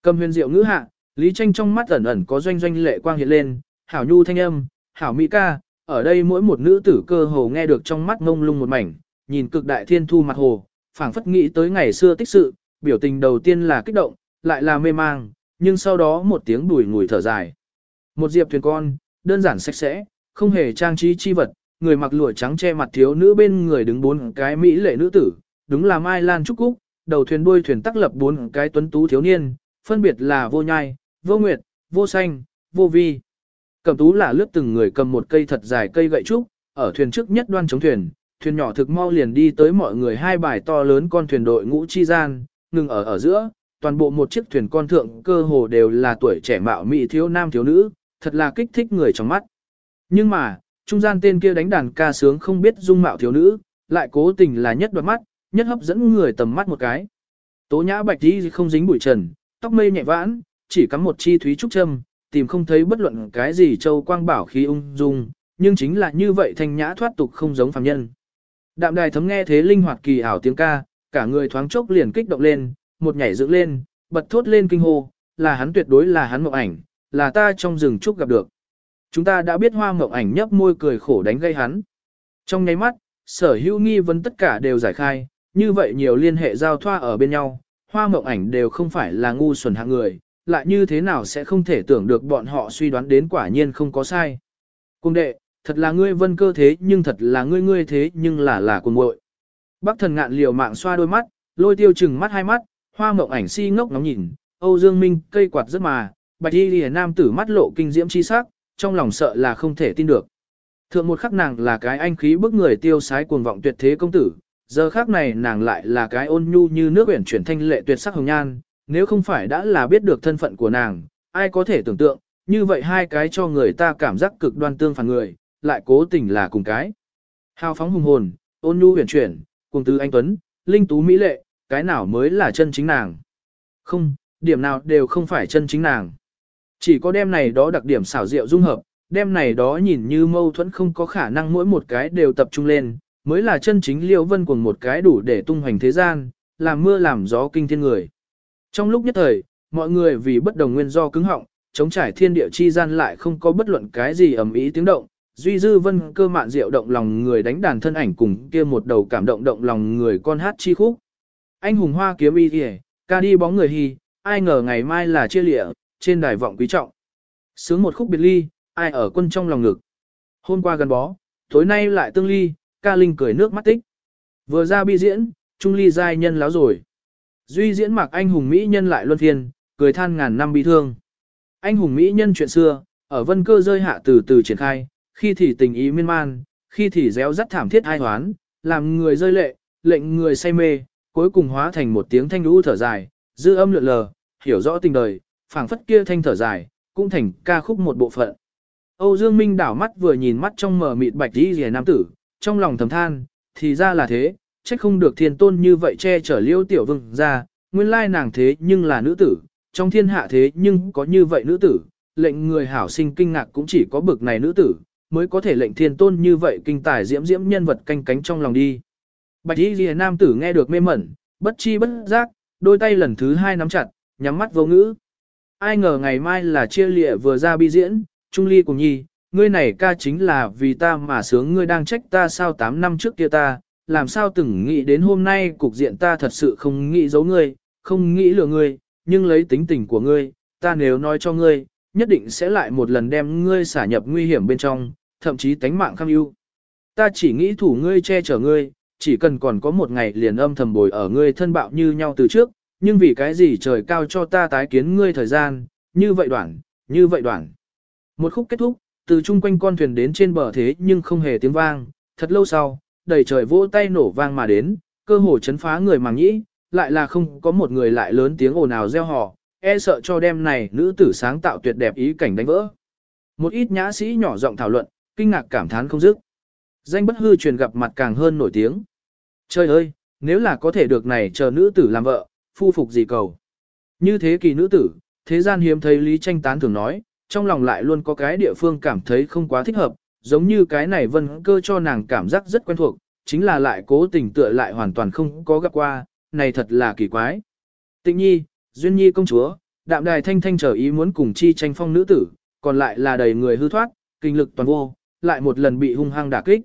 Cầm huyền diệu ngữ hạ, Lý Tranh trong mắt ẩn ẩn có doanh doanh lệ quang hiện lên, hảo nhu thanh âm, hảo mỹ ca, ở đây mỗi một nữ tử cơ hồ nghe được trong mắt ngông lung một mảnh, nhìn cực đại thiên thu mặt hồ, phảng phất nghĩ tới ngày xưa tích sự, biểu tình đầu tiên là kích động, lại là mê mang, nhưng sau đó một tiếng đùi ngùi thở dài. Một diệp thuyền con, đơn giản sạch sẽ, không hề trang trí chi vật, người mặc lụa trắng che mặt thiếu nữ bên người đứng bốn cái mỹ lệ nữ tử, đúng là Mai Lan Trúc Cúc, đầu thuyền đuôi thuyền tắc lập bốn cái tuấn tú thiếu niên, phân biệt là vô nhai, vô nguyệt, vô xanh, vô vi. Cầm tú là lướt từng người cầm một cây thật dài cây gậy trúc, ở thuyền trước nhất đoan chống thuyền, thuyền nhỏ thực mau liền đi tới mọi người hai bài to lớn con thuyền đội ngũ chi gian, ngừng ở ở giữa, toàn bộ một chiếc thuyền con thượng cơ hồ đều là tuổi trẻ mạo mỹ thiếu nam thiếu nữ, thật là kích thích người trong mắt. Nhưng mà, trung gian tên kia đánh đàn ca sướng không biết dung mạo thiếu nữ, lại cố tình là nhất đoạt mắt, nhất hấp dẫn người tầm mắt một cái. Tố nhã bạch đi không dính bụi trần, tóc mây nhẹ vãn, chỉ cắm một chi thúy trúc châm, tìm không thấy bất luận cái gì châu quang bảo khí ung dung, nhưng chính là như vậy thanh nhã thoát tục không giống phàm nhân. Đạm đài thấm nghe thế linh hoạt kỳ ảo tiếng ca, cả người thoáng chốc liền kích động lên, một nhảy dựng lên, bật thốt lên kinh hô, là hắn tuyệt đối là hắn mộng ảnh, là ta trong rừng trúc gặp được. Chúng ta đã biết hoa mộng ảnh nhấp môi cười khổ đánh gây hắn. Trong nháy mắt, sở hữu nghi vấn tất cả đều giải khai, như vậy nhiều liên hệ giao thoa ở bên nhau, hoa mộng ảnh đều không phải là ngu xuẩn hạng người, lại như thế nào sẽ không thể tưởng được bọn họ suy đoán đến quả nhiên không có sai. Cung đệ, thật là ngươi vân cơ thế nhưng thật là ngươi ngươi thế nhưng là là cung muội. Bác thần ngạn liều mạng xoa đôi mắt, lôi tiêu chừng mắt hai mắt, hoa mộng ảnh si ngốc ngóng nhìn, Âu Dương Minh cây quạt rất mà, bạch y lìa nam tử mắt lộ kinh diễm chi sắc, trong lòng sợ là không thể tin được. Thượng một khắc nàng là cái anh khí bức người tiêu sái cuồng vọng tuyệt thế công tử, giờ khắc này nàng lại là cái ôn nhu như nước uyển chuyển thanh lệ tuyệt sắc hồng nhan, nếu không phải đã là biết được thân phận của nàng, ai có thể tưởng tượng, như vậy hai cái cho người ta cảm giác cực đoan tương phản người, lại cố tình là cùng cái. Hào phóng hùng hồn, ôn nhu huyền chuyển, cùng tứ anh tuấn, linh tú mỹ lệ, cái nào mới là chân chính nàng. Không, điểm nào đều không phải chân chính nàng. Chỉ có đem này đó đặc điểm xảo diệu dung hợp, đem này đó nhìn như mâu thuẫn không có khả năng mỗi một cái đều tập trung lên, mới là chân chính liêu vân cùng một cái đủ để tung hoành thế gian, làm mưa làm gió kinh thiên người. Trong lúc nhất thời, mọi người vì bất đồng nguyên do cứng họng, chống trải thiên địa chi gian lại không có bất luận cái gì ầm ý tiếng động, duy dư vân cơ mạn diệu động lòng người đánh đàn thân ảnh cùng kia một đầu cảm động động lòng người con hát chi khúc. Anh hùng hoa kiếm y kìa, ca đi bóng người hy, ai ngờ ngày mai là chia lịa, trên đài vọng quý trọng. Sướng một khúc biệt ly, ai ở quân trong lòng ngực. Hôm qua gần bó, tối nay lại tương ly, ca linh cười nước mắt tích. Vừa ra bi diễn, trung ly giai nhân láo rồi. Duy diễn mặc anh hùng Mỹ nhân lại luân phiên, cười than ngàn năm bi thương. Anh hùng Mỹ nhân chuyện xưa, ở vân cơ rơi hạ từ từ triển khai, khi thì tình ý miên man, khi thì réo rắt thảm thiết ai hoán, làm người rơi lệ, lệnh người say mê, cuối cùng hóa thành một tiếng thanh lũ thở dài, dư âm lượn lờ, hiểu rõ tình đời, phảng phất kia thanh thở dài, cũng thành ca khúc một bộ phận. Âu Dương Minh đảo mắt vừa nhìn mắt trong mờ mịt bạch đi rìa nam tử, trong lòng thầm than, thì ra là thế, trách không được thiên tôn như vậy che chở liêu tiểu vương ra, nguyên lai nàng thế nhưng là nữ tử, trong thiên hạ thế nhưng có như vậy nữ tử, lệnh người hảo sinh kinh ngạc cũng chỉ có bực này nữ tử, mới có thể lệnh thiên tôn như vậy kinh tài diễm diễm nhân vật canh cánh trong lòng đi. Bạch y ghi nam tử nghe được mê mẩn, bất chi bất giác, đôi tay lần thứ hai nắm chặt, nhắm mắt vô ngữ. Ai ngờ ngày mai là chia lịa vừa ra bi diễn, trung ly cùng nhi, ngươi này ca chính là vì ta mà sướng ngươi đang trách ta sao 8 năm trước kia ta, làm sao từng nghĩ đến hôm nay cục diện ta thật sự không nghĩ giấu ngươi, không nghĩ lừa ngươi, nhưng lấy tính tình của ngươi, ta nếu nói cho ngươi, nhất định sẽ lại một lần đem ngươi xả nhập nguy hiểm bên trong, thậm chí tánh mạng kham ưu. Ta chỉ nghĩ thủ ngươi che chở ngươi, chỉ cần còn có một ngày liền âm thầm bồi ở ngươi thân bạo như nhau từ trước, nhưng vì cái gì trời cao cho ta tái kiến ngươi thời gian, như vậy đoạn, như vậy đoạn. Một khúc kết thúc, từ chung quanh con thuyền đến trên bờ thế nhưng không hề tiếng vang, thật lâu sau, đầy trời vỗ tay nổ vang mà đến, cơ hồ chấn phá người màng nhĩ, lại là không có một người lại lớn tiếng ồn ào reo hò, e sợ cho đêm này nữ tử sáng tạo tuyệt đẹp ý cảnh đánh vỡ. Một ít nhã sĩ nhỏ giọng thảo luận, kinh ngạc cảm thán không dứt. Danh bất hư truyền gặp mặt càng hơn nổi tiếng. Trời ơi, nếu là có thể được này chờ nữ tử làm vợ, phu phục gì cầu. Như thế kỳ nữ tử, thế gian hiếm thấy Lý Tranh tán thường nói, trong lòng lại luôn có cái địa phương cảm thấy không quá thích hợp, giống như cái này vân cơ cho nàng cảm giác rất quen thuộc, chính là lại cố tình tựa lại hoàn toàn không có gặp qua, này thật là kỳ quái. Tịnh nhi, duyên nhi công chúa, đạm đài thanh thanh trở ý muốn cùng chi tranh phong nữ tử, còn lại là đầy người hư thoát, kinh lực toàn vô, lại một lần bị hung hăng đả kích.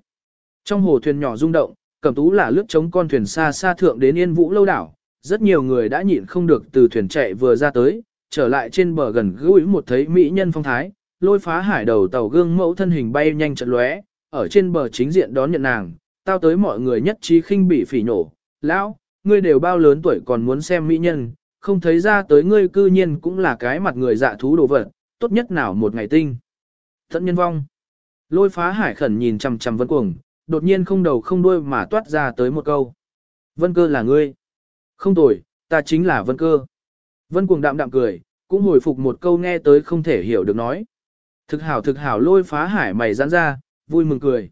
Trong hồ thuyền nhỏ rung động, cẩm tú là lướt chống con thuyền xa xa thượng đến yên vũ lâu đảo, rất nhiều người đã nhịn không được từ thuyền chạy vừa ra tới, trở lại trên bờ gần gũi một thấy mỹ nhân phong thái, lôi phá hải đầu tàu gương mẫu thân hình bay nhanh trận lóe, ở trên bờ chính diện đón nhận nàng, tao tới mọi người nhất trí khinh bị phỉ nổ, lão, ngươi đều bao lớn tuổi còn muốn xem mỹ nhân, không thấy ra tới ngươi cư nhiên cũng là cái mặt người dạ thú đồ vật, tốt nhất nào một ngày tinh. Thận nhân vong. Lôi phá hải khẩn nhìn chằm chằm vân cuồng, đột nhiên không đầu không đuôi mà toát ra tới một câu. Vân cơ là ngươi. Không tồi, ta chính là vân cơ. Vân cuồng đạm đạm cười, cũng hồi phục một câu nghe tới không thể hiểu được nói. Thực hảo thực hảo lôi phá hải mày giãn ra, vui mừng cười.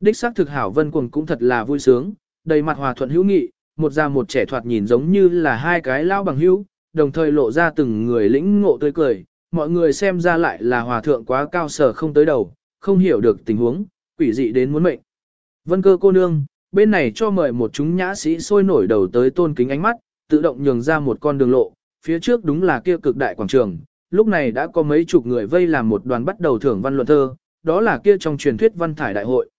Đích xác thực hảo vân cuồng cũng thật là vui sướng, đầy mặt hòa thuận hữu nghị, một già một trẻ thoạt nhìn giống như là hai cái lao bằng hữu, đồng thời lộ ra từng người lĩnh ngộ tươi cười, mọi người xem ra lại là hòa thượng quá cao sở không tới đầu, không hiểu được tình huống, quỷ dị đến muốn mệnh. Vân cơ cô nương, bên này cho mời một chúng nhã sĩ sôi nổi đầu tới tôn kính ánh mắt, tự động nhường ra một con đường lộ, phía trước đúng là kia cực đại quảng trường, lúc này đã có mấy chục người vây làm một đoàn bắt đầu thưởng văn luận thơ, đó là kia trong truyền thuyết văn thải đại hội.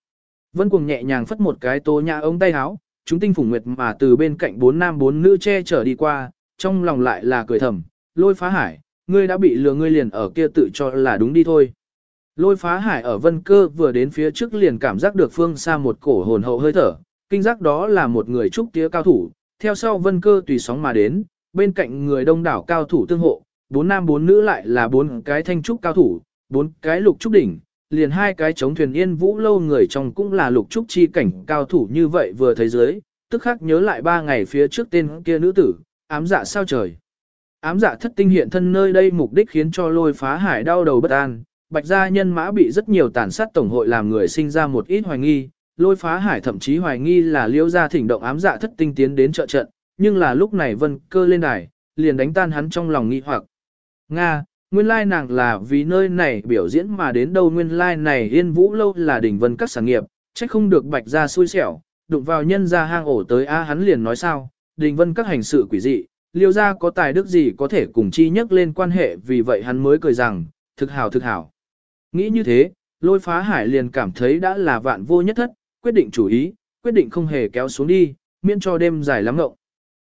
Vân cùng nhẹ nhàng phất một cái tố nhã ống tay áo, chúng tinh phủng nguyệt mà từ bên cạnh bốn nam bốn nữ che chở đi qua, trong lòng lại là cười thầm, lôi phá hải, ngươi đã bị lừa ngươi liền ở kia tự cho là đúng đi thôi. Lôi phá hải ở vân cơ vừa đến phía trước liền cảm giác được phương xa một cổ hồn hậu hơi thở, kinh giác đó là một người trúc tía cao thủ, theo sau vân cơ tùy sóng mà đến, bên cạnh người đông đảo cao thủ tương hộ, bốn nam bốn nữ lại là bốn cái thanh trúc cao thủ, bốn cái lục trúc đỉnh, liền hai cái chống thuyền yên vũ lâu người trong cũng là lục trúc chi cảnh cao thủ như vậy vừa thấy dưới, tức khắc nhớ lại ba ngày phía trước tên kia nữ tử, ám dạ sao trời. Ám dạ thất tinh hiện thân nơi đây mục đích khiến cho lôi phá hải đau đầu bất an, bạch gia nhân mã bị rất nhiều tàn sát tổng hội làm người sinh ra một ít hoài nghi, lôi phá hải thậm chí hoài nghi là liễu gia thỉnh động ám dạ thất tinh tiến đến trợ trận, nhưng là lúc này vân cơ lên đài, liền đánh tan hắn trong lòng nghi hoặc. Nga, nguyên lai nàng là vì nơi này biểu diễn mà đến đâu nguyên lai này yên vũ lâu là đỉnh vân các sản nghiệp, trách không được bạch gia xui xẻo, đụng vào nhân gia hang ổ tới a hắn liền nói sao, đình vân các hành sự quỷ dị, liêu gia có tài đức gì có thể cùng chi nhắc lên quan hệ vì vậy hắn mới cười rằng, thực hảo thực hảo. Nghĩ như thế, lôi phá hải liền cảm thấy đã là vạn vô nhất thất, quyết định chủ ý, quyết định không hề kéo xuống đi, miễn cho đêm dài lắm ngộng.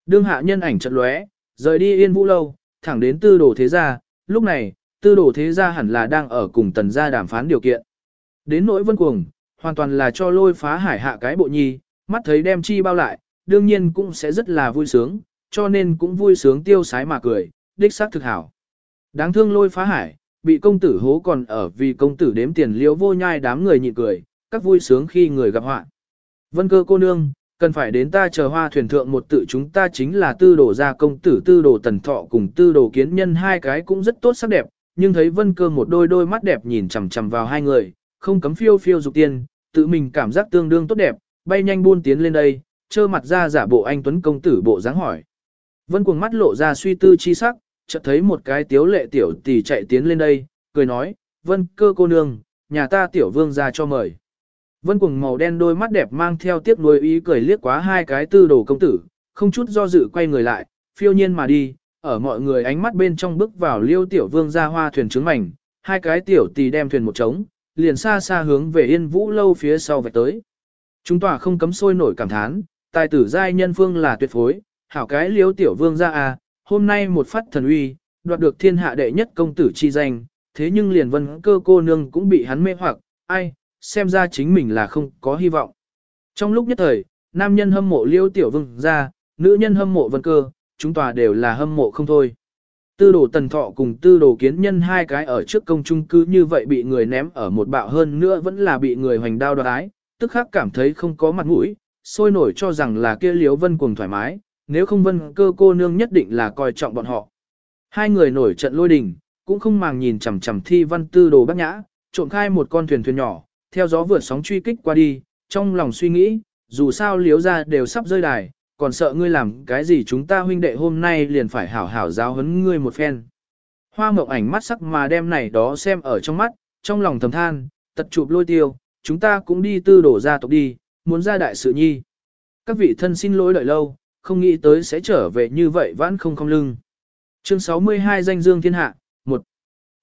Đương hạ nhân ảnh chật lóe, rời đi yên vũ lâu, thẳng đến tư đồ thế gia, lúc này, tư đồ thế gia hẳn là đang ở cùng tần gia đàm phán điều kiện. Đến nỗi vân cuồng, hoàn toàn là cho lôi phá hải hạ cái bộ nhi, mắt thấy đem chi bao lại, đương nhiên cũng sẽ rất là vui sướng, cho nên cũng vui sướng tiêu sái mà cười, đích xác thực hảo. Đáng thương lôi phá hải, bị công tử hố còn ở vì công tử đếm tiền liếu vô nhai đám người nhịn cười, các vui sướng khi người gặp họa. Vân cơ cô nương, cần phải đến ta chờ hoa thuyền thượng một tự chúng ta chính là tư đồ gia công tử tư đồ tần thọ cùng tư đồ kiến nhân hai cái cũng rất tốt sắc đẹp, nhưng thấy vân cơ một đôi đôi mắt đẹp nhìn chằm chằm vào hai người, không cấm phiêu phiêu dục tiên, tự mình cảm giác tương đương tốt đẹp, bay nhanh buôn tiến lên đây, trơ mặt ra giả bộ anh tuấn công tử bộ dáng hỏi. Vân cuồng mắt lộ ra suy tư chi sắc, chợt thấy một cái tiếu lệ tiểu tỷ chạy tiến lên đây, cười nói, vân cơ cô nương, nhà ta tiểu vương ra cho mời. Vân cuồng màu đen đôi mắt đẹp mang theo tiếc nuối ý cười liếc quá hai cái tư đồ công tử, không chút do dự quay người lại, phiêu nhiên mà đi, ở mọi người ánh mắt bên trong bước vào liêu tiểu vương ra hoa thuyền trứng mảnh, hai cái tiểu tỷ đem thuyền một trống, liền xa xa hướng về yên vũ lâu phía sau vạch tới. Chúng tòa không cấm sôi nổi cảm thán, tài tử giai nhân phương là tuyệt phối, hảo cái liêu tiểu vương ra à, hôm nay một phát thần uy, đoạt được thiên hạ đệ nhất công tử chi danh, thế nhưng liền vân cơ cô nương cũng bị hắn mê hoặc, ai, xem ra chính mình là không có hy vọng. Trong lúc nhất thời, nam nhân hâm mộ liêu tiểu vương ra, nữ nhân hâm mộ vân cơ, chúng tòa đều là hâm mộ không thôi. Tư đồ tần thọ cùng tư đồ kiến nhân hai cái ở trước công trung cư như vậy bị người ném ở một bạo hơn nữa vẫn là bị người hoành đao đoái, tức khắc cảm thấy không có mặt mũi, sôi nổi cho rằng là kia liếu vân cuồng thoải mái, nếu không vân cơ cô nương nhất định là coi trọng bọn họ. Hai người nổi trận lôi đình, cũng không màng nhìn chằm chằm thi văn tư đồ bác nhã, trộn khai một con thuyền thuyền nhỏ, theo gió vượt sóng truy kích qua đi, trong lòng suy nghĩ, dù sao liếu ra đều sắp rơi đài, còn sợ ngươi làm cái gì chúng ta huynh đệ hôm nay liền phải hảo hảo giáo huấn ngươi một phen. Hoa mộng ảnh mắt sắc mà đem này đó xem ở trong mắt, trong lòng thầm than, tật chụp lôi tiêu, chúng ta cũng đi tư đổ ra tộc đi, muốn ra đại sự nhi. Các vị thân xin lỗi đợi lâu, không nghĩ tới sẽ trở về như vậy vãn không không lưng. Chương 62 danh dương thiên hạ, 1.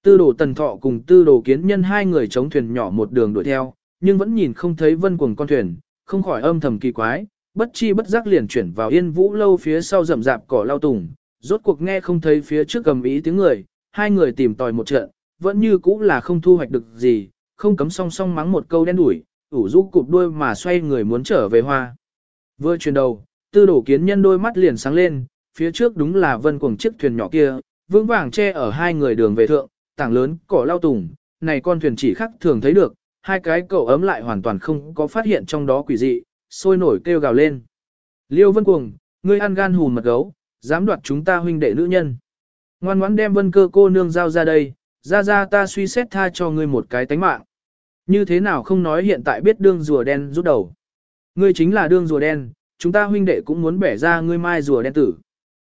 Tư đồ tần thọ cùng tư đồ kiến nhân hai người chống thuyền nhỏ một đường đuổi theo, nhưng vẫn nhìn không thấy vân cuồng con thuyền, không khỏi âm thầm kỳ quái, bất chi bất giác liền chuyển vào yên vũ lâu phía sau rậm rạp cỏ lao tùng, rốt cuộc nghe không thấy phía trước gầm ý tiếng người, hai người tìm tòi một trận, vẫn như cũ là không thu hoạch được gì, không cấm song song mắng một câu đen đủi, ủ rũ cụp đuôi mà xoay người muốn trở về hoa. Vừa chuyển đầu, tư đổ kiến nhân đôi mắt liền sáng lên, phía trước đúng là vân cuồng chiếc thuyền nhỏ kia, vững vàng che ở hai người đường về thượng, tảng lớn, cỏ lao tùng, này con thuyền chỉ khắc thường thấy được, hai cái cậu ấm lại hoàn toàn không có phát hiện trong đó quỷ dị, sôi nổi kêu gào lên. Liêu vân cuồng, ngươi ăn gan hùn mật gấu, dám đoạt chúng ta huynh đệ nữ nhân. Ngoan ngoãn đem vân cơ cô nương giao ra đây, ra ra ta suy xét tha cho ngươi một cái tánh mạng. Như thế nào không nói hiện tại biết đương rùa đen rút đầu. Ngươi chính là đương rùa đen, chúng ta huynh đệ cũng muốn bẻ ra ngươi mai rùa đen tử.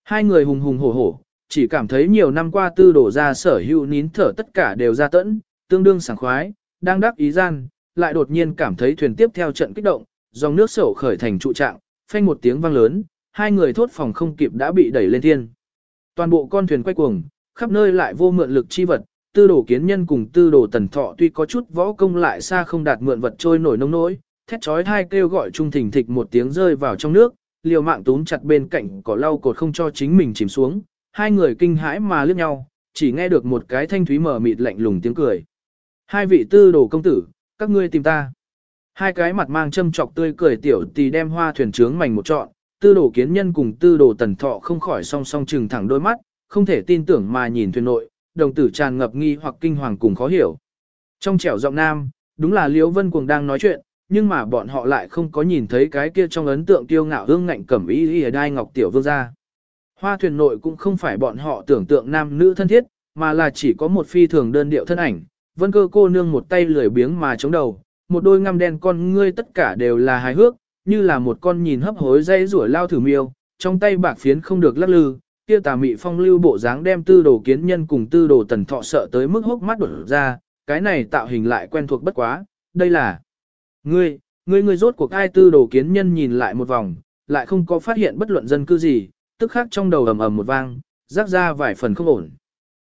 Hai người hùng hùng hổ hổ, chỉ cảm thấy nhiều năm qua tư đổ ra sở hữu nín thở tất cả đều ra tẫn, tương đương sảng khoái, đang đắc ý gian, lại đột nhiên cảm thấy thuyền tiếp theo trận kích động, dòng nước sổ khởi thành trụ trạng, phanh một tiếng vang lớn, hai người thốt phòng không kịp đã bị đẩy lên thiên. Toàn bộ con thuyền quay cuồng, khắp nơi lại vô mượn lực chi vật, tư đồ kiến nhân cùng tư đồ tần thọ tuy có chút võ công lại xa không đạt mượn vật trôi nổi nông nỗi, thét chói thai kêu gọi trung thình thịch một tiếng rơi vào trong nước, liều mạng túm chặt bên cạnh cỏ lau cột không cho chính mình chìm xuống, hai người kinh hãi mà liếc nhau, chỉ nghe được một cái thanh thúy mở mịt lạnh lùng tiếng cười. Hai vị tư đồ công tử, các ngươi tìm ta. Hai cái mặt mang châm trọc tươi cười tiểu tì đem hoa thuyền trướng mảnh một trọn, tư đồ kiến nhân cùng tư đồ tần thọ không khỏi song song trừng thẳng đôi mắt, không thể tin tưởng mà nhìn thuyền nội, đồng tử tràn ngập nghi hoặc kinh hoàng cùng khó hiểu. Trong trẻo giọng nam, đúng là Liễu Vân Cuồng đang nói chuyện, nhưng mà bọn họ lại không có nhìn thấy cái kia trong ấn tượng tiêu ngạo hương ngạnh cẩm ý y đai ngọc tiểu vương gia. Hoa thuyền nội cũng không phải bọn họ tưởng tượng nam nữ thân thiết, mà là chỉ có một phi thường đơn điệu thân ảnh. Vân cơ cô nương một tay lười biếng mà chống đầu, một đôi ngăm đen con ngươi tất cả đều là hài hước, như là một con nhìn hấp hối dây rủa lao thử miêu, trong tay bạc phiến không được lắc lư, kia tà mị phong lưu bộ dáng đem tư đồ kiến nhân cùng tư đồ tần thọ sợ tới mức hốc mắt đổ ra, cái này tạo hình lại quen thuộc bất quá, đây là ngươi, ngươi ngươi rốt cuộc ai tư đồ kiến nhân nhìn lại một vòng, lại không có phát hiện bất luận dân cư gì, tức khắc trong đầu ầm ầm một vang, rắc ra vài phần không ổn.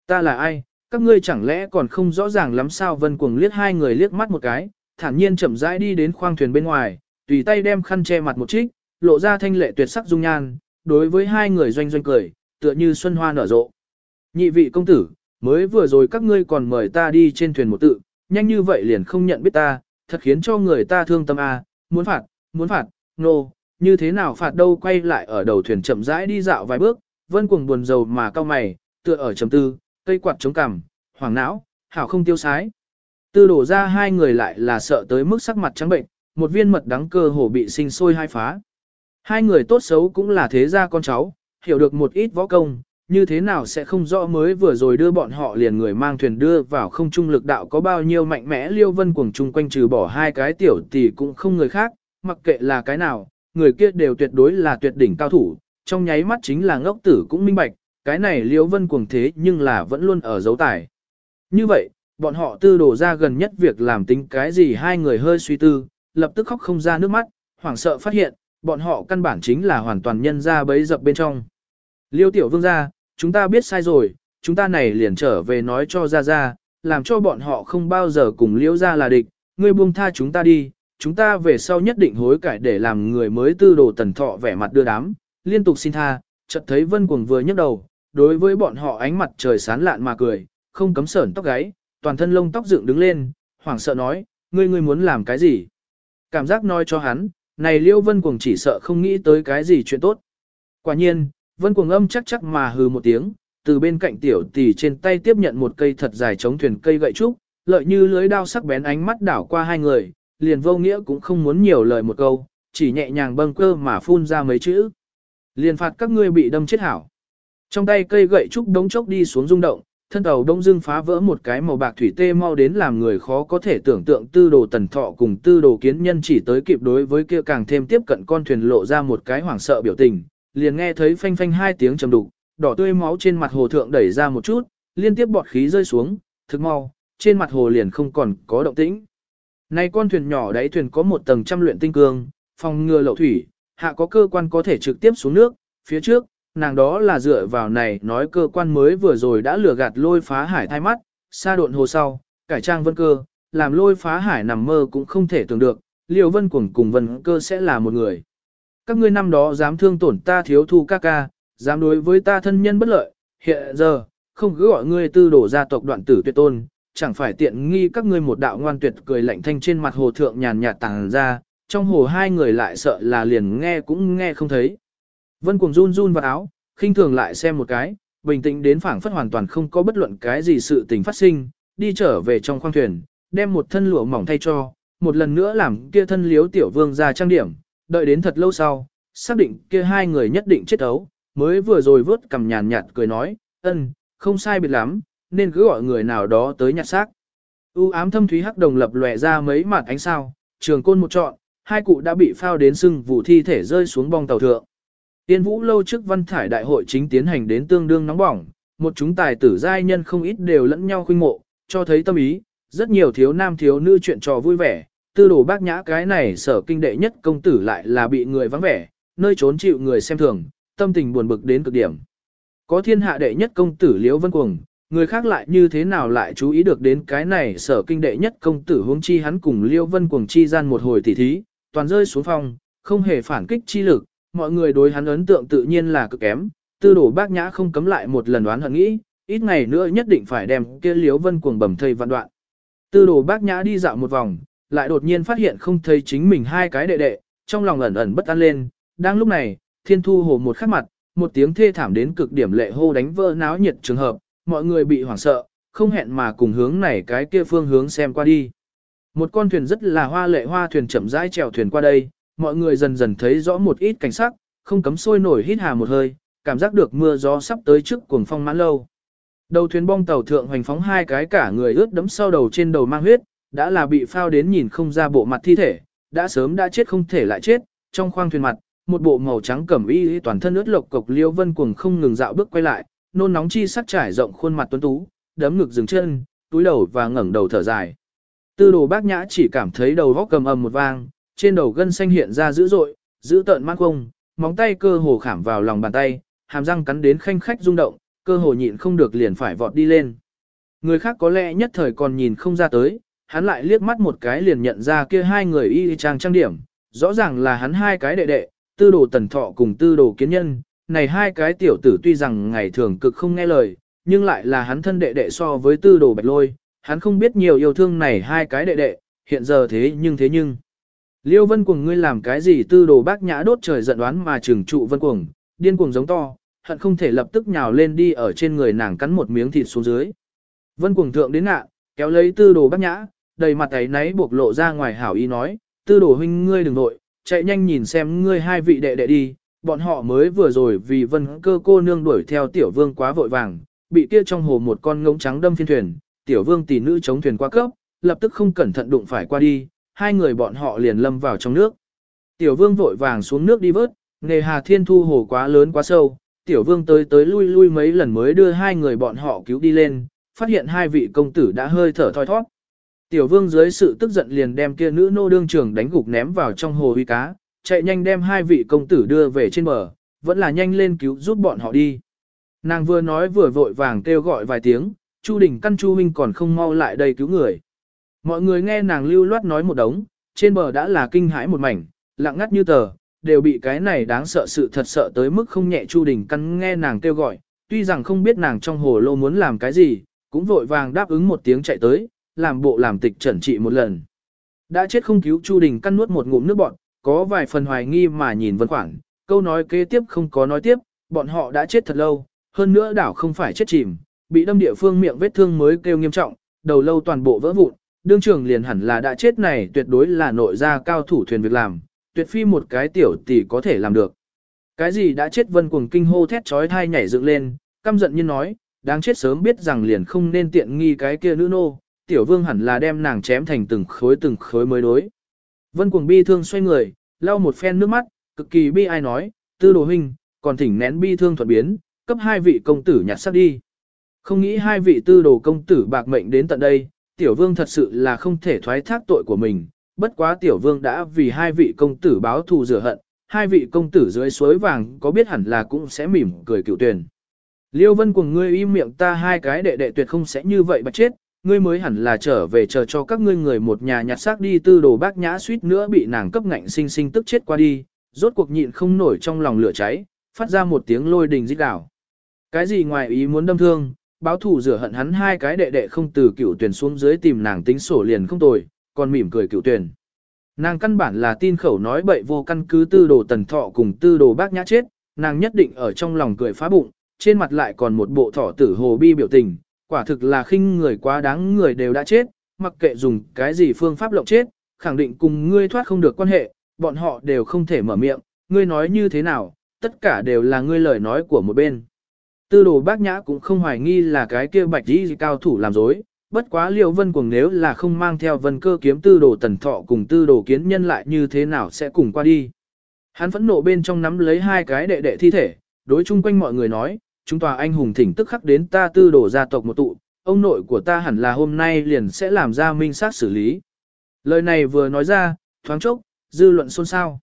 Ta là ai, các ngươi chẳng lẽ còn không rõ ràng lắm sao vân cuồng liếc hai người liếc mắt một cái, thản nhiên chậm rãi đi đến khoang thuyền bên ngoài, tùy tay đem khăn che mặt một trích, lộ ra thanh lệ tuyệt sắc dung nhan, đối với hai người doanh doanh cười, tựa như xuân hoa nở rộ. Nhị vị công tử, mới vừa rồi các ngươi còn mời ta đi trên thuyền một tự, nhanh như vậy liền không nhận biết ta, thật khiến cho người ta thương tâm a, à, muốn phạt, muốn phạt, nô, no, như thế nào phạt đâu quay lại ở đầu thuyền chậm rãi đi dạo vài bước, vân cuồng buồn rầu mà cao mày, tựa ở trầm tư, cây quạt chống cằm, hoàng não, hảo không tiêu sái. Tư đổ ra hai người lại là sợ tới mức sắc mặt trắng bệnh, một viên mật đắng cơ hồ bị sinh sôi hai phá. Hai người tốt xấu cũng là thế gia con cháu, hiểu được một ít võ công, như thế nào sẽ không rõ mới vừa rồi đưa bọn họ liền người mang thuyền đưa vào không trung lực đạo có bao nhiêu mạnh mẽ liêu vân cuồng chung quanh trừ bỏ hai cái tiểu tỷ cũng không người khác, mặc kệ là cái nào, người kia đều tuyệt đối là tuyệt đỉnh cao thủ, trong nháy mắt chính là ngốc tử cũng minh bạch, cái này liêu vân cuồng thế nhưng là vẫn luôn ở dấu tài. Như vậy, bọn họ tư đổ ra gần nhất việc làm tính cái gì hai người hơi suy tư, lập tức khóc không ra nước mắt, hoảng sợ phát hiện, bọn họ căn bản chính là hoàn toàn nhân ra bấy dập bên trong. Liêu tiểu vương gia chúng ta biết sai rồi, chúng ta này liền trở về nói cho ra ra, làm cho bọn họ không bao giờ cùng liễu ra là địch, ngươi buông tha chúng ta đi, chúng ta về sau nhất định hối cải để làm người mới tư đồ tần thọ vẻ mặt đưa đám, liên tục xin tha, chợt thấy vân cuồng vừa nhấc đầu, đối với bọn họ ánh mặt trời sán lạn mà cười, không cấm sởn tóc gáy, toàn thân lông tóc dựng đứng lên, hoảng sợ nói, ngươi ngươi muốn làm cái gì? Cảm giác nói cho hắn, này liễu vân cuồng chỉ sợ không nghĩ tới cái gì chuyện tốt. Quả nhiên, vân cuồng âm chắc chắc mà hừ một tiếng, từ bên cạnh tiểu tỷ trên tay tiếp nhận một cây thật dài chống thuyền cây gậy trúc, lợi như lưới đao sắc bén ánh mắt đảo qua hai người, liền vô nghĩa cũng không muốn nhiều lời một câu, chỉ nhẹ nhàng bâng cơ mà phun ra mấy chữ. Liền phạt các ngươi bị đâm chết hảo. Trong tay cây gậy trúc đống chốc đi xuống rung động, thân tàu đông dưng phá vỡ một cái màu bạc thủy tê mau đến làm người khó có thể tưởng tượng tư đồ tần thọ cùng tư đồ kiến nhân chỉ tới kịp đối với kia càng thêm tiếp cận con thuyền lộ ra một cái hoảng sợ biểu tình, liền nghe thấy phanh phanh hai tiếng trầm đục, đỏ tươi máu trên mặt hồ thượng đẩy ra một chút, liên tiếp bọt khí rơi xuống, thực mau, trên mặt hồ liền không còn có động tĩnh. Này con thuyền nhỏ đáy thuyền có một tầng trăm luyện tinh cương, phòng ngừa lậu thủy, hạ có cơ quan có thể trực tiếp xuống nước, phía trước, nàng đó là dựa vào này nói cơ quan mới vừa rồi đã lừa gạt lôi phá hải thai mắt, xa độn hồ sau, cải trang vân cơ, làm lôi phá hải nằm mơ cũng không thể tưởng được, liều vân cuồng cùng vân cơ sẽ là một người. Các ngươi năm đó dám thương tổn ta thiếu thu ca ca, dám đối với ta thân nhân bất lợi, hiện giờ, không cứ gọi ngươi tư đổ gia tộc đoạn tử tuyệt tôn, chẳng phải tiện nghi các ngươi một đạo ngoan tuyệt cười lạnh thanh trên mặt hồ thượng nhàn nhạt tàng ra, trong hồ hai người lại sợ là liền nghe cũng nghe không thấy. Vân cuồng run run vào áo, khinh thường lại xem một cái, bình tĩnh đến phảng phất hoàn toàn không có bất luận cái gì sự tình phát sinh, đi trở về trong khoang thuyền, đem một thân lụa mỏng thay cho, một lần nữa làm kia thân liếu tiểu vương ra trang điểm, đợi đến thật lâu sau, xác định kia hai người nhất định chết ấu, mới vừa rồi vớt cầm nhàn nhạt cười nói, ân, không sai biệt lắm, nên cứ gọi người nào đó tới nhặt xác. U ám thâm thúy hắc đồng lập lòe ra mấy mặt ánh sao, trường côn một trọn, hai cụ đã bị phao đến sưng vụ thi thể rơi xuống bong tàu thượng. Tiên vũ lâu trước văn thải đại hội chính tiến hành đến tương đương nóng bỏng, một chúng tài tử giai nhân không ít đều lẫn nhau khuynh mộ, cho thấy tâm ý, rất nhiều thiếu nam thiếu nữ chuyện trò vui vẻ, tư đồ bác nhã cái này sở kinh đệ nhất công tử lại là bị người vắng vẻ, nơi trốn chịu người xem thường, tâm tình buồn bực đến cực điểm. Có thiên hạ đệ nhất công tử Liễu Vân Cuồng, người khác lại như thế nào lại chú ý được đến cái này sở kinh đệ nhất công tử huống chi hắn cùng Liễu Vân Cuồng chi gian một hồi tỉ thí, toàn rơi xuống phòng, không hề phản kích chi lực, mọi người đối hắn ấn tượng tự nhiên là cực kém, tư đồ bác nhã không cấm lại một lần đoán hận nghĩ, ít ngày nữa nhất định phải đem kia liễu vân cuồng bầm thây vạn đoạn. Tư đồ bác nhã đi dạo một vòng, lại đột nhiên phát hiện không thấy chính mình hai cái đệ đệ, trong lòng ẩn ẩn bất an lên, đang lúc này, thiên thu hồ một khắc mặt, một tiếng thê thảm đến cực điểm lệ hô đánh vỡ náo nhiệt trường hợp, mọi người bị hoảng sợ, không hẹn mà cùng hướng này cái kia phương hướng xem qua đi. Một con thuyền rất là hoa lệ hoa thuyền chậm rãi chèo thuyền qua đây, mọi người dần dần thấy rõ một ít cảnh sắc, không cấm sôi nổi hít hà một hơi, cảm giác được mưa gió sắp tới trước cuồng phong mãn lâu. Đầu thuyền bong tàu thượng hoành phóng hai cái cả người ướt đẫm sau đầu trên đầu mang huyết, đã là bị phao đến nhìn không ra bộ mặt thi thể, đã sớm đã chết không thể lại chết, trong khoang thuyền mặt, một bộ màu trắng cẩm y toàn thân ướt lộc cục liêu vân cuồng không ngừng dạo bước quay lại, nôn nóng chi sắc trải rộng khuôn mặt tuấn tú, đấm ngực dừng chân, túi đầu và ngẩng đầu thở dài. Tư đồ bác nhã chỉ cảm thấy đầu góc cầm ầm một vang, trên đầu gân xanh hiện ra dữ dội, giữ tợn mắt không, móng tay cơ hồ khảm vào lòng bàn tay, hàm răng cắn đến khanh khách rung động, cơ hồ nhịn không được liền phải vọt đi lên. Người khác có lẽ nhất thời còn nhìn không ra tới, hắn lại liếc mắt một cái liền nhận ra kia hai người y trang trang điểm, rõ ràng là hắn hai cái đệ đệ, tư đồ tần thọ cùng tư đồ kiến nhân, này hai cái tiểu tử tuy rằng ngày thường cực không nghe lời, nhưng lại là hắn thân đệ đệ so với tư đồ bạch lôi, hắn không biết nhiều yêu thương này hai cái đệ đệ, hiện giờ thế nhưng thế nhưng. Liêu vân cuồng ngươi làm cái gì tư đồ bác nhã đốt trời giận đoán mà trừng trụ vân cuồng, điên cuồng giống to, hận không thể lập tức nhào lên đi ở trên người nàng cắn một miếng thịt xuống dưới. Vân cuồng thượng đến ngạ, kéo lấy tư đồ bác nhã, đầy mặt ấy náy buộc lộ ra ngoài hảo ý nói, tư đồ huynh ngươi đừng nội, chạy nhanh nhìn xem ngươi hai vị đệ đệ đi, bọn họ mới vừa rồi vì vân cơ cô nương đuổi theo tiểu vương quá vội vàng, bị kia trong hồ một con ngỗng trắng đâm phiên thuyền, tiểu vương tỷ nữ chống thuyền qua cấp, lập tức không cẩn thận đụng phải qua đi, hai người bọn họ liền lâm vào trong nước. Tiểu vương vội vàng xuống nước đi vớt, nghề hà thiên thu hồ quá lớn quá sâu, tiểu vương tới tới lui lui mấy lần mới đưa hai người bọn họ cứu đi lên, phát hiện hai vị công tử đã hơi thở thoi thoát. Tiểu vương dưới sự tức giận liền đem kia nữ nô đương trưởng đánh gục ném vào trong hồ huy cá, chạy nhanh đem hai vị công tử đưa về trên bờ, vẫn là nhanh lên cứu giúp bọn họ đi. Nàng vừa nói vừa vội vàng kêu gọi vài tiếng, Chu Đình căn Chu Minh còn không mau lại đây cứu người. Mọi người nghe nàng lưu loát nói một đống, trên bờ đã là kinh hãi một mảnh, lặng ngắt như tờ, đều bị cái này đáng sợ sự thật sợ tới mức không nhẹ Chu Đình căn nghe nàng kêu gọi, tuy rằng không biết nàng trong hồ lô muốn làm cái gì, cũng vội vàng đáp ứng một tiếng chạy tới, làm bộ làm tịch chuẩn trị một lần. Đã chết không cứu Chu Đình căn nuốt một ngụm nước bọn, có vài phần hoài nghi mà nhìn Vân khoảng câu nói kế tiếp không có nói tiếp, bọn họ đã chết thật lâu, hơn nữa đảo không phải chết chìm, bị đâm địa phương miệng vết thương mới kêu nghiêm trọng, đầu lâu toàn bộ vỡ vụn, đương trưởng liền hẳn là đã chết này tuyệt đối là nội gia cao thủ thuyền việc làm, tuyệt phi một cái tiểu tỷ có thể làm được. Cái gì đã chết vân cuồng kinh hô thét chói thai nhảy dựng lên, căm giận như nói, đáng chết sớm biết rằng liền không nên tiện nghi cái kia nữ nô, tiểu vương hẳn là đem nàng chém thành từng khối từng khối mới đối. Vân cuồng bi thương xoay người, lau một phen nước mắt, cực kỳ bi ai nói, tư đồ huynh, còn thỉnh nén bi thương thuận biến, cấp hai vị công tử nhặt sắc đi. Không nghĩ hai vị tư đồ công tử bạc mệnh đến tận đây, tiểu vương thật sự là không thể thoái thác tội của mình, bất quá tiểu vương đã vì hai vị công tử báo thù rửa hận, hai vị công tử dưới suối vàng có biết hẳn là cũng sẽ mỉm cười cựu tuyển. Liêu vân của ngươi im miệng ta hai cái đệ đệ tuyệt không sẽ như vậy bạch chết, ngươi mới hẳn là trở về chờ cho các ngươi người một nhà nhặt xác đi tư đồ bác nhã suýt nữa bị nàng cấp ngạnh sinh sinh tức chết qua đi, rốt cuộc nhịn không nổi trong lòng lửa cháy, phát ra một tiếng lôi đình rít đảo. Cái gì ngoài ý muốn đâm thương, báo thủ rửa hận hắn hai cái đệ đệ không từ cựu tuyển xuống dưới tìm nàng tính sổ liền không tồi, còn mỉm cười cựu tuyển. Nàng căn bản là tin khẩu nói bậy vô căn cứ tư đồ tần thọ cùng tư đồ bác nhã chết, nàng nhất định ở trong lòng cười phá bụng, trên mặt lại còn một bộ thọ tử hồ bi biểu tình, quả thực là khinh người quá đáng người đều đã chết, mặc kệ dùng cái gì phương pháp lộng chết, khẳng định cùng ngươi thoát không được quan hệ, bọn họ đều không thể mở miệng, ngươi nói như thế nào, tất cả đều là ngươi lời nói của một bên. Tư đồ bác nhã cũng không hoài nghi là cái kia bạch đi cao thủ làm dối, bất quá liêu vân cuồng nếu là không mang theo vân cơ kiếm tư đồ tần thọ cùng tư đồ kiến nhân lại như thế nào sẽ cùng qua đi. Hắn phẫn nộ bên trong nắm lấy hai cái đệ đệ thi thể, đối chung quanh mọi người nói, chúng tòa anh hùng thỉnh tức khắc đến ta tư đổ gia tộc một tụ, ông nội của ta hẳn là hôm nay liền sẽ làm ra minh sát xử lý. Lời này vừa nói ra, thoáng chốc, dư luận xôn xao.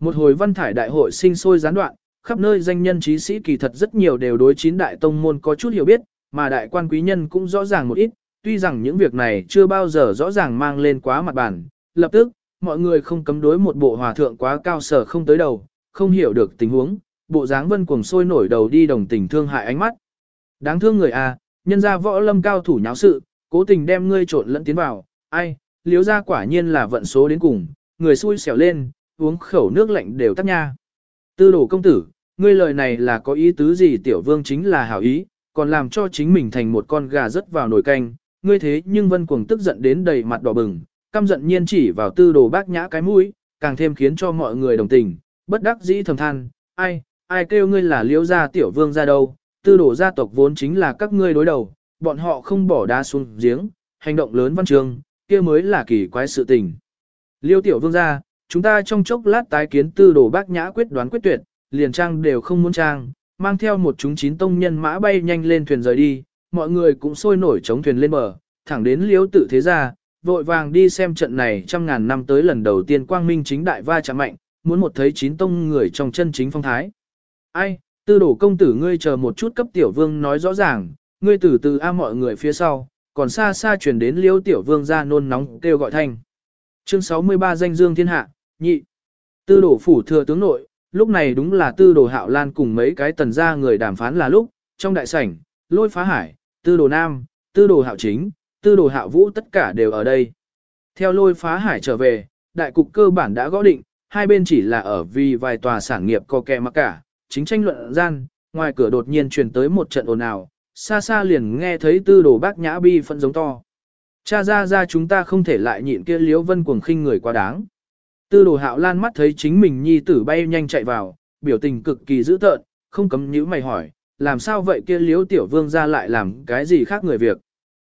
Một hồi văn thải đại hội sinh sôi gián đoạn, khắp nơi danh nhân trí sĩ kỳ thật rất nhiều đều đối chín đại tông môn có chút hiểu biết, mà đại quan quý nhân cũng rõ ràng một ít, tuy rằng những việc này chưa bao giờ rõ ràng mang lên quá mặt bản, lập tức, mọi người không cấm đối một bộ hòa thượng quá cao sở không tới đầu, không hiểu được tình huống, bộ dáng vân cuồng sôi nổi đầu đi đồng tình thương hại ánh mắt. Đáng thương người à, nhân ra võ lâm cao thủ nháo sự, cố tình đem ngươi trộn lẫn tiến vào, ai, liếu ra quả nhiên là vận số đến cùng, người xui xẻo lên, uống khẩu nước lạnh đều tắt nha. Tư đồ công tử, ngươi lời này là có ý tứ gì tiểu vương chính là hảo ý, còn làm cho chính mình thành một con gà rớt vào nồi canh, ngươi thế nhưng vân cuồng tức giận đến đầy mặt đỏ bừng, căm giận nhiên chỉ vào tư đồ bác nhã cái mũi, càng thêm khiến cho mọi người đồng tình, bất đắc dĩ thầm than, ai, ai kêu ngươi là liễu gia tiểu vương ra đâu, tư đồ gia tộc vốn chính là các ngươi đối đầu, bọn họ không bỏ đá xuống giếng, hành động lớn văn trường, kia mới là kỳ quái sự tình. Liêu tiểu vương gia, chúng ta trong chốc lát tái kiến tư đồ bác nhã quyết đoán quyết tuyệt, liền trang đều không muốn trang, mang theo một chúng chín tông nhân mã bay nhanh lên thuyền rời đi, mọi người cũng sôi nổi chống thuyền lên bờ, thẳng đến liêu tự thế gia, vội vàng đi xem trận này trăm ngàn năm tới lần đầu tiên quang minh chính đại va chạm mạnh, muốn một thấy chín tông người trong chân chính phong thái. Ai, tư đổ công tử ngươi chờ một chút cấp tiểu vương nói rõ ràng, ngươi từ từ a mọi người phía sau, còn xa xa chuyển đến liêu tiểu vương ra nôn nóng kêu gọi thanh. Chương 63 danh dương thiên hạ, nhị. Tư đổ phủ thừa tướng nội, lúc này đúng là tư đồ hạo lan cùng mấy cái tần gia người đàm phán là lúc, trong đại sảnh, lôi phá hải, tư đồ nam, tư đồ hạo chính, tư đồ hạo vũ tất cả đều ở đây. Theo lôi phá hải trở về, đại cục cơ bản đã gõ định, hai bên chỉ là ở vì vài tòa sản nghiệp co kẹ mặc cả, chính tranh luận gian, ngoài cửa đột nhiên truyền tới một trận ồn ào, xa xa liền nghe thấy tư đồ bác nhã bi phẫn giống to. Cha ra ra chúng ta không thể lại nhịn kia liếu vân cuồng khinh người quá đáng. Tư đồ hạo lan mắt thấy chính mình nhi tử bay nhanh chạy vào, biểu tình cực kỳ dữ tợn, không cấm nhữ mày hỏi, làm sao vậy kia liếu tiểu vương ra lại làm cái gì khác người việc.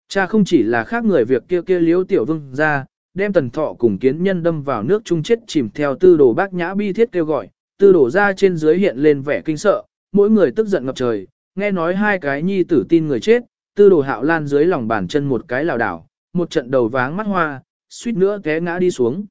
Cha không chỉ là khác người việc kia kia liếu tiểu vương ra, đem tần thọ cùng kiến nhân đâm vào nước chung chết chìm theo tư đồ bác nhã bi thiết kêu gọi, tư đổ ra trên dưới hiện lên vẻ kinh sợ, mỗi người tức giận ngập trời, nghe nói hai cái nhi tử tin người chết, tư đồ hạo lan dưới lòng bàn chân một cái lảo đảo, một trận đầu váng mắt hoa, suýt nữa té ngã đi xuống.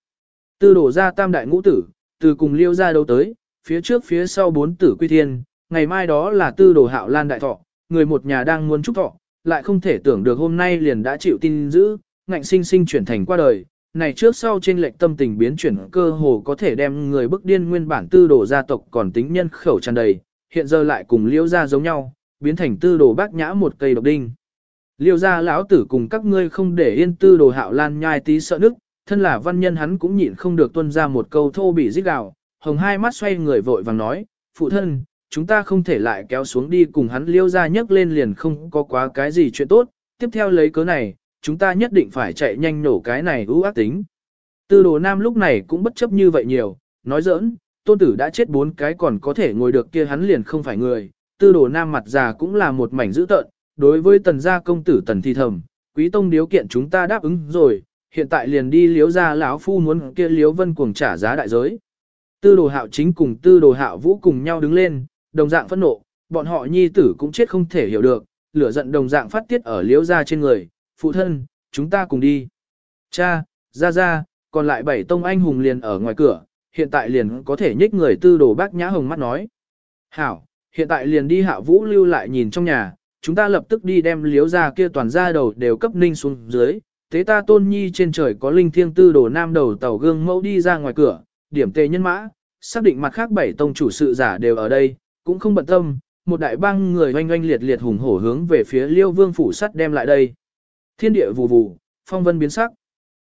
Tư đổ ra tam đại ngũ tử, từ cùng liêu ra đâu tới, phía trước phía sau bốn tử quy thiên, ngày mai đó là tư đồ hạo lan đại thọ, người một nhà đang muốn chúc thọ, lại không thể tưởng được hôm nay liền đã chịu tin giữ, ngạnh sinh sinh chuyển thành qua đời. Này trước sau trên lệch tâm tình biến chuyển cơ hồ có thể đem người bức điên nguyên bản tư đồ gia tộc còn tính nhân khẩu tràn đầy, hiện giờ lại cùng liêu gia giống nhau, biến thành tư đồ bác nhã một cây độc đinh. Liêu gia lão tử cùng các ngươi không để yên tư đồ hạo lan nhai tí sợ nước, thân là văn nhân hắn cũng nhịn không được tuân ra một câu thô bị giết gào, hồng hai mắt xoay người vội vàng nói, phụ thân, chúng ta không thể lại kéo xuống đi cùng hắn liêu ra nhấc lên liền không có quá cái gì chuyện tốt, tiếp theo lấy cớ này, chúng ta nhất định phải chạy nhanh nổ cái này ưu ác tính. Tư đồ nam lúc này cũng bất chấp như vậy nhiều, nói giỡn, tôn tử đã chết bốn cái còn có thể ngồi được kia hắn liền không phải người, tư đồ nam mặt già cũng là một mảnh dữ tợn, đối với tần gia công tử tần thi thầm, quý tông điếu kiện chúng ta đáp ứng rồi, hiện tại liền đi liếu ra lão phu muốn kia liếu vân cuồng trả giá đại giới. Tư đồ hạo chính cùng tư đồ hạo vũ cùng nhau đứng lên, đồng dạng phẫn nộ, bọn họ nhi tử cũng chết không thể hiểu được, lửa giận đồng dạng phát tiết ở liếu ra trên người, phụ thân, chúng ta cùng đi. Cha, ra ra, còn lại bảy tông anh hùng liền ở ngoài cửa, hiện tại liền có thể nhích người tư đồ bác nhã hồng mắt nói. Hảo, hiện tại liền đi hạ vũ lưu lại nhìn trong nhà, chúng ta lập tức đi đem liếu ra kia toàn ra đầu đều cấp ninh xuống dưới. Thế ta tôn nhi trên trời có linh thiêng tư đồ nam đầu tàu gương mẫu đi ra ngoài cửa, điểm tề nhân mã, xác định mặt khác bảy tông chủ sự giả đều ở đây, cũng không bận tâm, một đại bang người oanh oanh liệt liệt hùng hổ hướng về phía liêu vương phủ sắt đem lại đây. Thiên địa vù vù, phong vân biến sắc.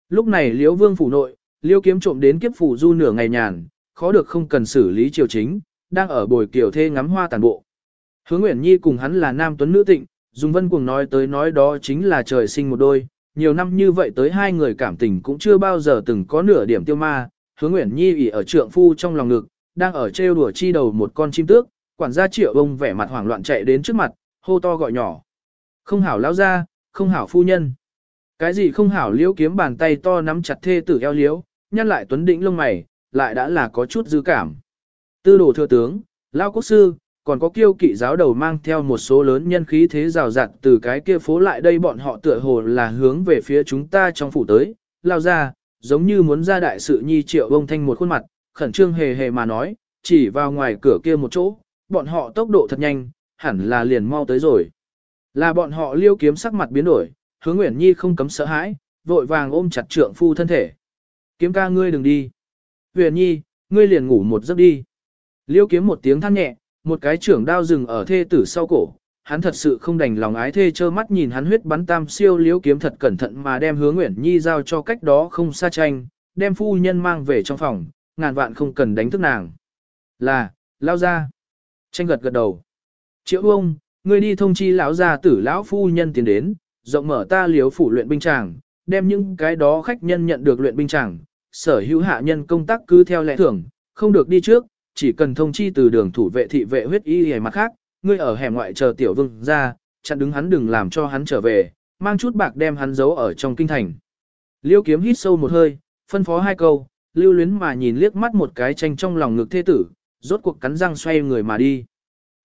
Lúc này Liễu vương phủ nội, liêu kiếm trộm đến kiếp phủ du nửa ngày nhàn, khó được không cần xử lý triều chính, đang ở bồi kiều thê ngắm hoa tàn bộ. Hướng Nguyễn Nhi cùng hắn là nam tuấn nữ tịnh, dùng vân cuồng nói tới nói đó chính là trời sinh một đôi, nhiều năm như vậy tới hai người cảm tình cũng chưa bao giờ từng có nửa điểm tiêu ma, hướng Nguyễn Nhi ỉ ở trượng phu trong lòng ngực, đang ở trêu đùa chi đầu một con chim tước, quản gia triệu ông vẻ mặt hoảng loạn chạy đến trước mặt, hô to gọi nhỏ. Không hảo lão ra, không hảo phu nhân. Cái gì không hảo liễu kiếm bàn tay to nắm chặt thê tử eo liễu, nhăn lại tuấn đỉnh lông mày, lại đã là có chút dư cảm. Tư đồ thừa tướng, lao quốc sư, còn có kiêu kỵ giáo đầu mang theo một số lớn nhân khí thế rào rạt từ cái kia phố lại đây bọn họ tựa hồ là hướng về phía chúng ta trong phủ tới, lao ra, giống như muốn ra đại sự nhi triệu ông thanh một khuôn mặt, khẩn trương hề hề mà nói, chỉ vào ngoài cửa kia một chỗ, bọn họ tốc độ thật nhanh, hẳn là liền mau tới rồi. Là bọn họ liêu kiếm sắc mặt biến đổi, hướng Nguyễn Nhi không cấm sợ hãi, vội vàng ôm chặt trượng phu thân thể. Kiếm ca ngươi đừng đi. Nguyễn Nhi, ngươi liền ngủ một giấc đi. Liêu kiếm một tiếng than nhẹ, một cái trưởng đao rừng ở thê tử sau cổ. Hắn thật sự không đành lòng ái thê trơ mắt nhìn hắn huyết bắn tam siêu liêu kiếm thật cẩn thận mà đem hướng Nguyễn Nhi giao cho cách đó không xa tranh, đem phu nhân mang về trong phòng, ngàn vạn không cần đánh thức nàng. Là, lao ra. Tranh gật gật đầu. Triệu ông, ngươi đi thông chi lão gia tử lão phu nhân tiến đến, rộng mở ta liếu phủ luyện binh tràng, đem những cái đó khách nhân nhận được luyện binh tràng, sở hữu hạ nhân công tác cứ theo lẽ thường, không được đi trước, chỉ cần thông chi từ đường thủ vệ thị vệ huyết y hề mặt khác, ngươi ở hẻm ngoại chờ tiểu vương ra, chặn đứng hắn đừng làm cho hắn trở về, mang chút bạc đem hắn giấu ở trong kinh thành. Liêu kiếm hít sâu một hơi, phân phó hai câu, lưu luyến mà nhìn liếc mắt một cái tranh trong lòng ngực thê tử, rốt cuộc cắn răng xoay người mà đi.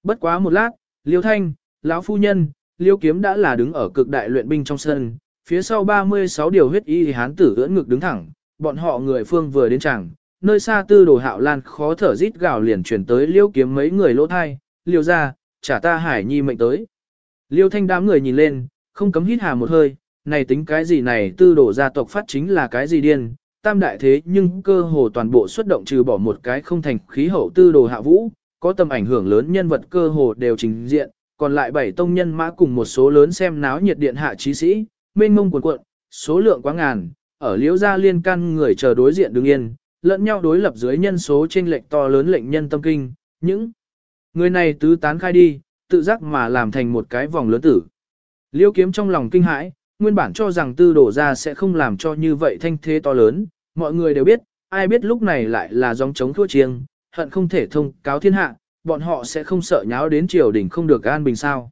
Bất quá một lát, Liêu Thanh, lão phu nhân, Liêu Kiếm đã là đứng ở cực đại luyện binh trong sân, phía sau 36 điều huyết y hán tử ưỡn ngực đứng thẳng, bọn họ người phương vừa đến chẳng, nơi xa tư đồ hạo lan khó thở rít gào liền chuyển tới Liêu Kiếm mấy người lỗ thai, Liêu ra, trả ta hải nhi mệnh tới. Liêu Thanh đám người nhìn lên, không cấm hít hà một hơi, này tính cái gì này tư đồ gia tộc phát chính là cái gì điên, tam đại thế nhưng cơ hồ toàn bộ xuất động trừ bỏ một cái không thành khí hậu tư đồ hạ vũ, có tầm ảnh hưởng lớn nhân vật cơ hồ đều trình diện, còn lại bảy tông nhân mã cùng một số lớn xem náo nhiệt điện hạ trí sĩ, mênh mông cuồn cuộn, số lượng quá ngàn, ở liễu gia liên căn người chờ đối diện đứng yên, lẫn nhau đối lập dưới nhân số trên lệch to lớn lệnh nhân tâm kinh, những người này tứ tán khai đi, tự giác mà làm thành một cái vòng lớn tử. liễu kiếm trong lòng kinh hãi, nguyên bản cho rằng tư đổ ra sẽ không làm cho như vậy thanh thế to lớn, mọi người đều biết, ai biết lúc này lại là dòng chống thua chiêng, hận không thể thông cáo thiên hạ, bọn họ sẽ không sợ nháo đến triều đình không được an bình sao.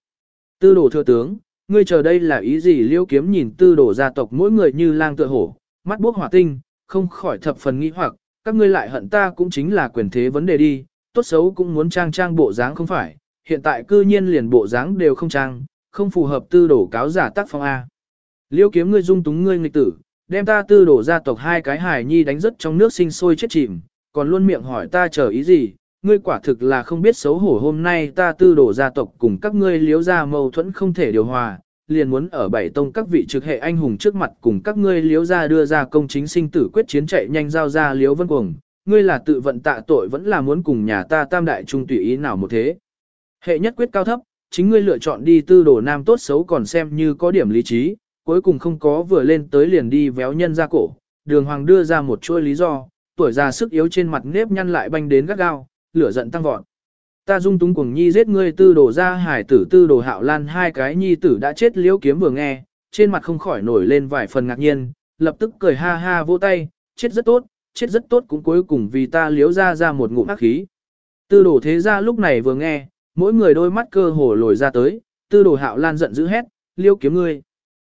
Tư đồ thừa tướng, ngươi chờ đây là ý gì liêu kiếm nhìn tư đồ gia tộc mỗi người như lang tựa hổ, mắt bốc hỏa tinh, không khỏi thập phần nghĩ hoặc, các ngươi lại hận ta cũng chính là quyền thế vấn đề đi, tốt xấu cũng muốn trang trang bộ dáng không phải, hiện tại cư nhiên liền bộ dáng đều không trang, không phù hợp tư đổ cáo giả tác phong A. Liêu kiếm ngươi dung túng ngươi nghịch tử, đem ta tư đổ gia tộc hai cái hài nhi đánh rất trong nước sinh sôi chết chìm, còn luôn miệng hỏi ta chờ ý gì, ngươi quả thực là không biết xấu hổ hôm nay ta tư đổ gia tộc cùng các ngươi liếu ra mâu thuẫn không thể điều hòa, liền muốn ở bảy tông các vị trực hệ anh hùng trước mặt cùng các ngươi liếu ra đưa ra công chính sinh tử quyết chiến chạy nhanh giao ra liếu vân cuồng, ngươi là tự vận tạ tội vẫn là muốn cùng nhà ta tam đại trung tùy ý nào một thế. Hệ nhất quyết cao thấp, chính ngươi lựa chọn đi tư đồ nam tốt xấu còn xem như có điểm lý trí, cuối cùng không có vừa lên tới liền đi véo nhân ra cổ, đường hoàng đưa ra một chuỗi lý do, tuổi già sức yếu trên mặt nếp nhăn lại banh đến gắt gao, lửa giận tăng vọt. Ta dung túng cuồng nhi giết ngươi tư đồ ra hải tử tư đồ hạo lan hai cái nhi tử đã chết liễu kiếm vừa nghe, trên mặt không khỏi nổi lên vài phần ngạc nhiên, lập tức cười ha ha vỗ tay, chết rất tốt, chết rất tốt cũng cuối cùng vì ta liếu ra ra một ngụm ác khí. Tư đồ thế ra lúc này vừa nghe, mỗi người đôi mắt cơ hồ lồi ra tới, tư đồ hạo lan giận dữ hét, liêu kiếm ngươi.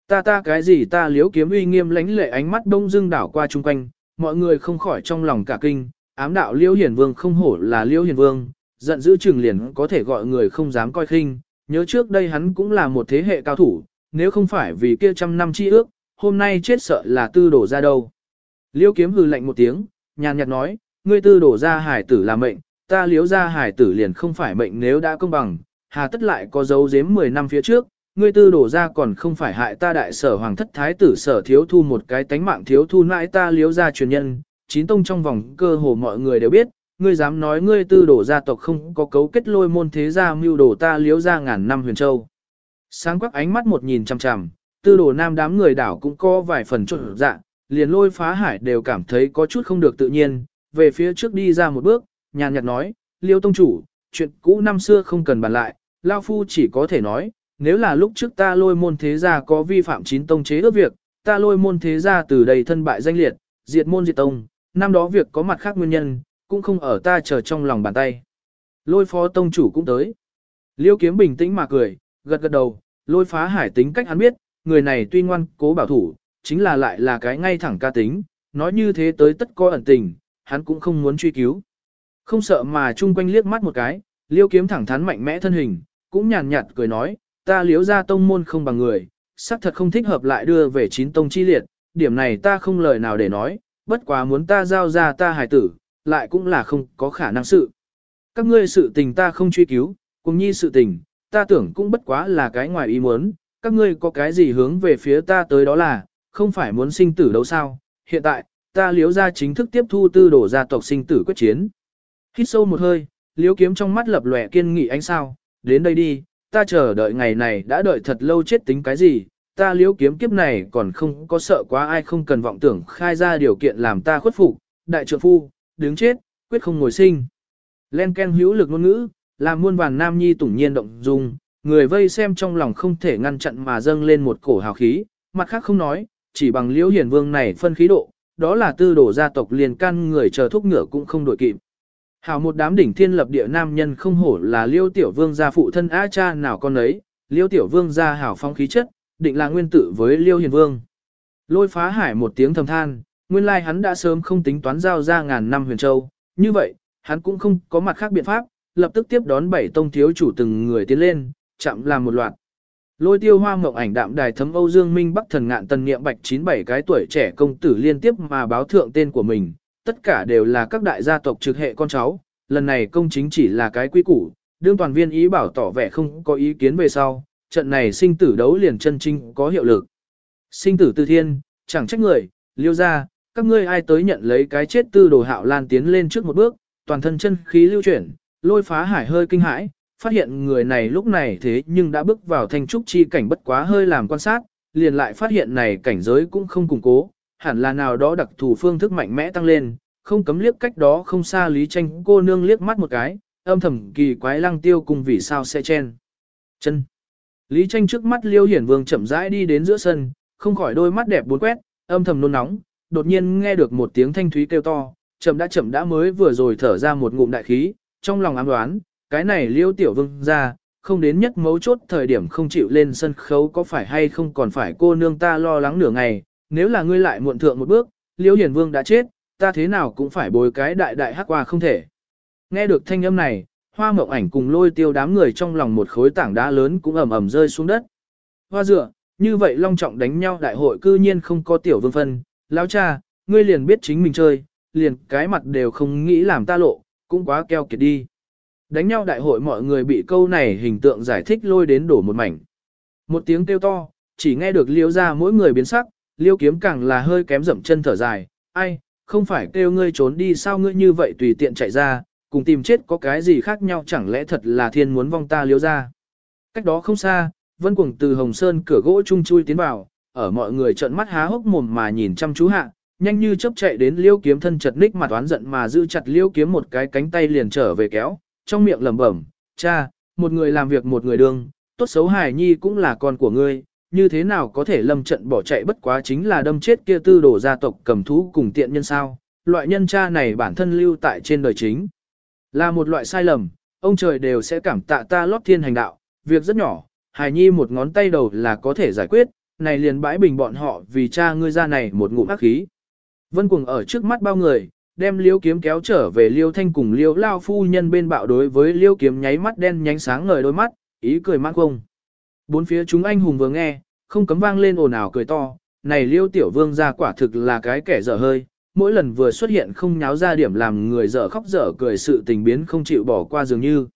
Ta ta cái gì ta liếu kiếm uy nghiêm lánh lệ ánh mắt đông dưng đảo qua chung quanh, mọi người không khỏi trong lòng cả kinh, ám đạo liêu hiển vương không hổ là liêu hiển vương, giận dữ chừng liền có thể gọi người không dám coi khinh, nhớ trước đây hắn cũng là một thế hệ cao thủ, nếu không phải vì kia trăm năm chi ước, hôm nay chết sợ là tư đổ ra đâu. Liêu kiếm hừ lạnh một tiếng, nhàn nhạt nói, ngươi tư đổ ra hải tử là mệnh, ta liếu ra hải tử liền không phải mệnh nếu đã công bằng, hà tất lại có dấu giếm 10 năm phía trước, ngươi tư đổ ra còn không phải hại ta đại sở hoàng thất thái tử sở thiếu thu một cái tánh mạng thiếu thu nãi ta liếu ra truyền nhân, chín tông trong vòng cơ hồ mọi người đều biết, ngươi dám nói ngươi tư đổ gia tộc không có cấu kết lôi môn thế gia mưu đổ ta liếu ra ngàn năm huyền châu. Sáng quắc ánh mắt một nhìn chằm chằm, tư đổ nam đám người đảo cũng có vài phần trộn dạ, liền lôi phá hải đều cảm thấy có chút không được tự nhiên, về phía trước đi ra một bước, nhàn nhạt nói, liêu tông chủ, chuyện cũ năm xưa không cần bàn lại, Lao Phu chỉ có thể nói, nếu là lúc trước ta lôi môn thế gia có vi phạm chín tông chế ước việc, ta lôi môn thế gia từ đầy thân bại danh liệt, diệt môn diệt tông, năm đó việc có mặt khác nguyên nhân, cũng không ở ta chờ trong lòng bàn tay. Lôi phó tông chủ cũng tới. Liêu kiếm bình tĩnh mà cười, gật gật đầu, lôi phá hải tính cách hắn biết, người này tuy ngoan cố bảo thủ, chính là lại là cái ngay thẳng ca tính, nói như thế tới tất có ẩn tình, hắn cũng không muốn truy cứu. Không sợ mà chung quanh liếc mắt một cái, liêu kiếm thẳng thắn mạnh mẽ thân hình, cũng nhàn nhạt cười nói, ta liếu ra tông môn không bằng người, xác thật không thích hợp lại đưa về chín tông chi liệt, điểm này ta không lời nào để nói, bất quá muốn ta giao ra ta hài tử, lại cũng là không có khả năng sự. Các ngươi sự tình ta không truy cứu, cùng nhi sự tình, ta tưởng cũng bất quá là cái ngoài ý muốn, các ngươi có cái gì hướng về phía ta tới đó là, không phải muốn sinh tử đâu sao, hiện tại, ta liếu ra chính thức tiếp thu tư đổ gia tộc sinh tử quyết chiến. Hít sâu một hơi, liếu kiếm trong mắt lập lòe kiên nghị ánh sao, đến đây đi, ta chờ đợi ngày này đã đợi thật lâu chết tính cái gì, ta liếu kiếm kiếp này còn không có sợ quá ai không cần vọng tưởng khai ra điều kiện làm ta khuất phục, đại trượng phu, đứng chết, quyết không ngồi sinh. Len Ken hữu lực ngôn ngữ, làm muôn vàn nam nhi tủng nhiên động dung, người vây xem trong lòng không thể ngăn chặn mà dâng lên một cổ hào khí, mặt khác không nói, chỉ bằng liễu hiển vương này phân khí độ, đó là tư đổ gia tộc liền căn người chờ thúc ngựa cũng không đổi kịp. Hảo một đám đỉnh thiên lập địa nam nhân không hổ là liêu tiểu vương gia phụ thân á cha nào con ấy, liêu tiểu vương gia hảo phong khí chất, định là nguyên tử với liêu hiền vương. Lôi phá hải một tiếng thầm than, nguyên lai hắn đã sớm không tính toán giao ra ngàn năm huyền châu, như vậy, hắn cũng không có mặt khác biện pháp, lập tức tiếp đón bảy tông thiếu chủ từng người tiến lên, chạm làm một loạt. Lôi tiêu hoa mộng ảnh đạm đài thấm Âu Dương Minh Bắc thần ngạn tần niệm bạch 97 cái tuổi trẻ công tử liên tiếp mà báo thượng tên của mình, tất cả đều là các đại gia tộc trực hệ con cháu, lần này công chính chỉ là cái quy củ, đương toàn viên ý bảo tỏ vẻ không có ý kiến về sau, trận này sinh tử đấu liền chân trinh có hiệu lực. Sinh tử tư thiên, chẳng trách người, liêu ra, các ngươi ai tới nhận lấy cái chết tư đồ hạo lan tiến lên trước một bước, toàn thân chân khí lưu chuyển, lôi phá hải hơi kinh hãi, phát hiện người này lúc này thế nhưng đã bước vào thanh trúc chi cảnh bất quá hơi làm quan sát, liền lại phát hiện này cảnh giới cũng không củng cố, hẳn là nào đó đặc thù phương thức mạnh mẽ tăng lên, không cấm liếc cách đó không xa Lý Tranh cô nương liếc mắt một cái, âm thầm kỳ quái lăng tiêu cùng vì sao sẽ chen. Chân. Lý Tranh trước mắt Liêu Hiển Vương chậm rãi đi đến giữa sân, không khỏi đôi mắt đẹp bốn quét, âm thầm nôn nóng, đột nhiên nghe được một tiếng thanh thúy kêu to, chậm đã chậm đã mới vừa rồi thở ra một ngụm đại khí, trong lòng ám đoán, cái này Liêu Tiểu Vương ra, không đến nhất mấu chốt thời điểm không chịu lên sân khấu có phải hay không còn phải cô nương ta lo lắng nửa ngày, nếu là ngươi lại muộn thượng một bước, liễu Hiển Vương đã chết, ta thế nào cũng phải bồi cái đại đại hắc qua không thể. Nghe được thanh âm này, hoa mộng ảnh cùng lôi tiêu đám người trong lòng một khối tảng đá lớn cũng ầm ầm rơi xuống đất. Hoa dựa, như vậy long trọng đánh nhau đại hội cư nhiên không có tiểu vương phân, lão cha, ngươi liền biết chính mình chơi, liền cái mặt đều không nghĩ làm ta lộ, cũng quá keo kiệt đi. Đánh nhau đại hội mọi người bị câu này hình tượng giải thích lôi đến đổ một mảnh. Một tiếng kêu to, chỉ nghe được liễu ra mỗi người biến sắc, liêu kiếm càng là hơi kém dậm chân thở dài, ai, không phải kêu ngươi trốn đi sao ngươi như vậy tùy tiện chạy ra, cùng tìm chết có cái gì khác nhau chẳng lẽ thật là thiên muốn vong ta liêu ra. Cách đó không xa, vân cuồng từ hồng sơn cửa gỗ chung chui tiến vào, ở mọi người trợn mắt há hốc mồm mà nhìn chăm chú hạ, nhanh như chớp chạy đến liêu kiếm thân chật ních mà toán giận mà giữ chặt liêu kiếm một cái cánh tay liền trở về kéo, trong miệng lẩm bẩm, cha, một người làm việc một người đương, tốt xấu hài nhi cũng là con của ngươi, như thế nào có thể lâm trận bỏ chạy bất quá chính là đâm chết kia tư đồ gia tộc cầm thú cùng tiện nhân sao, loại nhân cha này bản thân lưu tại trên đời chính. Là một loại sai lầm, ông trời đều sẽ cảm tạ ta lót thiên hành đạo, việc rất nhỏ, hài nhi một ngón tay đầu là có thể giải quyết, này liền bãi bình bọn họ vì cha ngươi ra này một ngụm ác khí. Vân cuồng ở trước mắt bao người, đem liêu kiếm kéo trở về liêu thanh cùng liêu lao phu nhân bên bạo đối với liêu kiếm nháy mắt đen nhánh sáng ngời đôi mắt, ý cười mang không. Bốn phía chúng anh hùng vừa nghe, không cấm vang lên ồn ào cười to, này liêu tiểu vương ra quả thực là cái kẻ dở hơi, mỗi lần vừa xuất hiện không nháo ra điểm làm người dở khóc dở cười sự tình biến không chịu bỏ qua dường như.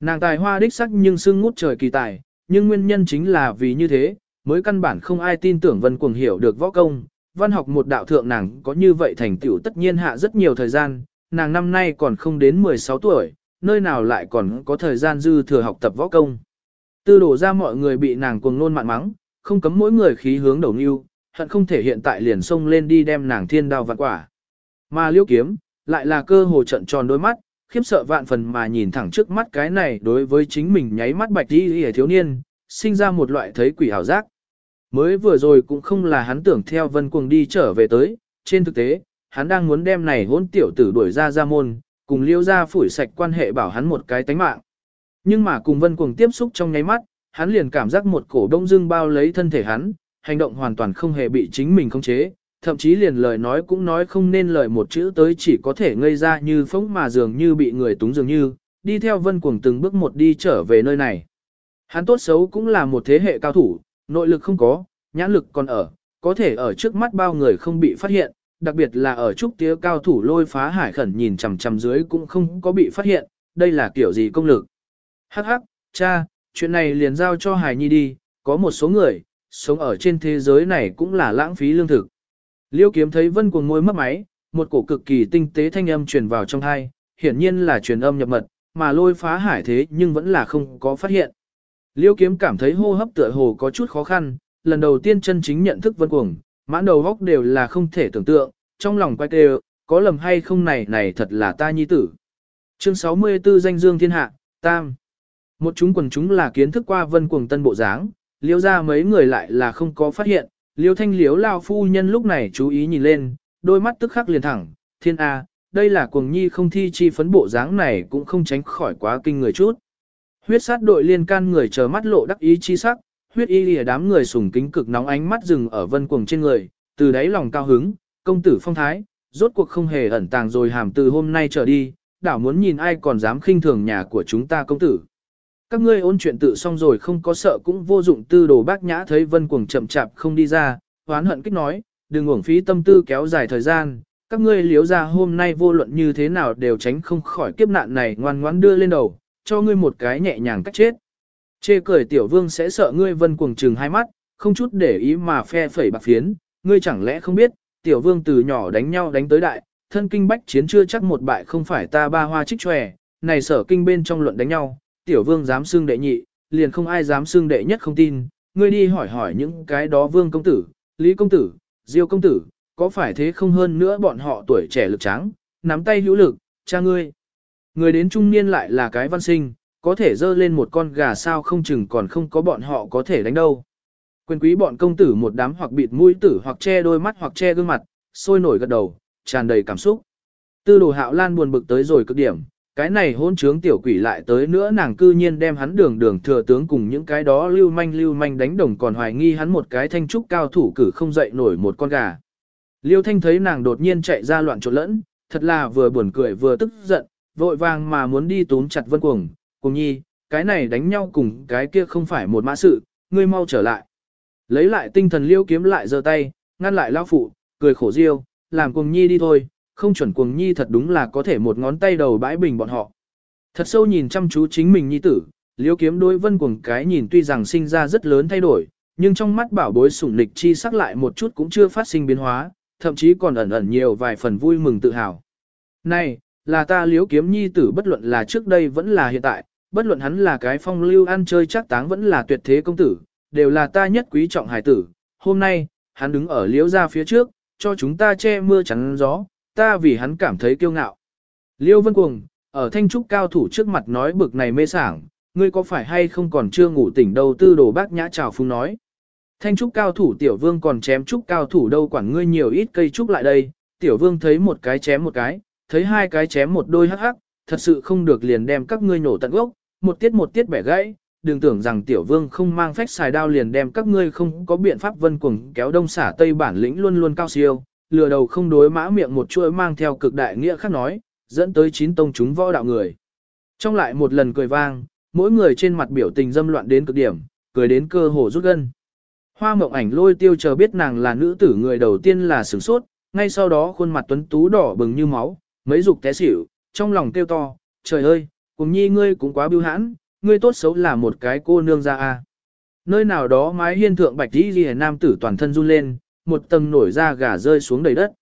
Nàng tài hoa đích sắc nhưng sưng ngút trời kỳ tài, nhưng nguyên nhân chính là vì như thế, mới căn bản không ai tin tưởng vân cuồng hiểu được võ công, văn học một đạo thượng nàng có như vậy thành tựu tất nhiên hạ rất nhiều thời gian, nàng năm nay còn không đến 16 tuổi, nơi nào lại còn có thời gian dư thừa học tập võ công. Tư đổ ra mọi người bị nàng cuồng nôn mạn mắng, không cấm mỗi người khí hướng đầu nưu, hận không thể hiện tại liền xông lên đi đem nàng thiên đao vạn quả. Mà liêu kiếm, lại là cơ hồ trận tròn đôi mắt, khiếp sợ vạn phần mà nhìn thẳng trước mắt cái này đối với chính mình nháy mắt bạch đi hề thiếu niên, sinh ra một loại thấy quỷ hảo giác. Mới vừa rồi cũng không là hắn tưởng theo vân cuồng đi trở về tới, trên thực tế, hắn đang muốn đem này hôn tiểu tử đuổi ra ra môn, cùng liêu ra phủi sạch quan hệ bảo hắn một cái tánh mạng. Nhưng mà cùng vân cuồng tiếp xúc trong nháy mắt, hắn liền cảm giác một cổ đông dưng bao lấy thân thể hắn, hành động hoàn toàn không hề bị chính mình khống chế, thậm chí liền lời nói cũng nói không nên lời một chữ tới chỉ có thể ngây ra như phóng mà dường như bị người túng dường như, đi theo vân cuồng từng bước một đi trở về nơi này. Hắn tốt xấu cũng là một thế hệ cao thủ, nội lực không có, nhãn lực còn ở, có thể ở trước mắt bao người không bị phát hiện, đặc biệt là ở trúc tía cao thủ lôi phá hải khẩn nhìn chằm chằm dưới cũng không có bị phát hiện, đây là kiểu gì công lực. Hắc hắc, cha, chuyện này liền giao cho Hải Nhi đi, có một số người, sống ở trên thế giới này cũng là lãng phí lương thực. Liêu kiếm thấy vân cuồng môi mất máy, một cổ cực kỳ tinh tế thanh âm truyền vào trong hai, hiển nhiên là truyền âm nhập mật, mà lôi phá hải thế nhưng vẫn là không có phát hiện. Liêu kiếm cảm thấy hô hấp tựa hồ có chút khó khăn, lần đầu tiên chân chính nhận thức vân cuồng, mãn đầu góc đều là không thể tưởng tượng, trong lòng quay tê có lầm hay không này này thật là ta nhi tử. Chương 64 danh dương thiên hạ, tam. Một chúng quần chúng là kiến thức qua vân cuồng tân bộ dáng, liêu ra mấy người lại là không có phát hiện, liêu thanh liếu lao phu nhân lúc này chú ý nhìn lên, đôi mắt tức khắc liền thẳng, thiên A, đây là cuồng nhi không thi chi phấn bộ dáng này cũng không tránh khỏi quá kinh người chút. Huyết sát đội liên can người chờ mắt lộ đắc ý chi sắc, huyết y lìa đám người sùng kính cực nóng ánh mắt dừng ở vân cuồng trên người, từ đáy lòng cao hứng, công tử phong thái, rốt cuộc không hề ẩn tàng rồi hàm từ hôm nay trở đi, đảo muốn nhìn ai còn dám khinh thường nhà của chúng ta công tử. Các ngươi ôn chuyện tự xong rồi không có sợ cũng vô dụng tư đồ bác nhã thấy vân cuồng chậm chạp không đi ra, hoán hận kích nói, đừng uổng phí tâm tư kéo dài thời gian, các ngươi liếu ra hôm nay vô luận như thế nào đều tránh không khỏi kiếp nạn này ngoan ngoãn đưa lên đầu, cho ngươi một cái nhẹ nhàng cách chết. Chê cười tiểu vương sẽ sợ ngươi vân cuồng trừng hai mắt, không chút để ý mà phe phẩy bạc phiến, ngươi chẳng lẽ không biết, tiểu vương từ nhỏ đánh nhau đánh tới đại, thân kinh bách chiến chưa chắc một bại không phải ta ba hoa trích tròe, này sở kinh bên trong luận đánh nhau, tiểu vương dám xưng đệ nhị, liền không ai dám xưng đệ nhất không tin, ngươi đi hỏi hỏi những cái đó vương công tử, lý công tử, diêu công tử, có phải thế không hơn nữa bọn họ tuổi trẻ lực tráng, nắm tay hữu lực, cha ngươi. Người đến trung niên lại là cái văn sinh, có thể dơ lên một con gà sao không chừng còn không có bọn họ có thể đánh đâu. Quyền quý bọn công tử một đám hoặc bịt mũi tử hoặc che đôi mắt hoặc che gương mặt, sôi nổi gật đầu, tràn đầy cảm xúc. Tư đồ hạo lan buồn bực tới rồi cực điểm, cái này hôn trướng tiểu quỷ lại tới nữa nàng cư nhiên đem hắn đường đường thừa tướng cùng những cái đó lưu manh lưu manh đánh đồng còn hoài nghi hắn một cái thanh trúc cao thủ cử không dậy nổi một con gà. Liêu thanh thấy nàng đột nhiên chạy ra loạn trộn lẫn, thật là vừa buồn cười vừa tức giận, vội vàng mà muốn đi túm chặt vân cuồng, cùng nhi, cái này đánh nhau cùng cái kia không phải một mã sự, ngươi mau trở lại. Lấy lại tinh thần liêu kiếm lại giơ tay, ngăn lại lão phụ, cười khổ riêu, làm cùng nhi đi thôi, không chuẩn cuồng nhi thật đúng là có thể một ngón tay đầu bãi bình bọn họ. Thật sâu nhìn chăm chú chính mình nhi tử, liếu kiếm đối vân cuồng cái nhìn tuy rằng sinh ra rất lớn thay đổi, nhưng trong mắt bảo bối sủng nịch chi sắc lại một chút cũng chưa phát sinh biến hóa, thậm chí còn ẩn ẩn nhiều vài phần vui mừng tự hào. Này, là ta liếu kiếm nhi tử bất luận là trước đây vẫn là hiện tại, bất luận hắn là cái phong lưu ăn chơi chắc táng vẫn là tuyệt thế công tử, đều là ta nhất quý trọng hải tử. Hôm nay, hắn đứng ở liễu ra phía trước, cho chúng ta che mưa chắn gió, ta vì hắn cảm thấy kiêu ngạo. Liêu Vân Cuồng, ở thanh trúc cao thủ trước mặt nói bực này mê sảng, ngươi có phải hay không còn chưa ngủ tỉnh đâu tư đồ bác nhã chào phung nói. Thanh trúc cao thủ tiểu vương còn chém trúc cao thủ đâu quản ngươi nhiều ít cây trúc lại đây, tiểu vương thấy một cái chém một cái, thấy hai cái chém một đôi hắc hắc, thật sự không được liền đem các ngươi nổ tận gốc, một tiết một tiết bẻ gãy, đừng tưởng rằng tiểu vương không mang phách xài đao liền đem các ngươi không có biện pháp vân cuồng kéo đông xả tây bản lĩnh luôn luôn cao siêu, lừa đầu không đối mã miệng một chuỗi mang theo cực đại nghĩa khác nói, dẫn tới chín tông chúng võ đạo người. Trong lại một lần cười vang, mỗi người trên mặt biểu tình dâm loạn đến cực điểm, cười đến cơ hồ rút gân. Hoa mộng ảnh lôi tiêu chờ biết nàng là nữ tử người đầu tiên là sửng sốt, ngay sau đó khuôn mặt tuấn tú đỏ bừng như máu, mấy dục té xỉu, trong lòng kêu to, trời ơi, cùng nhi ngươi cũng quá biêu hãn, ngươi tốt xấu là một cái cô nương ra a. Nơi nào đó mái hiên thượng bạch đi ghi nam tử toàn thân run lên, một tầng nổi da gà rơi xuống đầy đất.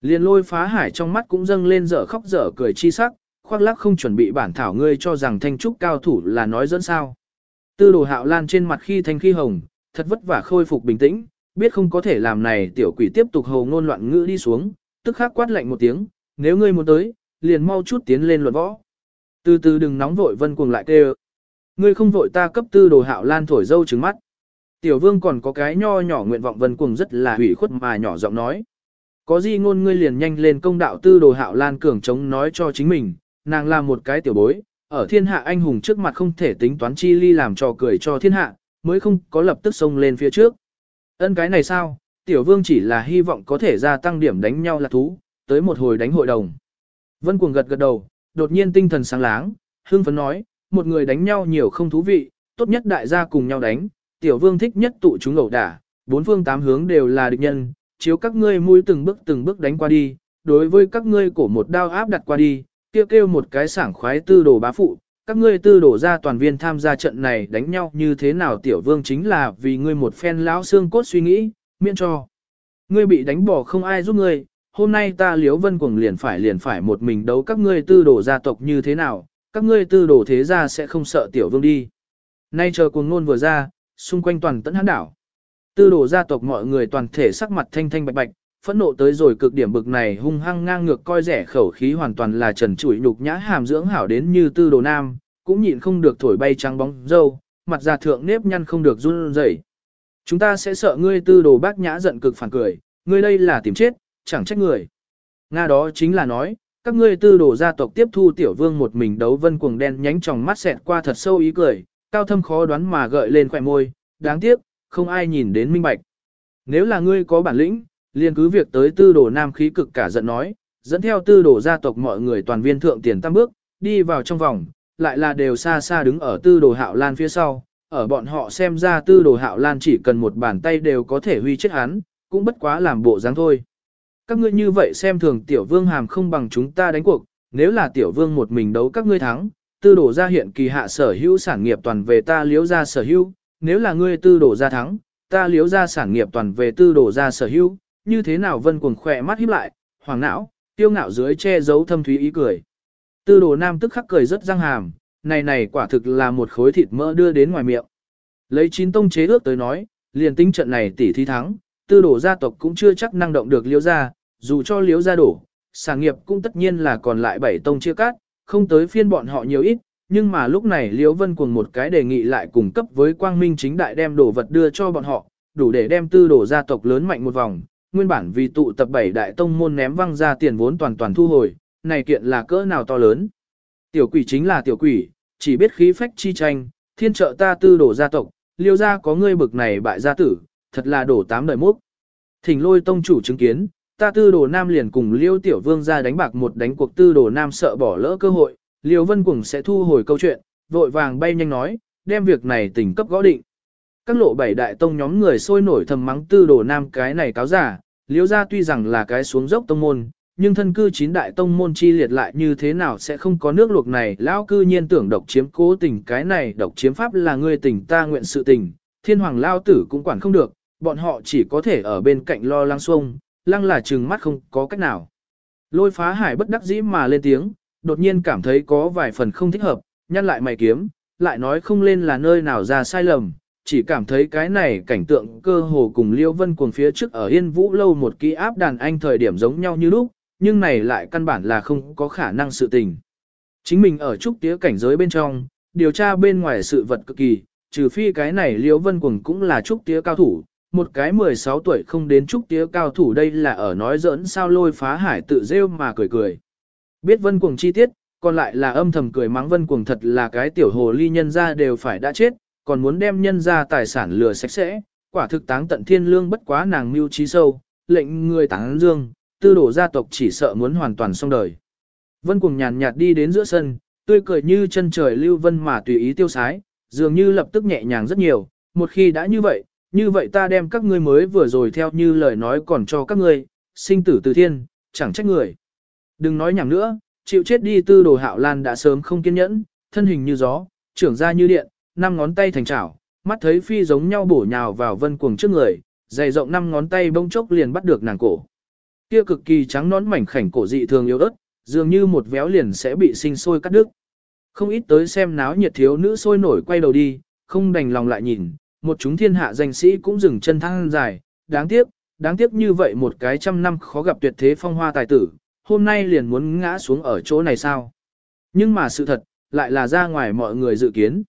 Liền lôi phá hải trong mắt cũng dâng lên dở khóc dở cười chi sắc, khoác lắc không chuẩn bị bản thảo ngươi cho rằng thanh trúc cao thủ là nói dẫn sao. Tư đồ hạo lan trên mặt khi thanh khi hồng, thật vất vả khôi phục bình tĩnh, biết không có thể làm này tiểu quỷ tiếp tục hầu ngôn loạn ngữ đi xuống, tức khắc quát lạnh một tiếng, nếu ngươi muốn tới, liền mau chút tiến lên luận võ. Từ từ đừng nóng vội vân cuồng lại kêu. Ngươi không vội ta cấp tư đồ hạo lan thổi dâu trứng mắt. Tiểu vương còn có cái nho nhỏ nguyện vọng vân cùng rất là hủy khuất mà nhỏ giọng nói. Có gì ngôn ngươi liền nhanh lên công đạo tư đồ hạo lan cường chống nói cho chính mình, nàng là một cái tiểu bối, ở thiên hạ anh hùng trước mặt không thể tính toán chi ly làm trò cười cho thiên hạ, mới không có lập tức xông lên phía trước. Ân cái này sao, tiểu vương chỉ là hy vọng có thể gia tăng điểm đánh nhau là thú, tới một hồi đánh hội đồng. Vân cuồng gật gật đầu, đột nhiên tinh thần sáng láng, Hương phấn nói, một người đánh nhau nhiều không thú vị, tốt nhất đại gia cùng nhau đánh, tiểu vương thích nhất tụ chúng ẩu đả, bốn phương tám hướng đều là địch nhân, chiếu các ngươi mũi từng bước từng bước đánh qua đi, đối với các ngươi cổ một đao áp đặt qua đi, kêu kêu một cái sảng khoái tư đồ bá phụ, các ngươi tư đổ ra toàn viên tham gia trận này đánh nhau như thế nào tiểu vương chính là vì ngươi một phen lão xương cốt suy nghĩ, miễn cho. Ngươi bị đánh bỏ không ai giúp ngươi, hôm nay ta liếu vân cuồng liền phải liền phải một mình đấu các ngươi tư đổ gia tộc như thế nào, các ngươi tư đổ thế gia sẽ không sợ tiểu vương đi. Nay chờ cuồng ngôn vừa ra, xung quanh toàn tận hán đảo. Tư đồ gia tộc mọi người toàn thể sắc mặt thanh thanh bạch bạch, phẫn nộ tới rồi cực điểm bực này hung hăng ngang ngược coi rẻ khẩu khí hoàn toàn là trần trụi nhục nhã hàm dưỡng hảo đến như tư đồ nam, cũng nhịn không được thổi bay trắng bóng dâu, mặt già thượng nếp nhăn không được run rẩy. Chúng ta sẽ sợ ngươi tư đồ bác nhã giận cực phản cười, ngươi đây là tìm chết, chẳng trách người. Nga đó chính là nói, các ngươi tư đồ gia tộc tiếp thu tiểu vương một mình đấu vân cuồng đen nhánh tròng mắt xẹt qua thật sâu ý cười, cao thâm khó đoán mà gợi lên khỏe môi, đáng tiếc, không ai nhìn đến minh bạch. Nếu là ngươi có bản lĩnh, liền cứ việc tới tư đồ nam khí cực cả giận nói, dẫn theo tư đồ gia tộc mọi người toàn viên thượng tiền tam bước, đi vào trong vòng, lại là đều xa xa đứng ở tư đồ hạo lan phía sau, ở bọn họ xem ra tư đồ hạo lan chỉ cần một bàn tay đều có thể huy chết hắn, cũng bất quá làm bộ dáng thôi. Các ngươi như vậy xem thường tiểu vương hàm không bằng chúng ta đánh cuộc, nếu là tiểu vương một mình đấu các ngươi thắng, tư đổ ra hiện kỳ hạ sở hữu sản nghiệp toàn về ta liếu ra sở hữu, nếu là ngươi tư đổ ra thắng, ta liếu ra sản nghiệp toàn về tư đổ ra sở hữu, như thế nào vân cuồng khỏe mắt híp lại, hoàng não, tiêu ngạo dưới che giấu thâm thúy ý cười. Tư đồ nam tức khắc cười rất răng hàm, này này quả thực là một khối thịt mỡ đưa đến ngoài miệng. Lấy chín tông chế ước tới nói, liền tính trận này tỷ thi thắng, tư đồ gia tộc cũng chưa chắc năng động được liễu gia, dù cho liễu gia đổ, sản nghiệp cũng tất nhiên là còn lại bảy tông chia cát, không tới phiên bọn họ nhiều ít, nhưng mà lúc này liễu vân cuồng một cái đề nghị lại cùng cấp với quang minh chính đại đem đồ vật đưa cho bọn họ, đủ để đem tư đồ gia tộc lớn mạnh một vòng, nguyên bản vì tụ tập bảy đại tông môn ném văng ra tiền vốn toàn toàn thu hồi, này kiện là cỡ nào to lớn. Tiểu quỷ chính là tiểu quỷ, chỉ biết khí phách chi tranh, thiên trợ ta tư đổ gia tộc, liêu gia có ngươi bực này bại gia tử, thật là đổ tám đời mốc. Thỉnh lôi tông chủ chứng kiến, ta tư đồ nam liền cùng liêu tiểu vương ra đánh bạc một đánh cuộc tư đồ nam sợ bỏ lỡ cơ hội, liêu vân cùng sẽ thu hồi câu chuyện, vội vàng bay nhanh nói, đem việc này tỉnh cấp gõ định. Các lộ bảy đại tông nhóm người sôi nổi thầm mắng tư đồ nam cái này cáo giả, liêu ra tuy rằng là cái xuống dốc tông môn, nhưng thân cư chín đại tông môn chi liệt lại như thế nào sẽ không có nước luộc này, lão cư nhiên tưởng độc chiếm cố tình cái này độc chiếm pháp là ngươi tình ta nguyện sự tình, thiên hoàng lao tử cũng quản không được, bọn họ chỉ có thể ở bên cạnh lo lăng xuông, lăng là trừng mắt không có cách nào. Lôi phá hải bất đắc dĩ mà lên tiếng, đột nhiên cảm thấy có vài phần không thích hợp, nhăn lại mày kiếm, lại nói không lên là nơi nào ra sai lầm, chỉ cảm thấy cái này cảnh tượng cơ hồ cùng Liêu Vân cuồng phía trước ở Yên Vũ lâu một ký áp đàn anh thời điểm giống nhau như lúc, nhưng này lại căn bản là không có khả năng sự tình. Chính mình ở trúc tía cảnh giới bên trong, điều tra bên ngoài sự vật cực kỳ, trừ phi cái này Liêu Vân cuồng cũng là trúc tía cao thủ, một cái 16 tuổi không đến trúc tía cao thủ đây là ở nói giỡn sao lôi phá hải tự rêu mà cười cười. Biết Vân cuồng chi tiết, còn lại là âm thầm cười mắng Vân cuồng thật là cái tiểu hồ ly nhân ra đều phải đã chết, còn muốn đem nhân ra tài sản lừa sạch sẽ, quả thực táng tận thiên lương bất quá nàng mưu trí sâu, lệnh người táng dương, tư đổ gia tộc chỉ sợ muốn hoàn toàn xong đời. Vân cuồng nhàn nhạt đi đến giữa sân, tươi cười như chân trời lưu vân mà tùy ý tiêu sái, dường như lập tức nhẹ nhàng rất nhiều, một khi đã như vậy, như vậy ta đem các ngươi mới vừa rồi theo như lời nói còn cho các ngươi, sinh tử từ thiên, chẳng trách người. Đừng nói nhảm nữa, chịu chết đi tư đồ hạo lan đã sớm không kiên nhẫn, thân hình như gió, trưởng ra như điện, năm ngón tay thành chảo, mắt thấy phi giống nhau bổ nhào vào vân cuồng trước người, dày rộng năm ngón tay bông chốc liền bắt được nàng cổ. Kia cực kỳ trắng nón mảnh khảnh cổ dị thường yếu ớt, dường như một véo liền sẽ bị sinh sôi cắt đứt. Không ít tới xem náo nhiệt thiếu nữ sôi nổi quay đầu đi, không đành lòng lại nhìn, một chúng thiên hạ danh sĩ cũng dừng chân thăng dài, đáng tiếc, đáng tiếc như vậy một cái trăm năm khó gặp tuyệt thế phong hoa tài tử, hôm nay liền muốn ngã xuống ở chỗ này sao. Nhưng mà sự thật, lại là ra ngoài mọi người dự kiến.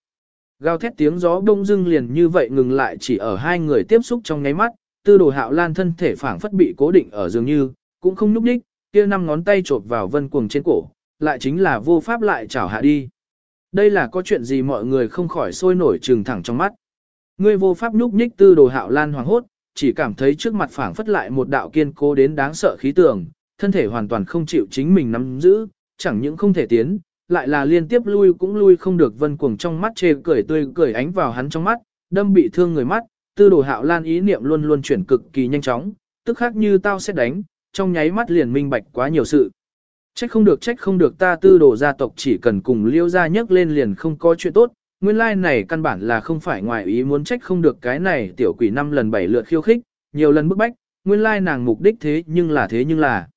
Gào thét tiếng gió đông dưng liền như vậy ngừng lại chỉ ở hai người tiếp xúc trong nháy mắt, tư đồ hạo lan thân thể phảng phất bị cố định ở dường như, cũng không núp đích, kia năm ngón tay chộp vào vân cuồng trên cổ, lại chính là vô pháp lại chảo hạ đi. Đây là có chuyện gì mọi người không khỏi sôi nổi trừng thẳng trong mắt. Ngươi vô pháp nhúc nhích tư đồ hạo lan hoàng hốt, chỉ cảm thấy trước mặt phảng phất lại một đạo kiên cố đến đáng sợ khí tường, thân thể hoàn toàn không chịu chính mình nắm giữ, chẳng những không thể tiến, lại là liên tiếp lui cũng lui không được vân cuồng trong mắt chê cười tươi cười ánh vào hắn trong mắt, đâm bị thương người mắt, tư đồ hạo lan ý niệm luôn luôn chuyển cực kỳ nhanh chóng, tức khác như tao sẽ đánh, trong nháy mắt liền minh bạch quá nhiều sự. Trách không được trách không được ta tư đồ gia tộc chỉ cần cùng liêu gia nhấc lên liền không có chuyện tốt, nguyên lai like này căn bản là không phải ngoài ý muốn trách không được cái này tiểu quỷ năm lần bảy lượt khiêu khích, nhiều lần bức bách, nguyên lai like nàng mục đích thế nhưng là thế nhưng là.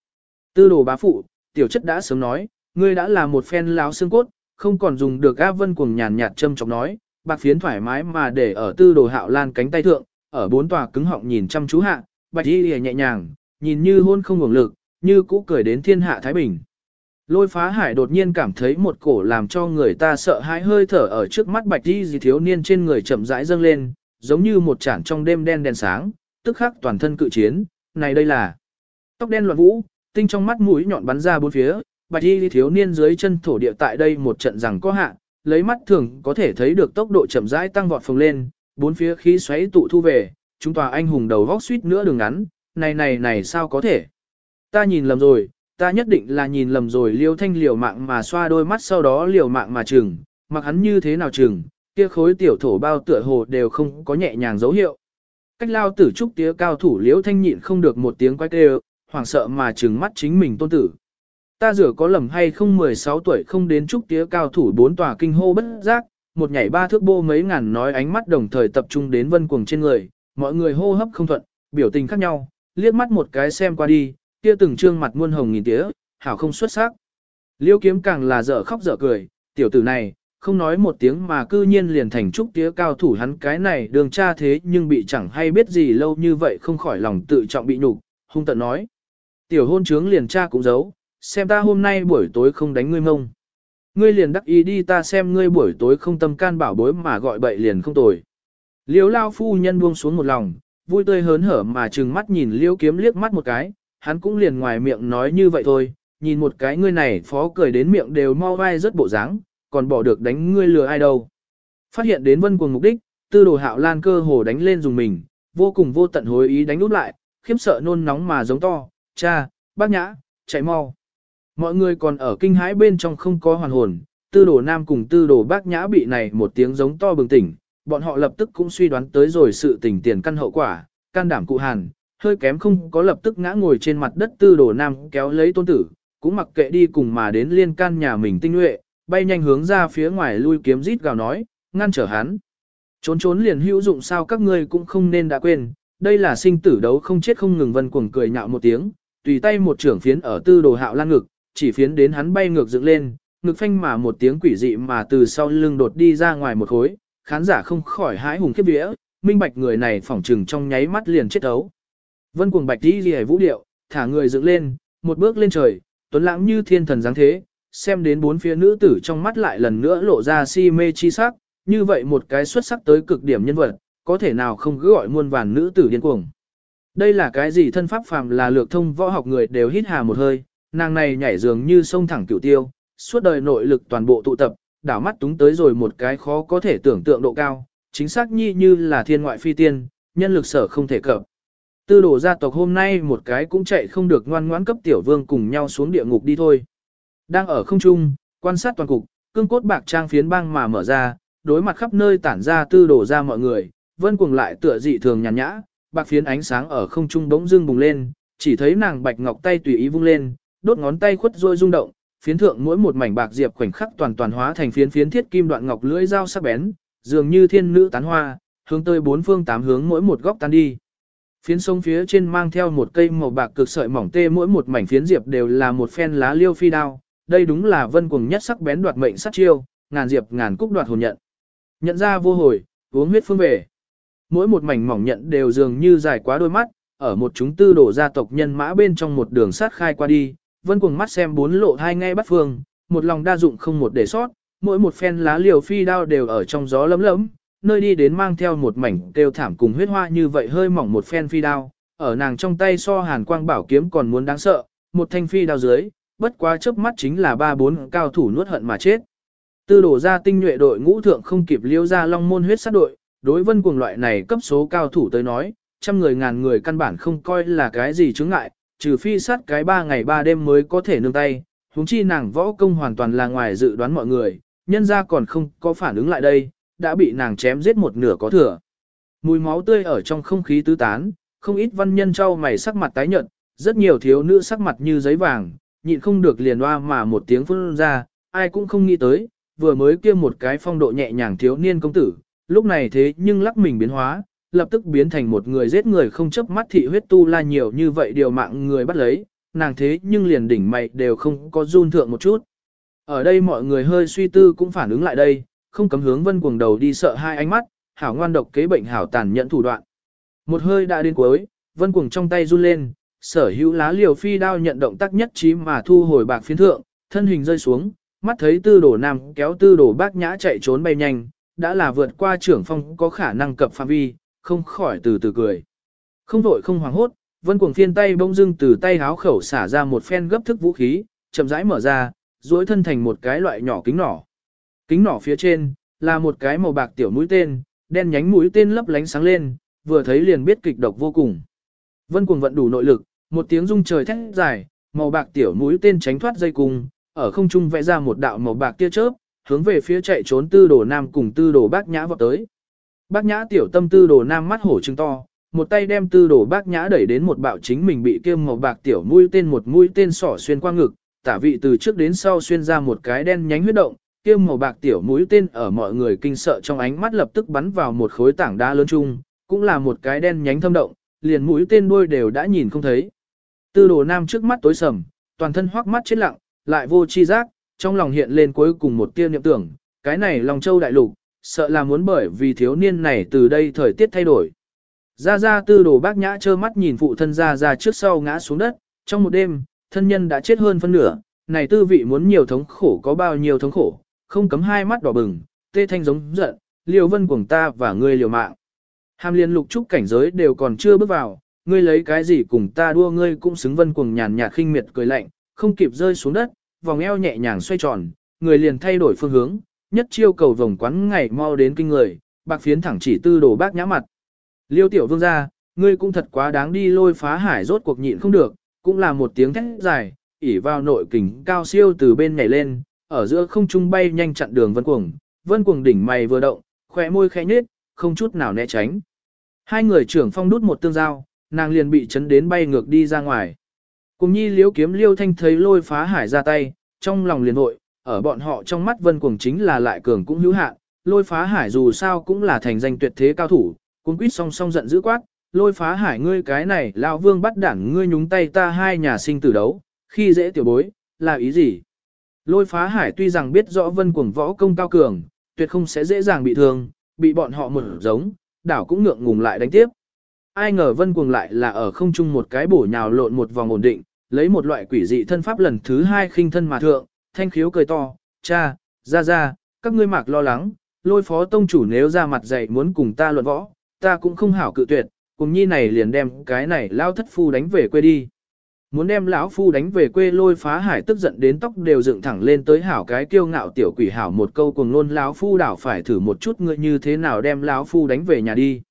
Tư đồ bá phụ, tiểu chất đã sớm nói, ngươi đã là một phen láo xương cốt, không còn dùng được A Vân cuồng nhàn nhạt châm chọc nói, bạc phiến thoải mái mà để ở tư đồ hạo lan cánh tay thượng, ở bốn tòa cứng họng nhìn chăm chú hạ, bạch y nhẹ nhàng, nhìn như hôn không hưởng lực, như cũ cười đến thiên hạ Thái Bình. Lôi phá hải đột nhiên cảm thấy một cổ làm cho người ta sợ hãi hơi thở ở trước mắt bạch đi gì thiếu niên trên người chậm rãi dâng lên, giống như một chản trong đêm đen đèn sáng, tức khắc toàn thân cự chiến, này đây là tóc đen loạn vũ, tinh trong mắt mũi nhọn bắn ra bốn phía, bạch đi thiếu niên dưới chân thổ địa tại đây một trận rằng có hạ, lấy mắt thường có thể thấy được tốc độ chậm rãi tăng vọt phồng lên, bốn phía khí xoáy tụ thu về, chúng tòa anh hùng đầu vóc suýt nữa đường ngắn, này này này sao có thể? Ta nhìn lầm rồi, ta nhất định là nhìn lầm rồi liêu thanh liều mạng mà xoa đôi mắt sau đó liều mạng mà chừng, mặc hắn như thế nào chừng, kia khối tiểu thổ bao tựa hồ đều không có nhẹ nhàng dấu hiệu. Cách lao tử trúc tía cao thủ liêu thanh nhịn không được một tiếng quay kêu, hoảng sợ mà chừng mắt chính mình tôn tử. Ta rửa có lầm hay không 16 tuổi không đến trúc tía cao thủ bốn tòa kinh hô bất giác, một nhảy ba thước bô mấy ngàn nói ánh mắt đồng thời tập trung đến vân cuồng trên người, mọi người hô hấp không thuận, biểu tình khác nhau, liếc mắt một cái xem qua đi, kia từng trương mặt muôn hồng nghìn tía, hảo không xuất sắc. Liêu kiếm càng là dở khóc dở cười, tiểu tử này, không nói một tiếng mà cư nhiên liền thành trúc tía cao thủ hắn cái này đường cha thế nhưng bị chẳng hay biết gì lâu như vậy không khỏi lòng tự trọng bị nhục, hung tận nói. Tiểu hôn trướng liền cha cũng giấu, xem ta hôm nay buổi tối không đánh ngươi mông. Ngươi liền đắc ý đi ta xem ngươi buổi tối không tâm can bảo bối mà gọi bậy liền không tồi. Liêu lao phu nhân buông xuống một lòng, vui tươi hớn hở mà trừng mắt nhìn liêu kiếm liếc mắt một cái, hắn cũng liền ngoài miệng nói như vậy thôi, nhìn một cái ngươi này phó cười đến miệng đều mau vai rất bộ dáng, còn bỏ được đánh ngươi lừa ai đâu. Phát hiện đến vân cuồng mục đích, tư đồ hạo lan cơ hồ đánh lên dùng mình, vô cùng vô tận hối ý đánh úp lại, khiếm sợ nôn nóng mà giống to, cha, bác nhã, chạy mau. Mọi người còn ở kinh hãi bên trong không có hoàn hồn, tư đồ nam cùng tư đồ bác nhã bị này một tiếng giống to bừng tỉnh, bọn họ lập tức cũng suy đoán tới rồi sự tình tiền căn hậu quả, can đảm cụ hàn, hơi kém không có lập tức ngã ngồi trên mặt đất tư đồ nam kéo lấy tôn tử, cũng mặc kệ đi cùng mà đến liên can nhà mình tinh nhuệ, bay nhanh hướng ra phía ngoài lui kiếm rít gào nói, ngăn trở hắn. Trốn trốn liền hữu dụng sao các ngươi cũng không nên đã quên, đây là sinh tử đấu không chết không ngừng vân cuồng cười nhạo một tiếng, tùy tay một trưởng phiến ở tư đồ hạo lan ngực, chỉ phiến đến hắn bay ngược dựng lên, ngực phanh mà một tiếng quỷ dị mà từ sau lưng đột đi ra ngoài một khối, khán giả không khỏi hãi hùng khiếp vía, minh bạch người này phỏng trừng trong nháy mắt liền chết ấu. Vân cuồng bạch đi ghi vũ điệu, thả người dựng lên, một bước lên trời, tuấn lãng như thiên thần dáng thế, xem đến bốn phía nữ tử trong mắt lại lần nữa lộ ra si mê chi sắc, như vậy một cái xuất sắc tới cực điểm nhân vật, có thể nào không cứ gọi muôn vàn nữ tử điên cuồng. Đây là cái gì thân pháp phàm là lược thông võ học người đều hít hà một hơi, nàng này nhảy dường như sông thẳng cửu tiêu, suốt đời nội lực toàn bộ tụ tập, đảo mắt túng tới rồi một cái khó có thể tưởng tượng độ cao, chính xác nhi như là thiên ngoại phi tiên, nhân lực sở không thể cập. Tư đồ gia tộc hôm nay một cái cũng chạy không được ngoan ngoãn cấp tiểu vương cùng nhau xuống địa ngục đi thôi. Đang ở không trung, quan sát toàn cục, cương cốt bạc trang phiến băng mà mở ra, đối mặt khắp nơi tản ra tư đồ ra mọi người, vân cuồng lại tựa dị thường nhàn nhã, bạc phiến ánh sáng ở không trung bỗng dưng bùng lên, chỉ thấy nàng bạch ngọc tay tùy ý vung lên, đốt ngón tay khuất rôi rung động, phiến thượng mỗi một mảnh bạc diệp khoảnh khắc toàn toàn hóa thành phiến phiến thiết kim đoạn ngọc lưỡi dao sắc bén, dường như thiên nữ tán hoa, hướng tới bốn phương tám hướng mỗi một góc tan đi. Phiến sông phía trên mang theo một cây màu bạc cực sợi mỏng tê mỗi một mảnh phiến diệp đều là một phen lá liêu phi đao, đây đúng là vân cuồng nhất sắc bén đoạt mệnh sát chiêu, ngàn diệp ngàn cúc đoạt hồn nhận. Nhận ra vô hồi, uống huyết phương về. Mỗi một mảnh mỏng nhận đều dường như dài quá đôi mắt, ở một chúng tư đổ gia tộc nhân mã bên trong một đường sát khai qua đi, vân cuồng mắt xem bốn lộ hai ngay bắt phương, một lòng đa dụng không một để sót, mỗi một phen lá liều phi đao đều ở trong gió lấm lấm, nơi đi đến mang theo một mảnh kêu thảm cùng huyết hoa như vậy hơi mỏng một phen phi đao, ở nàng trong tay so hàn quang bảo kiếm còn muốn đáng sợ, một thanh phi đao dưới, bất quá chớp mắt chính là ba bốn cao thủ nuốt hận mà chết. Tư đổ ra tinh nhuệ đội ngũ thượng không kịp liêu ra long môn huyết sát đội, đối vân cuồng loại này cấp số cao thủ tới nói, trăm người ngàn người căn bản không coi là cái gì chướng ngại, trừ phi sát cái ba ngày ba đêm mới có thể nương tay, huống chi nàng võ công hoàn toàn là ngoài dự đoán mọi người, nhân ra còn không có phản ứng lại đây, đã bị nàng chém giết một nửa có thừa. Mùi máu tươi ở trong không khí tứ tán, không ít văn nhân trao mày sắc mặt tái nhợt, rất nhiều thiếu nữ sắc mặt như giấy vàng, nhịn không được liền hoa mà một tiếng phun ra, ai cũng không nghĩ tới, vừa mới kia một cái phong độ nhẹ nhàng thiếu niên công tử, lúc này thế nhưng lắc mình biến hóa, lập tức biến thành một người giết người không chấp mắt thị huyết tu la nhiều như vậy điều mạng người bắt lấy, nàng thế nhưng liền đỉnh mày đều không có run thượng một chút. Ở đây mọi người hơi suy tư cũng phản ứng lại đây, không cấm hướng vân cuồng đầu đi sợ hai ánh mắt, hảo ngoan độc kế bệnh hảo tàn nhẫn thủ đoạn. Một hơi đã đến cuối, vân cuồng trong tay run lên, sở hữu lá liều phi đao nhận động tác nhất trí mà thu hồi bạc phiến thượng, thân hình rơi xuống, mắt thấy tư đổ nam kéo tư đổ bác nhã chạy trốn bay nhanh, đã là vượt qua trưởng phong có khả năng cập phạm vi, không khỏi từ từ cười. Không vội không hoảng hốt, vân cuồng phiên tay bông dưng từ tay háo khẩu xả ra một phen gấp thức vũ khí, chậm rãi mở ra, duỗi thân thành một cái loại nhỏ kính nỏ. Kính nỏ phía trên, là một cái màu bạc tiểu mũi tên, đen nhánh mũi tên lấp lánh sáng lên, vừa thấy liền biết kịch độc vô cùng. Vân cuồng vận đủ nội lực, một tiếng rung trời thét dài, màu bạc tiểu mũi tên tránh thoát dây cung, ở không trung vẽ ra một đạo màu bạc tia chớp, hướng về phía chạy trốn tư đồ nam cùng tư đồ bác nhã vọt tới. Bác nhã tiểu tâm tư đồ nam mắt hổ trừng to, một tay đem tư đồ bác nhã đẩy đến một bạo chính mình bị kiêm màu bạc tiểu mũi tên một mũi tên sỏ xuyên qua ngực, tả vị từ trước đến sau xuyên ra một cái đen nhánh huyết động, kia màu bạc tiểu mũi tên ở mọi người kinh sợ trong ánh mắt lập tức bắn vào một khối tảng đá lớn chung, cũng là một cái đen nhánh thâm động, liền mũi tên đuôi đều đã nhìn không thấy. Tư đồ nam trước mắt tối sầm, toàn thân hoắc mắt chết lặng, lại vô chi giác, trong lòng hiện lên cuối cùng một tia niệm tưởng, cái này lòng Châu đại lục, sợ là muốn bởi vì thiếu niên này từ đây thời tiết thay đổi. Ra ra tư đồ bác nhã trơ mắt nhìn phụ thân ra ra trước sau ngã xuống đất, trong một đêm, thân nhân đã chết hơn phân nửa, này tư vị muốn nhiều thống khổ có bao nhiêu thống khổ, không cấm hai mắt đỏ bừng, tê thanh giống giận, liều vân cuồng ta và ngươi liều mạng. Hàm liên lục trúc cảnh giới đều còn chưa bước vào, ngươi lấy cái gì cùng ta đua ngươi cũng xứng vân cuồng nhàn nhạt khinh miệt cười lạnh, không kịp rơi xuống đất, vòng eo nhẹ nhàng xoay tròn, người liền thay đổi phương hướng, nhất chiêu cầu vòng quán ngày mau đến kinh người, bạc phiến thẳng chỉ tư đồ bác nhã mặt. Liêu tiểu vương gia, ngươi cũng thật quá đáng đi lôi phá hải rốt cuộc nhịn không được, cũng là một tiếng thét dài, ỉ vào nội kình cao siêu từ bên nhảy lên, ở giữa không trung bay nhanh chặn đường vân cuồng, vân cuồng đỉnh mày vừa động, khỏe môi khẽ nhếch, không chút nào né tránh. Hai người trưởng phong đút một tương giao, nàng liền bị chấn đến bay ngược đi ra ngoài. Cùng nhi liếu kiếm liêu thanh thấy lôi phá hải ra tay, trong lòng liền hội, ở bọn họ trong mắt vân cuồng chính là lại cường cũng hữu hạn, lôi phá hải dù sao cũng là thành danh tuyệt thế cao thủ, cuốn quýt song song giận dữ quát, lôi phá hải ngươi cái này lão vương bắt đảng ngươi nhúng tay ta hai nhà sinh tử đấu, khi dễ tiểu bối, là ý gì? Lôi phá hải tuy rằng biết rõ vân cuồng võ công cao cường, tuyệt không sẽ dễ dàng bị thương, bị bọn họ một giống, đảo cũng ngượng ngùng lại đánh tiếp. Ai ngờ vân cuồng lại là ở không trung một cái bổ nhào lộn một vòng ổn định, lấy một loại quỷ dị thân pháp lần thứ hai khinh thân mà thượng, thanh khiếu cười to, cha, ra ra, các ngươi mạc lo lắng, lôi phó tông chủ nếu ra mặt dạy muốn cùng ta luận võ, ta cũng không hảo cự tuyệt, cùng nhi này liền đem cái này lao thất phu đánh về quê đi. Muốn đem lão phu đánh về quê lôi phá hải tức giận đến tóc đều dựng thẳng lên tới hảo cái kiêu ngạo tiểu quỷ hảo một câu cùng luôn lão phu đảo phải thử một chút ngươi như thế nào đem lão phu đánh về nhà đi.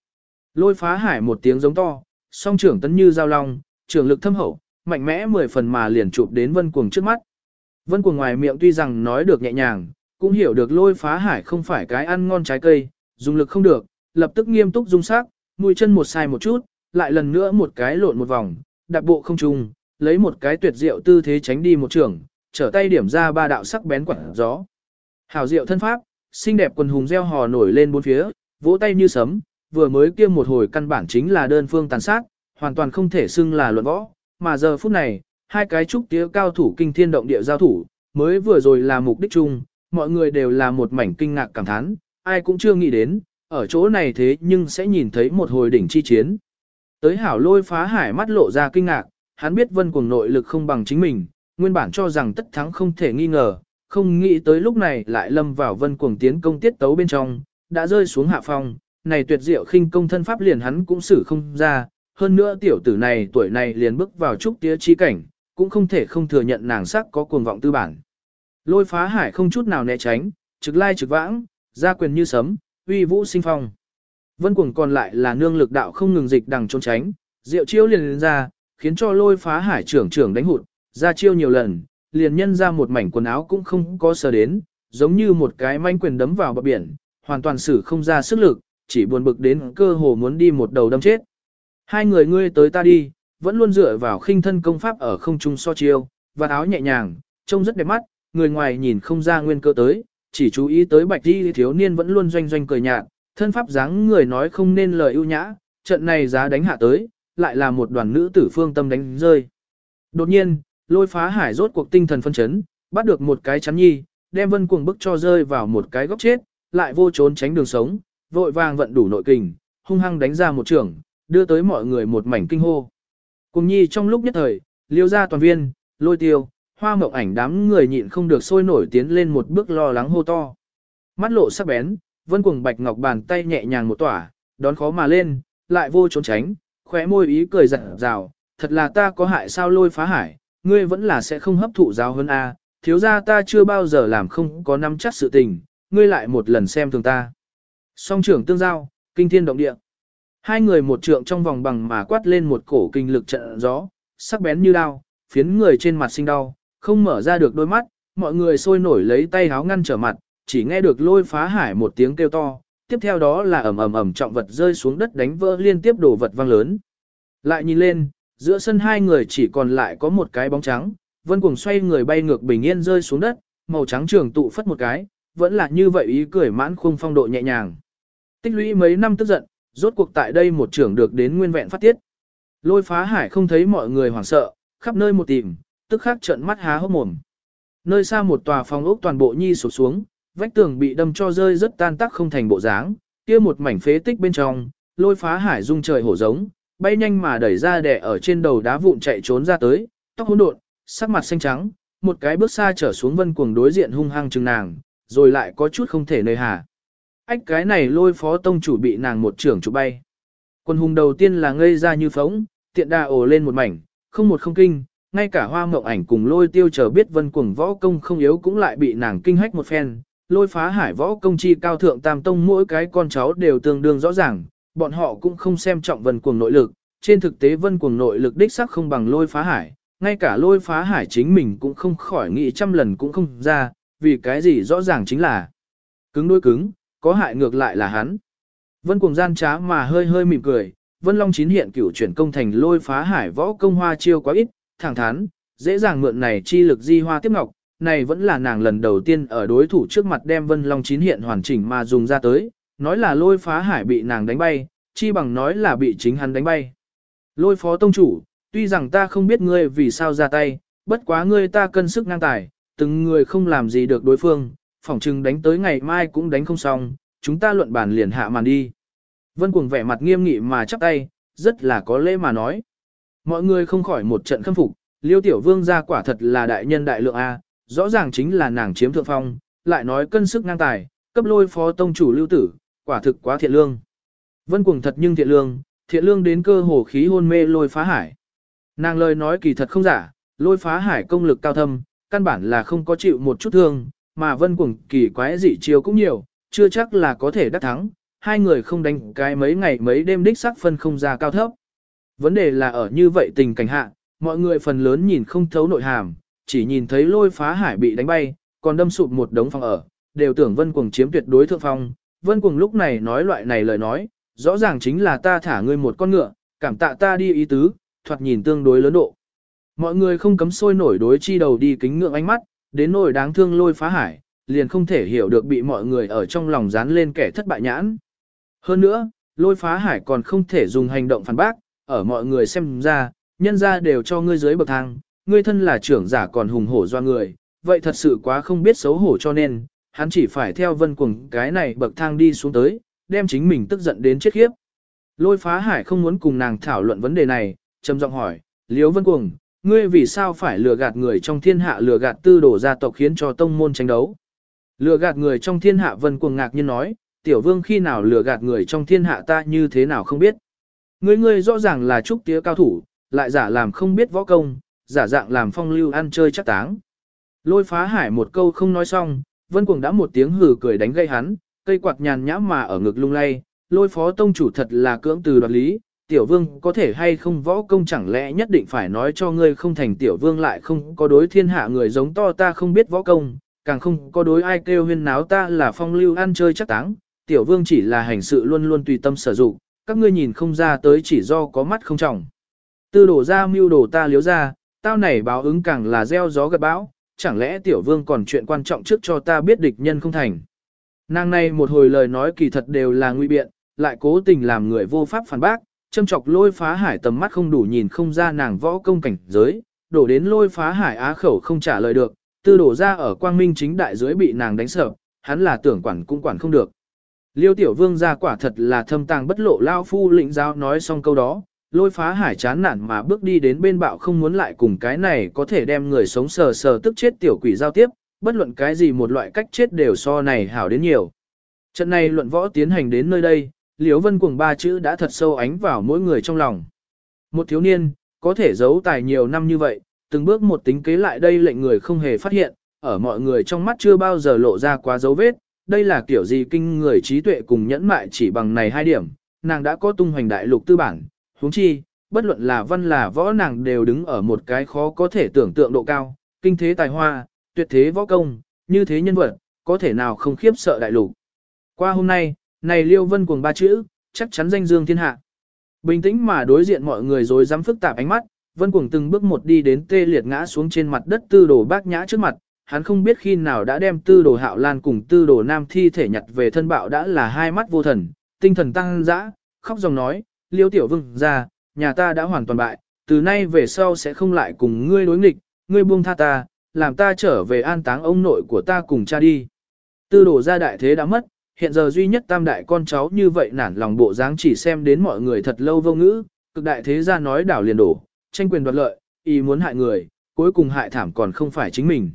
Lôi phá hải một tiếng giống to, song trưởng tấn như giao long, trưởng lực thâm hậu, mạnh mẽ mười phần mà liền chụp đến vân cuồng trước mắt. Vân cuồng ngoài miệng tuy rằng nói được nhẹ nhàng, cũng hiểu được lôi phá hải không phải cái ăn ngon trái cây, dùng lực không được, lập tức nghiêm túc dung sắc, mũi chân một sai một chút, lại lần nữa một cái lộn một vòng, đạp bộ không trùng, lấy một cái tuyệt diệu tư thế tránh đi một trường, trở tay điểm ra ba đạo sắc bén quẩn gió. Hảo diệu thân pháp, xinh đẹp quần hùng reo hò nổi lên bốn phía, vỗ tay như sấm, vừa mới kia một hồi căn bản chính là đơn phương tàn sát, hoàn toàn không thể xưng là luận võ, mà giờ phút này, hai cái trúc tía cao thủ kinh thiên động địa giao thủ, mới vừa rồi là mục đích chung, mọi người đều là một mảnh kinh ngạc cảm thán, ai cũng chưa nghĩ đến, ở chỗ này thế nhưng sẽ nhìn thấy một hồi đỉnh chi chiến. Tới hảo lôi phá hải mắt lộ ra kinh ngạc, hắn biết vân cuồng nội lực không bằng chính mình, nguyên bản cho rằng tất thắng không thể nghi ngờ, không nghĩ tới lúc này lại lâm vào vân cuồng tiến công tiết tấu bên trong, đã rơi xuống hạ phong, này tuyệt diệu khinh công thân pháp liền hắn cũng xử không ra, hơn nữa tiểu tử này tuổi này liền bước vào trúc tía chi cảnh, cũng không thể không thừa nhận nàng sắc có cuồng vọng tư bản. Lôi phá hải không chút nào né tránh, trực lai trực vãng, ra quyền như sấm, uy vũ sinh phong. Vân cuồng còn lại là nương lực đạo không ngừng dịch đằng trốn tránh, diệu chiêu liền lên ra, khiến cho lôi phá hải trưởng trưởng đánh hụt, ra chiêu nhiều lần, liền nhân ra một mảnh quần áo cũng không có sờ đến, giống như một cái manh quyền đấm vào bờ biển, hoàn toàn xử không ra sức lực, chỉ buồn bực đến cơ hồ muốn đi một đầu đâm chết. Hai người ngươi tới ta đi, vẫn luôn dựa vào khinh thân công pháp ở không trung so chiêu, và áo nhẹ nhàng, trông rất đẹp mắt, người ngoài nhìn không ra nguyên cơ tới, chỉ chú ý tới bạch đi thiếu niên vẫn luôn doanh doanh cười nhạt, thân pháp dáng người nói không nên lời ưu nhã, trận này giá đánh hạ tới, lại là một đoàn nữ tử phương tâm đánh rơi. Đột nhiên, lôi phá hải rốt cuộc tinh thần phân chấn, bắt được một cái chắn nhi, đem vân cuồng bức cho rơi vào một cái góc chết, lại vô trốn tránh đường sống, vội vàng vận đủ nội kình, hung hăng đánh ra một trường, đưa tới mọi người một mảnh kinh hô. Cùng nhi trong lúc nhất thời, liêu ra toàn viên, lôi tiêu, hoa mộng ảnh đám người nhịn không được sôi nổi tiến lên một bước lo lắng hô to. Mắt lộ sắc bén, vân cuồng bạch ngọc bàn tay nhẹ nhàng một tỏa, đón khó mà lên, lại vô trốn tránh, khóe môi ý cười giận rào, thật là ta có hại sao lôi phá hải, ngươi vẫn là sẽ không hấp thụ giáo hơn a, thiếu gia ta chưa bao giờ làm không có nắm chắc sự tình, ngươi lại một lần xem thường ta. Song trưởng tương giao, kinh thiên động địa. Hai người một trượng trong vòng bằng mà quát lên một cổ kinh lực trận gió, sắc bén như đao, phiến người trên mặt sinh đau, không mở ra được đôi mắt, mọi người sôi nổi lấy tay háo ngăn trở mặt, chỉ nghe được lôi phá hải một tiếng kêu to, tiếp theo đó là ầm ầm ầm trọng vật rơi xuống đất đánh vỡ liên tiếp đổ vật vang lớn. Lại nhìn lên, giữa sân hai người chỉ còn lại có một cái bóng trắng, vân cuồng xoay người bay ngược bình yên rơi xuống đất, màu trắng trường tụ phất một cái, vẫn là như vậy ý cười mãn khung phong độ nhẹ nhàng. Tích lũy mấy năm tức giận, rốt cuộc tại đây một trưởng được đến nguyên vẹn phát tiết. Lôi phá hải không thấy mọi người hoảng sợ, khắp nơi một tìm, tức khắc trợn mắt há hốc mồm. Nơi xa một tòa phòng ốc toàn bộ nhi sụp xuống, vách tường bị đâm cho rơi rất tan tác không thành bộ dáng, kia một mảnh phế tích bên trong, lôi phá hải rung trời hổ giống, bay nhanh mà đẩy ra đè ở trên đầu đá vụn chạy trốn ra tới, tóc hỗn độn, sắc mặt xanh trắng, một cái bước xa trở xuống vân cuồng đối diện hung hăng chừng nàng, rồi lại có chút không thể nơi hà. Ách cái này lôi phó tông chủ bị nàng một trưởng chụp bay. Quân hùng đầu tiên là ngây ra như phóng, tiện đà ồ lên một mảnh, không một không kinh, ngay cả hoa mộng ảnh cùng lôi tiêu chờ biết vân cuồng võ công không yếu cũng lại bị nàng kinh hách một phen. Lôi phá hải võ công chi cao thượng tam tông mỗi cái con cháu đều tương đương rõ ràng, bọn họ cũng không xem trọng vân cuồng nội lực, trên thực tế vân cuồng nội lực đích sắc không bằng lôi phá hải, ngay cả lôi phá hải chính mình cũng không khỏi nghĩ trăm lần cũng không ra, vì cái gì rõ ràng chính là cứng đôi cứng, có hại ngược lại là hắn. Vân cuồng gian trá mà hơi hơi mỉm cười, Vân Long chín hiện cửu chuyển công thành lôi phá hải võ công hoa chiêu quá ít, thẳng thắn, dễ dàng mượn này chi lực di hoa tiếp ngọc, này vẫn là nàng lần đầu tiên ở đối thủ trước mặt đem Vân Long chín hiện hoàn chỉnh mà dùng ra tới, nói là lôi phá hải bị nàng đánh bay, chi bằng nói là bị chính hắn đánh bay. Lôi phó tông chủ, tuy rằng ta không biết ngươi vì sao ra tay, bất quá ngươi ta cân sức ngang tài, từng người không làm gì được đối phương, phỏng chừng đánh tới ngày mai cũng đánh không xong, chúng ta luận bàn liền hạ màn đi. Vân cuồng vẻ mặt nghiêm nghị mà chắp tay, rất là có lễ mà nói. Mọi người không khỏi một trận khâm phục, liêu tiểu vương ra quả thật là đại nhân đại lượng A, rõ ràng chính là nàng chiếm thượng phong, lại nói cân sức ngang tài, cấp lôi phó tông chủ lưu tử, quả thực quá thiện lương. Vân cuồng thật nhưng thiện lương, thiện lương đến cơ hồ khí hôn mê lôi phá hải. Nàng lời nói kỳ thật không giả, lôi phá hải công lực cao thâm, căn bản là không có chịu một chút thương, mà vân cuồng kỳ quái dị chiêu cũng nhiều, chưa chắc là có thể đắc thắng, hai người không đánh cái mấy ngày mấy đêm đích sắc phân không ra cao thấp. Vấn đề là ở như vậy tình cảnh hạ, mọi người phần lớn nhìn không thấu nội hàm, chỉ nhìn thấy lôi phá hải bị đánh bay, còn đâm sụp một đống phòng ở, đều tưởng vân cuồng chiếm tuyệt đối thượng phong. Vân cuồng lúc này nói loại này lời nói, rõ ràng chính là ta thả ngươi một con ngựa, cảm tạ ta đi ý tứ, thoạt nhìn tương đối lớn độ. Mọi người không cấm sôi nổi đối chi đầu đi kính ngưỡng ánh mắt, đến nỗi đáng thương lôi phá hải, liền không thể hiểu được bị mọi người ở trong lòng dán lên kẻ thất bại nhãn. Hơn nữa, lôi phá hải còn không thể dùng hành động phản bác, ở mọi người xem ra, nhân ra đều cho ngươi dưới bậc thang, ngươi thân là trưởng giả còn hùng hổ do người, vậy thật sự quá không biết xấu hổ cho nên, hắn chỉ phải theo vân cuồng cái này bậc thang đi xuống tới, đem chính mình tức giận đến chết khiếp. Lôi phá hải không muốn cùng nàng thảo luận vấn đề này, trầm giọng hỏi, Liễu Vân Cuồng, ngươi vì sao phải lừa gạt người trong thiên hạ lừa gạt tư đổ gia tộc khiến cho tông môn tranh đấu? Lừa gạt người trong thiên hạ Vân Cuồng ngạc nhiên nói, tiểu vương khi nào lừa gạt người trong thiên hạ ta như thế nào không biết. Ngươi ngươi rõ ràng là trúc tía cao thủ, lại giả làm không biết võ công, giả dạng làm phong lưu ăn chơi chắc táng. Lôi phá hải một câu không nói xong, Vân Cuồng đã một tiếng hừ cười đánh gây hắn, cây quạt nhàn nhã mà ở ngực lung lay, lôi phó tông chủ thật là cưỡng từ đoạt lý, tiểu vương có thể hay không võ công chẳng lẽ nhất định phải nói cho ngươi không thành tiểu vương lại không có đối thiên hạ người giống to ta không biết võ công, càng không có đối ai kêu huyên náo ta là phong lưu ăn chơi chắc táng, tiểu vương chỉ là hành sự luôn luôn tùy tâm sử dụng, các ngươi nhìn không ra tới chỉ do có mắt không trọng. Tư đổ ra mưu đổ ta liếu ra, tao này báo ứng càng là gieo gió gật bão, chẳng lẽ tiểu vương còn chuyện quan trọng trước cho ta biết địch nhân không thành. Nàng này một hồi lời nói kỳ thật đều là nguy biện, lại cố tình làm người vô pháp phản bác, châm chọc lôi phá hải tầm mắt không đủ nhìn không ra nàng võ công cảnh giới, đổ đến lôi phá hải á khẩu không trả lời được, tư đổ ra ở quang minh chính đại dưới bị nàng đánh sợ, hắn là tưởng quản cũng quản không được. Liêu tiểu vương ra quả thật là thâm tàng bất lộ lao phu lĩnh giáo nói xong câu đó, lôi phá hải chán nản mà bước đi đến bên bạo không muốn lại cùng cái này có thể đem người sống sờ sờ tức chết tiểu quỷ giao tiếp, bất luận cái gì một loại cách chết đều so này hảo đến nhiều. Trận này luận võ tiến hành đến nơi đây, Liễu Vân cùng ba chữ đã thật sâu ánh vào mỗi người trong lòng. Một thiếu niên, có thể giấu tài nhiều năm như vậy, từng bước một tính kế lại đây lệnh người không hề phát hiện, ở mọi người trong mắt chưa bao giờ lộ ra quá dấu vết, đây là kiểu gì kinh người trí tuệ cùng nhẫn mại chỉ bằng này hai điểm, nàng đã có tung hoành đại lục tư bản, huống chi, bất luận là văn là võ nàng đều đứng ở một cái khó có thể tưởng tượng độ cao, kinh thế tài hoa, tuyệt thế võ công, như thế nhân vật, có thể nào không khiếp sợ đại lục. Qua hôm nay, này Liêu Vân cuồng ba chữ, chắc chắn danh dương thiên hạ. Bình tĩnh mà đối diện mọi người rồi dám phức tạp ánh mắt, Vân cuồng từng bước một đi đến tê liệt ngã xuống trên mặt đất tư đồ bác nhã trước mặt, hắn không biết khi nào đã đem tư đồ hạo lan cùng tư đồ nam thi thể nhặt về thân bạo đã là hai mắt vô thần, tinh thần tăng dã, khóc dòng nói, Liêu tiểu vương ra, nhà ta đã hoàn toàn bại, từ nay về sau sẽ không lại cùng ngươi đối nghịch, ngươi buông tha ta, làm ta trở về an táng ông nội của ta cùng cha đi. Tư đồ gia đại thế đã mất, hiện giờ duy nhất tam đại con cháu như vậy nản lòng bộ dáng chỉ xem đến mọi người thật lâu vô ngữ, cực đại thế gia nói đảo liền đổ, tranh quyền đoạt lợi, ý muốn hại người, cuối cùng hại thảm còn không phải chính mình.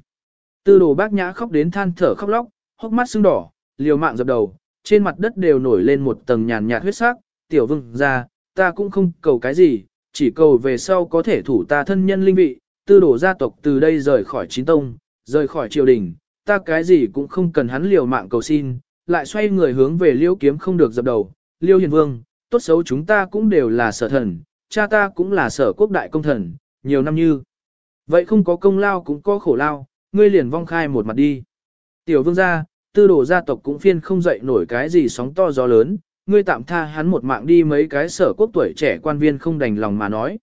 Tư đồ bác nhã khóc đến than thở khóc lóc, hốc mắt sưng đỏ, liều mạng dập đầu, trên mặt đất đều nổi lên một tầng nhàn nhạt huyết sắc, tiểu vương ra, ta cũng không cầu cái gì, chỉ cầu về sau có thể thủ ta thân nhân linh vị, tư đồ gia tộc từ đây rời khỏi chín tông, rời khỏi triều đình, ta cái gì cũng không cần hắn liều mạng cầu xin, lại xoay người hướng về liêu kiếm không được dập đầu, liêu hiền vương, tốt xấu chúng ta cũng đều là sở thần, cha ta cũng là sở quốc đại công thần, nhiều năm như. Vậy không có công lao cũng có khổ lao, ngươi liền vong khai một mặt đi. Tiểu vương gia, tư đồ gia tộc cũng phiên không dậy nổi cái gì sóng to gió lớn, ngươi tạm tha hắn một mạng đi mấy cái sở quốc tuổi trẻ quan viên không đành lòng mà nói.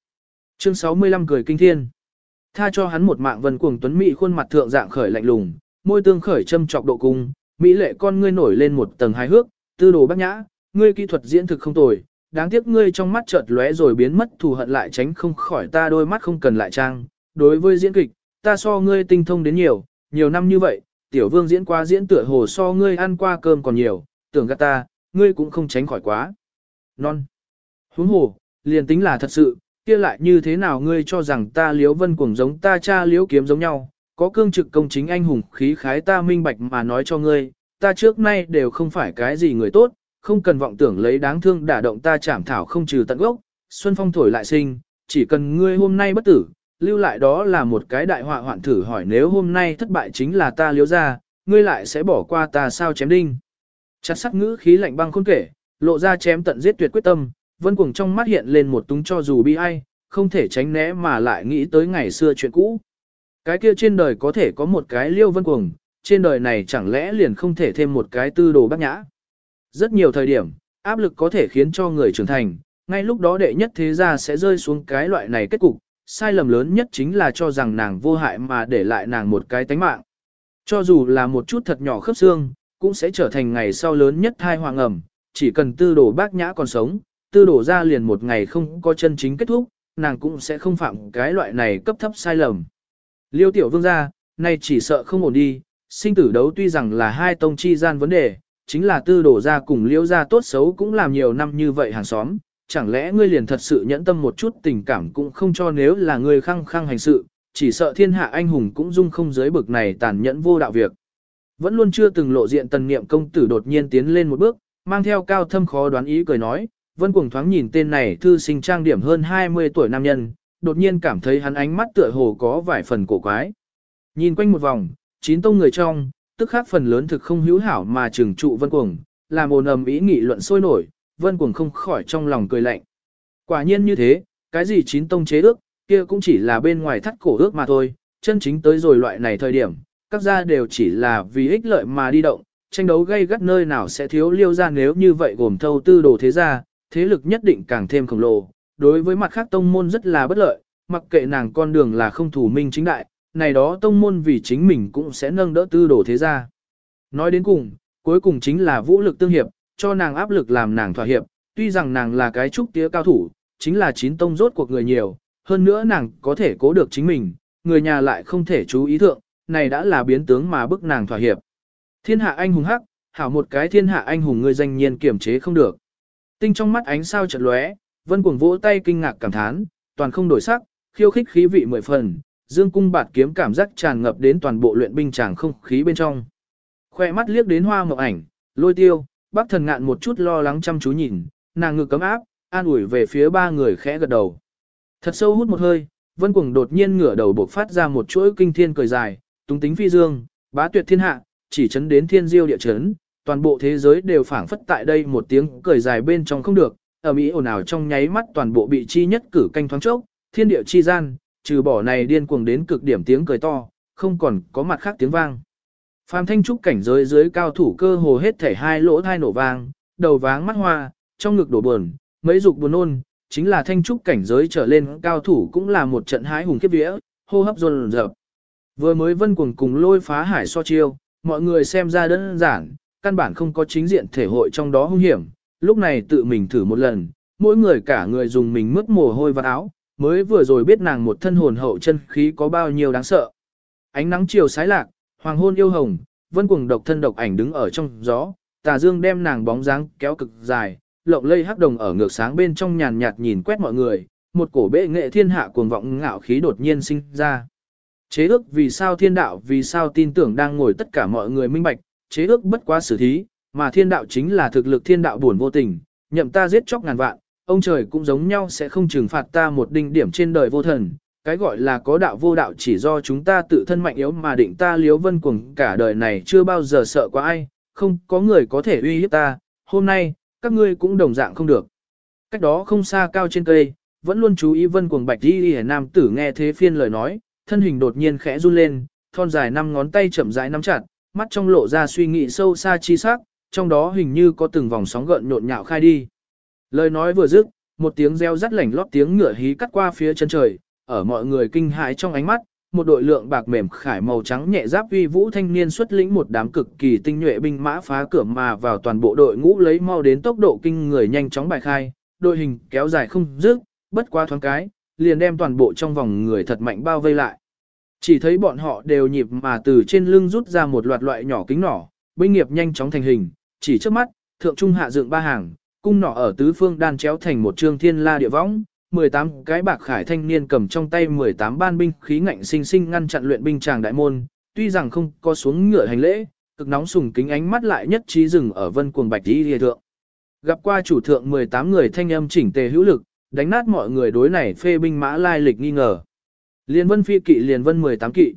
Chương 65 cười kinh thiên. Tha cho hắn một mạng vân cuồng tuấn mỹ khuôn mặt thượng dạng khởi lạnh lùng, môi tương khởi châm trọc độ cung, mỹ lệ con ngươi nổi lên một tầng hài hước, tư đồ bác nhã, ngươi kỹ thuật diễn thực không tồi, đáng tiếc ngươi trong mắt chợt lóe rồi biến mất thù hận lại tránh không khỏi ta đôi mắt không cần lại trang. Đối với diễn kịch, ta so ngươi tinh thông đến nhiều, nhiều năm như vậy, tiểu vương diễn qua diễn tựa hồ so ngươi ăn qua cơm còn nhiều, tưởng gạt ta, ngươi cũng không tránh khỏi quá. Non. Huống hồ, liền tính là thật sự, kia lại như thế nào ngươi cho rằng ta liếu vân cuồng giống ta cha liếu kiếm giống nhau, có cương trực công chính anh hùng khí khái ta minh bạch mà nói cho ngươi, ta trước nay đều không phải cái gì người tốt, không cần vọng tưởng lấy đáng thương đả động ta chảm thảo không trừ tận gốc, xuân phong thổi lại sinh, chỉ cần ngươi hôm nay bất tử, lưu lại đó là một cái đại họa hoạn thử hỏi nếu hôm nay thất bại chính là ta liếu ra, ngươi lại sẽ bỏ qua ta sao chém đinh. Chặt sắc ngữ khí lạnh băng khôn kể, lộ ra chém tận giết tuyệt quyết tâm, vân cuồng trong mắt hiện lên một túng cho dù bi ai, không thể tránh né mà lại nghĩ tới ngày xưa chuyện cũ. Cái kia trên đời có thể có một cái liêu vân cuồng, trên đời này chẳng lẽ liền không thể thêm một cái tư đồ bác nhã. Rất nhiều thời điểm, áp lực có thể khiến cho người trưởng thành, ngay lúc đó đệ nhất thế gia sẽ rơi xuống cái loại này kết cục, sai lầm lớn nhất chính là cho rằng nàng vô hại mà để lại nàng một cái tánh mạng. Cho dù là một chút thật nhỏ khớp xương, cũng sẽ trở thành ngày sau lớn nhất thai hoàng ẩm, chỉ cần tư đồ bác nhã còn sống, tư đồ ra liền một ngày không có chân chính kết thúc, nàng cũng sẽ không phạm cái loại này cấp thấp sai lầm. Liêu tiểu vương gia, nay chỉ sợ không ổn đi, sinh tử đấu tuy rằng là hai tông chi gian vấn đề, chính là tư đổ ra cùng liêu gia tốt xấu cũng làm nhiều năm như vậy hàng xóm, chẳng lẽ ngươi liền thật sự nhẫn tâm một chút tình cảm cũng không cho nếu là ngươi khăng khăng hành sự, chỉ sợ thiên hạ anh hùng cũng dung không giới bực này tàn nhẫn vô đạo việc. Vẫn luôn chưa từng lộ diện tần niệm công tử đột nhiên tiến lên một bước, mang theo cao thâm khó đoán ý cười nói, vân cuồng thoáng nhìn tên này thư sinh trang điểm hơn 20 tuổi nam nhân, đột nhiên cảm thấy hắn ánh mắt tựa hồ có vài phần cổ quái. Nhìn quanh một vòng, chín tông người trong, tức khác phần lớn thực không hữu hảo mà trừng trụ vân cuồng, làm ồn ầm ý nghị luận sôi nổi, vân cuồng không khỏi trong lòng cười lạnh. Quả nhiên như thế, cái gì chín tông chế ước, kia cũng chỉ là bên ngoài thắt cổ ước mà thôi, chân chính tới rồi loại này thời điểm, các gia đều chỉ là vì ích lợi mà đi động, tranh đấu gây gắt nơi nào sẽ thiếu liêu ra nếu như vậy gồm thâu tư đồ thế gia, thế lực nhất định càng thêm khổng lồ. Đối với mặt khác tông môn rất là bất lợi, mặc kệ nàng con đường là không thủ minh chính đại, này đó tông môn vì chính mình cũng sẽ nâng đỡ tư đồ thế gia. Nói đến cùng, cuối cùng chính là vũ lực tương hiệp, cho nàng áp lực làm nàng thỏa hiệp, tuy rằng nàng là cái trúc tía cao thủ, chính là chín tông rốt cuộc người nhiều, hơn nữa nàng có thể cố được chính mình, người nhà lại không thể chú ý thượng, này đã là biến tướng mà bức nàng thỏa hiệp. Thiên hạ anh hùng hắc, hảo một cái thiên hạ anh hùng ngươi danh nhiên kiểm chế không được. Tinh trong mắt ánh sao chợt lóe, vân cuồng vỗ tay kinh ngạc cảm thán, toàn không đổi sắc, khiêu khích khí vị mười phần, dương cung bạt kiếm cảm giác tràn ngập đến toàn bộ luyện binh tràng không khí bên trong. Khoe mắt liếc đến hoa ngọc ảnh, lôi tiêu, bác thần ngạn một chút lo lắng chăm chú nhìn, nàng ngực cấm áp, an ủi về phía ba người khẽ gật đầu. Thật sâu hút một hơi, vân cuồng đột nhiên ngửa đầu bộc phát ra một chuỗi kinh thiên cười dài, túng tính phi dương, bá tuyệt thiên hạ, chỉ chấn đến thiên diêu địa chấn, toàn bộ thế giới đều phảng phất tại đây một tiếng cười dài bên trong không được, ở Mỹ ồn ào trong nháy mắt toàn bộ bị chi nhất cử canh thoáng chốc, thiên địa chi gian, trừ bỏ này điên cuồng đến cực điểm tiếng cười to, không còn có mặt khác tiếng vang. Phạm thanh trúc cảnh giới dưới cao thủ cơ hồ hết thể hai lỗ thai nổ vang, đầu váng mắt hoa, trong ngực đổ buồn, mấy dục buồn nôn, chính là thanh trúc cảnh giới trở lên cao thủ cũng là một trận hái hùng kiếp vía, hô hấp run rợp. Vừa mới vân cuồng cùng lôi phá hải so chiêu, mọi người xem ra đơn giản, căn bản không có chính diện thể hội trong đó hung hiểm, lúc này tự mình thử một lần, mỗi người cả người dùng mình mướt mồ hôi và áo, mới vừa rồi biết nàng một thân hồn hậu chân khí có bao nhiêu đáng sợ. Ánh nắng chiều sái lạc, hoàng hôn yêu hồng, vân cuồng độc thân độc ảnh đứng ở trong gió, tà dương đem nàng bóng dáng kéo cực dài, lộng lây hắc đồng ở ngược sáng bên trong nhàn nhạt nhìn quét mọi người, một cổ bệ nghệ thiên hạ cuồng vọng ngạo khí đột nhiên sinh ra. Chế ước vì sao thiên đạo vì sao tin tưởng đang ngồi tất cả mọi người minh bạch, chế ước bất quá xử thí, mà thiên đạo chính là thực lực thiên đạo buồn vô tình, nhậm ta giết chóc ngàn vạn, ông trời cũng giống nhau sẽ không trừng phạt ta một đinh điểm trên đời vô thần. Cái gọi là có đạo vô đạo chỉ do chúng ta tự thân mạnh yếu mà định ta liếu vân cuồng cả đời này chưa bao giờ sợ qua ai, không có người có thể uy hiếp ta, hôm nay, các ngươi cũng đồng dạng không được. Cách đó không xa cao trên cây, vẫn luôn chú ý vân cuồng bạch đi hề nam tử nghe thế phiên lời nói, thân hình đột nhiên khẽ run lên, thon dài năm ngón tay chậm rãi nắm chặt, mắt trong lộ ra suy nghĩ sâu xa chi sắc, trong đó hình như có từng vòng sóng gợn nhộn nhạo khai đi. Lời nói vừa dứt, một tiếng reo rắt lảnh lót tiếng ngựa hí cắt qua phía chân trời, ở mọi người kinh hãi trong ánh mắt, một đội lượng bạc mềm khải màu trắng nhẹ giáp uy vũ thanh niên xuất lĩnh một đám cực kỳ tinh nhuệ binh mã phá cửa mà vào toàn bộ đội ngũ lấy mau đến tốc độ kinh người nhanh chóng bài khai, đội hình kéo dài không dứt, bất quá thoáng cái, liền đem toàn bộ trong vòng người thật mạnh bao vây lại. Chỉ thấy bọn họ đều nhịp mà từ trên lưng rút ra một loạt loại nhỏ kính nỏ, binh nghiệp nhanh chóng thành hình, chỉ trước mắt, thượng trung hạ dựng ba hàng, cung nỏ ở tứ phương đan chéo thành một trương thiên la địa võng, 18 cái bạc khải thanh niên cầm trong tay 18 ban binh khí ngạnh sinh sinh ngăn chặn luyện binh tràng đại môn, tuy rằng không có xuống ngựa hành lễ, cực nóng sùng kính ánh mắt lại nhất trí dừng ở vân cuồng bạch đi thượng. Gặp qua chủ thượng 18 người thanh âm chỉnh tề hữu lực, đánh nát mọi người đối này phê binh mã lai lịch nghi ngờ. Liên vân phi kỵ liền vân 18 kỵ.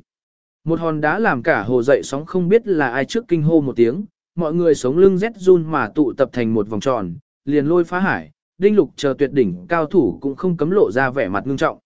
Một hòn đá làm cả hồ dậy sóng không biết là ai trước kinh hô một tiếng, mọi người sống lưng rét run mà tụ tập thành một vòng tròn, liền lôi phá hải, đinh lục chờ tuyệt đỉnh cao thủ cũng không cấm lộ ra vẻ mặt ngưng trọng.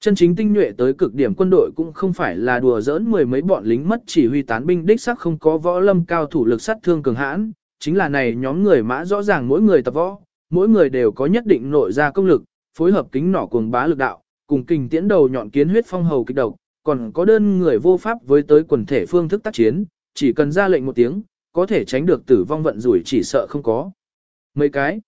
Chân chính tinh nhuệ tới cực điểm quân đội cũng không phải là đùa giỡn mười mấy bọn lính mất chỉ huy tán binh đích sắc không có võ lâm cao thủ lực sát thương cường hãn, chính là này nhóm người mã rõ ràng mỗi người tập võ, mỗi người đều có nhất định nội ra công lực, phối hợp kính nỏ cuồng bá lực đạo, cùng kình tiễn đầu nhọn kiến huyết phong hầu kịch độc, còn có đơn người vô pháp với tới quần thể phương thức tác chiến, chỉ cần ra lệnh một tiếng, có thể tránh được tử vong vận rủi chỉ sợ không có. Mấy cái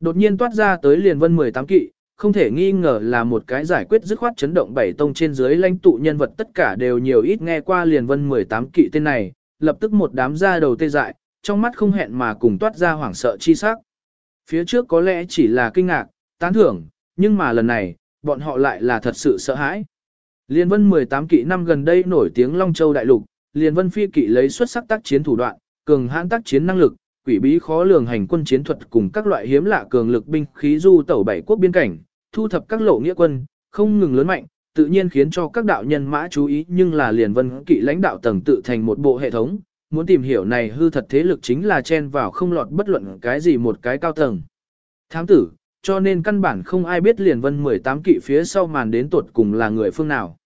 Đột nhiên toát ra tới liền vân 18 kỵ, không thể nghi ngờ là một cái giải quyết dứt khoát chấn động bảy tông trên dưới lãnh tụ nhân vật tất cả đều nhiều ít nghe qua liền vân 18 kỵ tên này, lập tức một đám ra đầu tê dại, trong mắt không hẹn mà cùng toát ra hoảng sợ chi sắc. Phía trước có lẽ chỉ là kinh ngạc, tán thưởng, nhưng mà lần này, bọn họ lại là thật sự sợ hãi. Liên vân 18 kỵ năm gần đây nổi tiếng Long Châu Đại Lục, Liên vân phi kỵ lấy xuất sắc tác chiến thủ đoạn, cường hãn tác chiến năng lực, quỷ bí khó lường hành quân chiến thuật cùng các loại hiếm lạ cường lực binh khí du tẩu bảy quốc biên cảnh, thu thập các lộ nghĩa quân, không ngừng lớn mạnh, tự nhiên khiến cho các đạo nhân mã chú ý nhưng là liền vân kỵ lãnh đạo tầng tự thành một bộ hệ thống, muốn tìm hiểu này hư thật thế lực chính là chen vào không lọt bất luận cái gì một cái cao tầng. Thám tử, cho nên căn bản không ai biết liên vân 18 kỵ phía sau màn đến tuột cùng là người phương nào.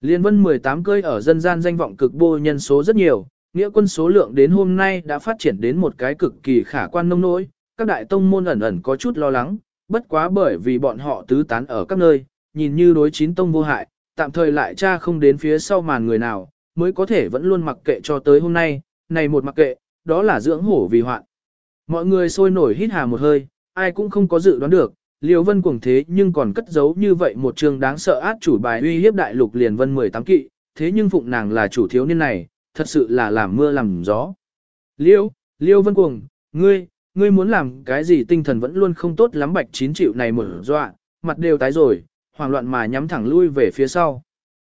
Liên vân 18 cơi ở dân gian danh vọng cực bô nhân số rất nhiều, nghĩa quân số lượng đến hôm nay đã phát triển đến một cái cực kỳ khả quan nông nỗi, các đại tông môn ẩn ẩn có chút lo lắng, bất quá bởi vì bọn họ tứ tán ở các nơi, nhìn như đối chín tông vô hại, tạm thời lại cha không đến phía sau màn người nào, mới có thể vẫn luôn mặc kệ cho tới hôm nay, này một mặc kệ, đó là dưỡng hổ vì hoạn. Mọi người sôi nổi hít hà một hơi, ai cũng không có dự đoán được, Liêu Vân cuồng thế nhưng còn cất giấu như vậy một trường đáng sợ át chủ bài uy hiếp đại lục liền vân 18 kỵ, thế nhưng phụng nàng là chủ thiếu niên này, thật sự là làm mưa làm gió. Liêu, Liêu Vân cuồng, ngươi, ngươi muốn làm cái gì tinh thần vẫn luôn không tốt lắm bạch chín triệu này mở dọa, mặt đều tái rồi, hoảng loạn mà nhắm thẳng lui về phía sau.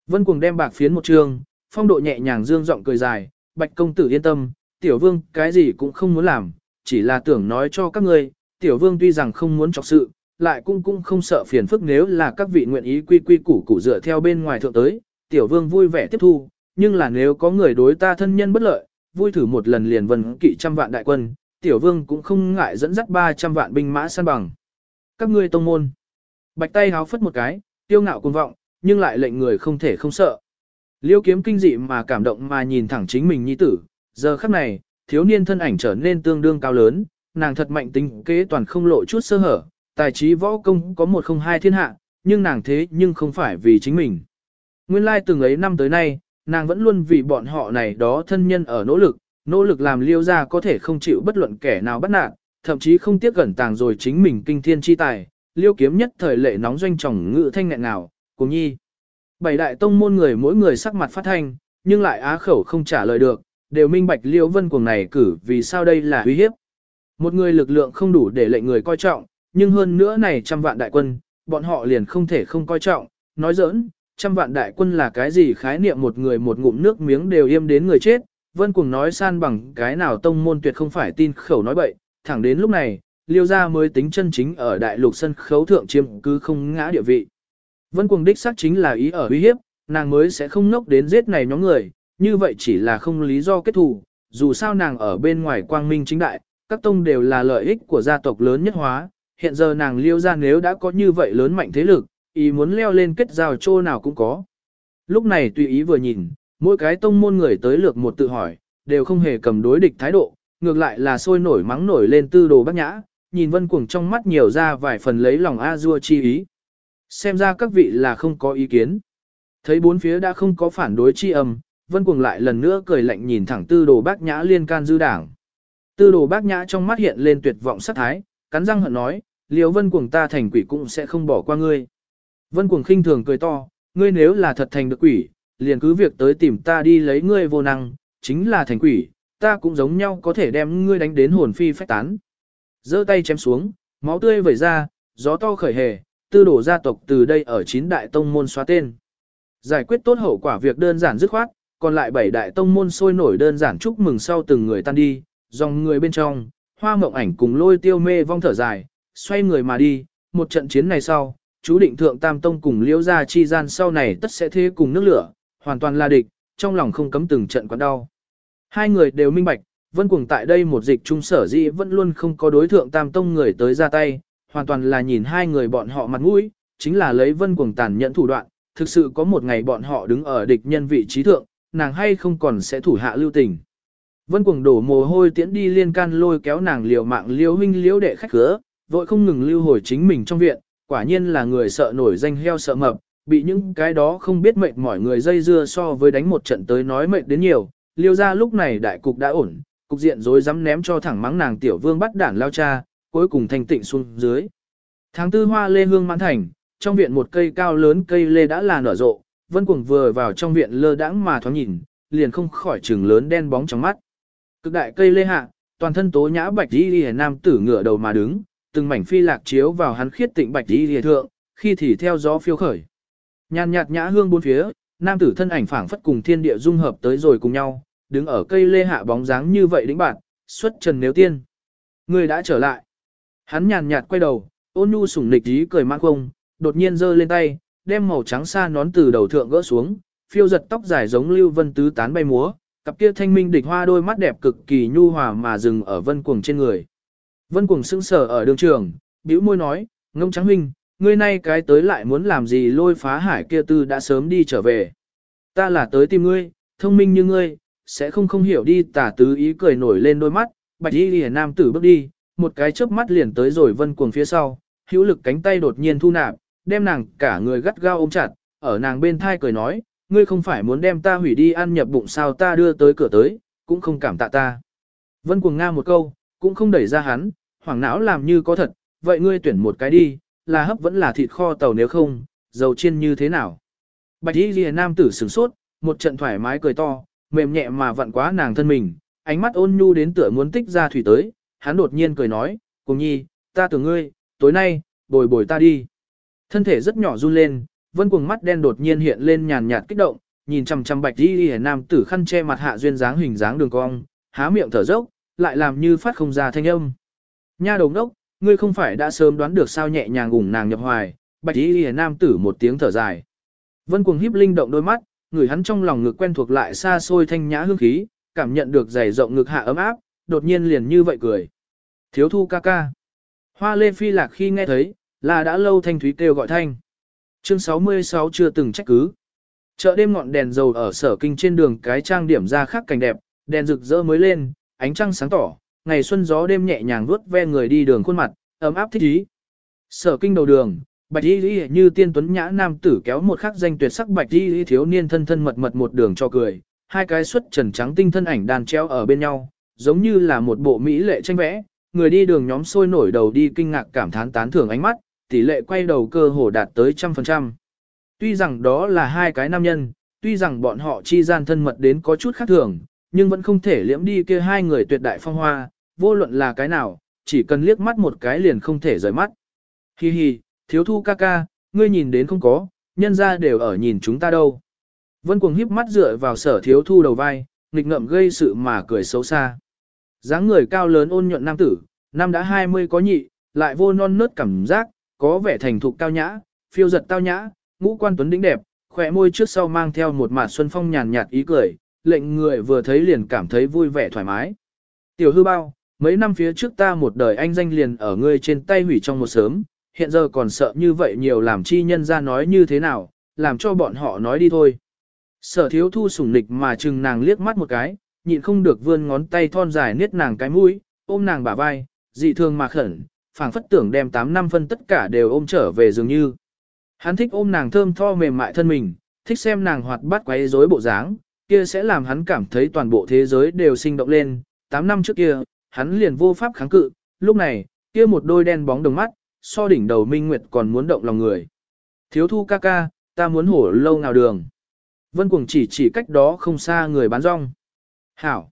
Vân cuồng đem bạc phiến một trường, phong độ nhẹ nhàng dương giọng cười dài, bạch công tử yên tâm, tiểu vương cái gì cũng không muốn làm, chỉ là tưởng nói cho các ngươi, tiểu vương tuy rằng không muốn chọc sự, lại cũng cũng không sợ phiền phức nếu là các vị nguyện ý quy quy củ củ dựa theo bên ngoài thượng tới, tiểu vương vui vẻ tiếp thu, nhưng là nếu có người đối ta thân nhân bất lợi, vui thử một lần liền vần kỵ trăm vạn đại quân, tiểu vương cũng không ngại dẫn dắt 300 vạn binh mã săn bằng. Các ngươi tông môn, bạch tay háo phất một cái, tiêu ngạo cuồng vọng, nhưng lại lệnh người không thể không sợ. Liêu kiếm kinh dị mà cảm động mà nhìn thẳng chính mình nhi tử, giờ khắc này, thiếu niên thân ảnh trở nên tương đương cao lớn, nàng thật mạnh tính kế toàn không lộ chút sơ hở, tài trí võ công có một không hai thiên hạ, nhưng nàng thế nhưng không phải vì chính mình. Nguyên lai từng ấy năm tới nay, nàng vẫn luôn vì bọn họ này đó thân nhân ở nỗ lực, nỗ lực làm liêu ra có thể không chịu bất luận kẻ nào bắt nạt, thậm chí không tiếc gần tàng rồi chính mình kinh thiên chi tài, liêu kiếm nhất thời lệ nóng doanh trọng ngự thanh nghẹn nào, cùng nhi. Bảy đại tông môn người mỗi người sắc mặt phát thanh, nhưng lại á khẩu không trả lời được, đều minh bạch liêu vân cuồng này cử vì sao đây là uy hiếp. Một người lực lượng không đủ để lệnh người coi trọng, nhưng hơn nữa này trăm vạn đại quân, bọn họ liền không thể không coi trọng, nói giỡn, trăm vạn đại quân là cái gì khái niệm một người một ngụm nước miếng đều yêm đến người chết, vân cuồng nói san bằng cái nào tông môn tuyệt không phải tin khẩu nói bậy, thẳng đến lúc này, liêu gia mới tính chân chính ở đại lục sân khấu thượng chiếm cứ không ngã địa vị. Vân cuồng đích xác chính là ý ở uy hiếp, nàng mới sẽ không nốc đến giết này nhóm người, như vậy chỉ là không lý do kết thù, dù sao nàng ở bên ngoài quang minh chính đại, các tông đều là lợi ích của gia tộc lớn nhất hóa, hiện giờ nàng liêu ra nếu đã có như vậy lớn mạnh thế lực, ý muốn leo lên kết giao chỗ nào cũng có. Lúc này tùy ý vừa nhìn, mỗi cái tông môn người tới lược một tự hỏi, đều không hề cầm đối địch thái độ, ngược lại là sôi nổi mắng nổi lên tư đồ bác nhã, nhìn vân cuồng trong mắt nhiều ra vài phần lấy lòng a dua chi ý. Xem ra các vị là không có ý kiến. Thấy bốn phía đã không có phản đối chi âm, vân cuồng lại lần nữa cười lạnh nhìn thẳng tư đồ bác nhã liên can dư đảng. Tư đồ bác nhã trong mắt hiện lên tuyệt vọng sát thái, cắn răng hận nói, liều vân cuồng ta thành quỷ cũng sẽ không bỏ qua ngươi. Vân cuồng khinh thường cười to, ngươi nếu là thật thành được quỷ, liền cứ việc tới tìm ta đi lấy ngươi vô năng, chính là thành quỷ, ta cũng giống nhau có thể đem ngươi đánh đến hồn phi phách tán. giơ tay chém xuống, máu tươi vẩy ra, gió to khởi hề, tư đổ gia tộc từ đây ở chín đại tông môn xóa tên. Giải quyết tốt hậu quả việc đơn giản dứt khoát, còn lại bảy đại tông môn sôi nổi đơn giản chúc mừng sau từng người tan đi, dòng người bên trong, hoa mộng ảnh cùng lôi tiêu mê vong thở dài, xoay người mà đi, một trận chiến này sau, chú định thượng tam tông cùng liễu gia chi gian sau này tất sẽ thế cùng nước lửa, hoàn toàn là địch, trong lòng không cấm từng trận quặn đau. Hai người đều minh bạch, vân cuồng tại đây một dịch trung sở dĩ vẫn luôn không có đối thượng tam tông người tới ra tay, hoàn toàn là nhìn hai người bọn họ mặt mũi, chính là lấy vân cuồng tàn nhẫn thủ đoạn, thực sự có một ngày bọn họ đứng ở địch nhân vị trí thượng, nàng hay không còn sẽ thủ hạ lưu tình. Vân cuồng đổ mồ hôi tiễn đi liên can lôi kéo nàng liều mạng liêu huynh liêu đệ khách cửa, vội không ngừng lưu hồi chính mình trong viện, quả nhiên là người sợ nổi danh heo sợ mập, bị những cái đó không biết mệt mỏi người dây dưa so với đánh một trận tới nói mệt đến nhiều, liêu ra lúc này đại cục đã ổn, cục diện rối rắm ném cho thẳng mắng nàng tiểu vương bắt đản lao cha, cuối cùng thành tịnh xuống dưới. Tháng tư hoa lê hương mãn thành, trong viện một cây cao lớn cây lê đã là nở rộ, vân cuồng vừa vào trong viện lơ đãng mà thoáng nhìn, liền không khỏi trừng lớn đen bóng trong mắt. Cực đại cây lê hạ, toàn thân tố nhã bạch đi lìa nam tử ngửa đầu mà đứng, từng mảnh phi lạc chiếu vào hắn khiết tịnh bạch đi lìa thượng, khi thì theo gió phiêu khởi. Nhàn nhạt nhã hương bốn phía, nam tử thân ảnh phảng phất cùng thiên địa dung hợp tới rồi cùng nhau, đứng ở cây lê hạ bóng dáng như vậy đĩnh bạn, xuất trần nếu tiên. Người đã trở lại. Hắn nhàn nhạt quay đầu, ôn nhu sủng nịch ý cười mãn không, đột nhiên giơ lên tay, đem màu trắng xa nón từ đầu thượng gỡ xuống, phiêu giật tóc dài giống lưu vân tứ tán bay múa, cặp kia thanh minh địch hoa đôi mắt đẹp cực kỳ nhu hòa mà dừng ở vân cuồng trên người. Vân cuồng sững sờ ở đường trường, bĩu môi nói, ngông trắng huynh, ngươi nay cái tới lại muốn làm gì lôi phá hải kia tư đã sớm đi trở về. Ta là tới tìm ngươi, thông minh như ngươi, sẽ không không hiểu đi tả tứ ý cười nổi lên đôi mắt, bạch y lìa nam tử bước đi, một cái chớp mắt liền tới rồi vân cuồng phía sau, hữu lực cánh tay đột nhiên thu nạp, đem nàng cả người gắt gao ôm chặt, ở nàng bên thai cười nói, ngươi không phải muốn đem ta hủy đi ăn nhập bụng sao ta đưa tới cửa tới, cũng không cảm tạ ta. Vân cuồng nga một câu, cũng không đẩy ra hắn, hoảng não làm như có thật, vậy ngươi tuyển một cái đi, là hấp vẫn là thịt kho tàu nếu không, dầu chiên như thế nào. Bạch y ghi nam tử sửng sốt, một trận thoải mái cười to, mềm nhẹ mà vặn quá nàng thân mình, ánh mắt ôn nhu đến tựa muốn tích ra thủy tới, hắn đột nhiên cười nói, cùng nhi, ta tưởng ngươi, tối nay, bồi bồi ta đi. Thân thể rất nhỏ run lên, vân cuồng mắt đen đột nhiên hiện lên nhàn nhạt kích động, nhìn chằm chằm bạch y đi nam tử khăn che mặt hạ duyên dáng hình dáng đường cong, há miệng thở dốc, lại làm như phát không ra thanh âm. Nha đồng đốc, ngươi không phải đã sớm đoán được sao nhẹ nhàng ủng nàng nhập hoài, bạch y đi nam tử một tiếng thở dài. Vân cuồng híp linh động đôi mắt, người hắn trong lòng ngực quen thuộc lại xa xôi thanh nhã hương khí, cảm nhận được dày rộng ngực hạ ấm áp, đột nhiên liền như vậy cười. Thiếu thu ca ca. Hoa lê phi lạc khi nghe thấy, là đã lâu thanh thúy kêu gọi thanh. Chương 66 chưa từng trách cứ. Chợ đêm ngọn đèn dầu ở sở kinh trên đường cái trang điểm ra khác cảnh đẹp, đèn rực rỡ mới lên, ánh trăng sáng tỏ, ngày xuân gió đêm nhẹ nhàng vuốt ve người đi đường khuôn mặt, ấm áp thích ý. Sở kinh đầu đường, bạch y như tiên tuấn nhã nam tử kéo một khắc danh tuyệt sắc bạch y y thiếu niên thân thân mật mật một đường cho cười, hai cái xuất trần trắng tinh thân ảnh đàn treo ở bên nhau, giống như là một bộ mỹ lệ tranh vẽ, người đi đường nhóm sôi nổi đầu đi kinh ngạc cảm thán tán thưởng ánh mắt, tỷ lệ quay đầu cơ hồ đạt tới trăm phần trăm. Tuy rằng đó là hai cái nam nhân, tuy rằng bọn họ chi gian thân mật đến có chút khác thường, nhưng vẫn không thể liễm đi kia hai người tuyệt đại phong hoa, vô luận là cái nào, chỉ cần liếc mắt một cái liền không thể rời mắt. Hi hi, thiếu thu ca ca, ngươi nhìn đến không có, nhân ra đều ở nhìn chúng ta đâu. Vân cuồng híp mắt dựa vào sở thiếu thu đầu vai, nghịch ngợm gây sự mà cười xấu xa dáng người cao lớn ôn nhuận nam tử, năm đã 20 có nhị, lại vô non nớt cảm giác, có vẻ thành thục cao nhã, phiêu giật tao nhã, ngũ quan tuấn đĩnh đẹp, khỏe môi trước sau mang theo một mạt xuân phong nhàn nhạt ý cười, lệnh người vừa thấy liền cảm thấy vui vẻ thoải mái. Tiểu hư bao, mấy năm phía trước ta một đời anh danh liền ở ngươi trên tay hủy trong một sớm, hiện giờ còn sợ như vậy nhiều làm chi nhân ra nói như thế nào, làm cho bọn họ nói đi thôi. Sở thiếu thu sủng nịch mà chừng nàng liếc mắt một cái, nhịn không được vươn ngón tay thon dài niết nàng cái mũi, ôm nàng bả vai, dị thường mà khẩn, phảng phất tưởng đem 8 năm phân tất cả đều ôm trở về dường như. Hắn thích ôm nàng thơm tho mềm mại thân mình, thích xem nàng hoạt bát quấy rối bộ dáng, kia sẽ làm hắn cảm thấy toàn bộ thế giới đều sinh động lên. 8 năm trước kia, hắn liền vô pháp kháng cự, lúc này, kia một đôi đen bóng đồng mắt, so đỉnh đầu minh nguyệt còn muốn động lòng người. Thiếu thu ca ca, ta muốn hổ lâu nào đường. Vân Cuồng chỉ chỉ cách đó không xa người bán rong. Hảo.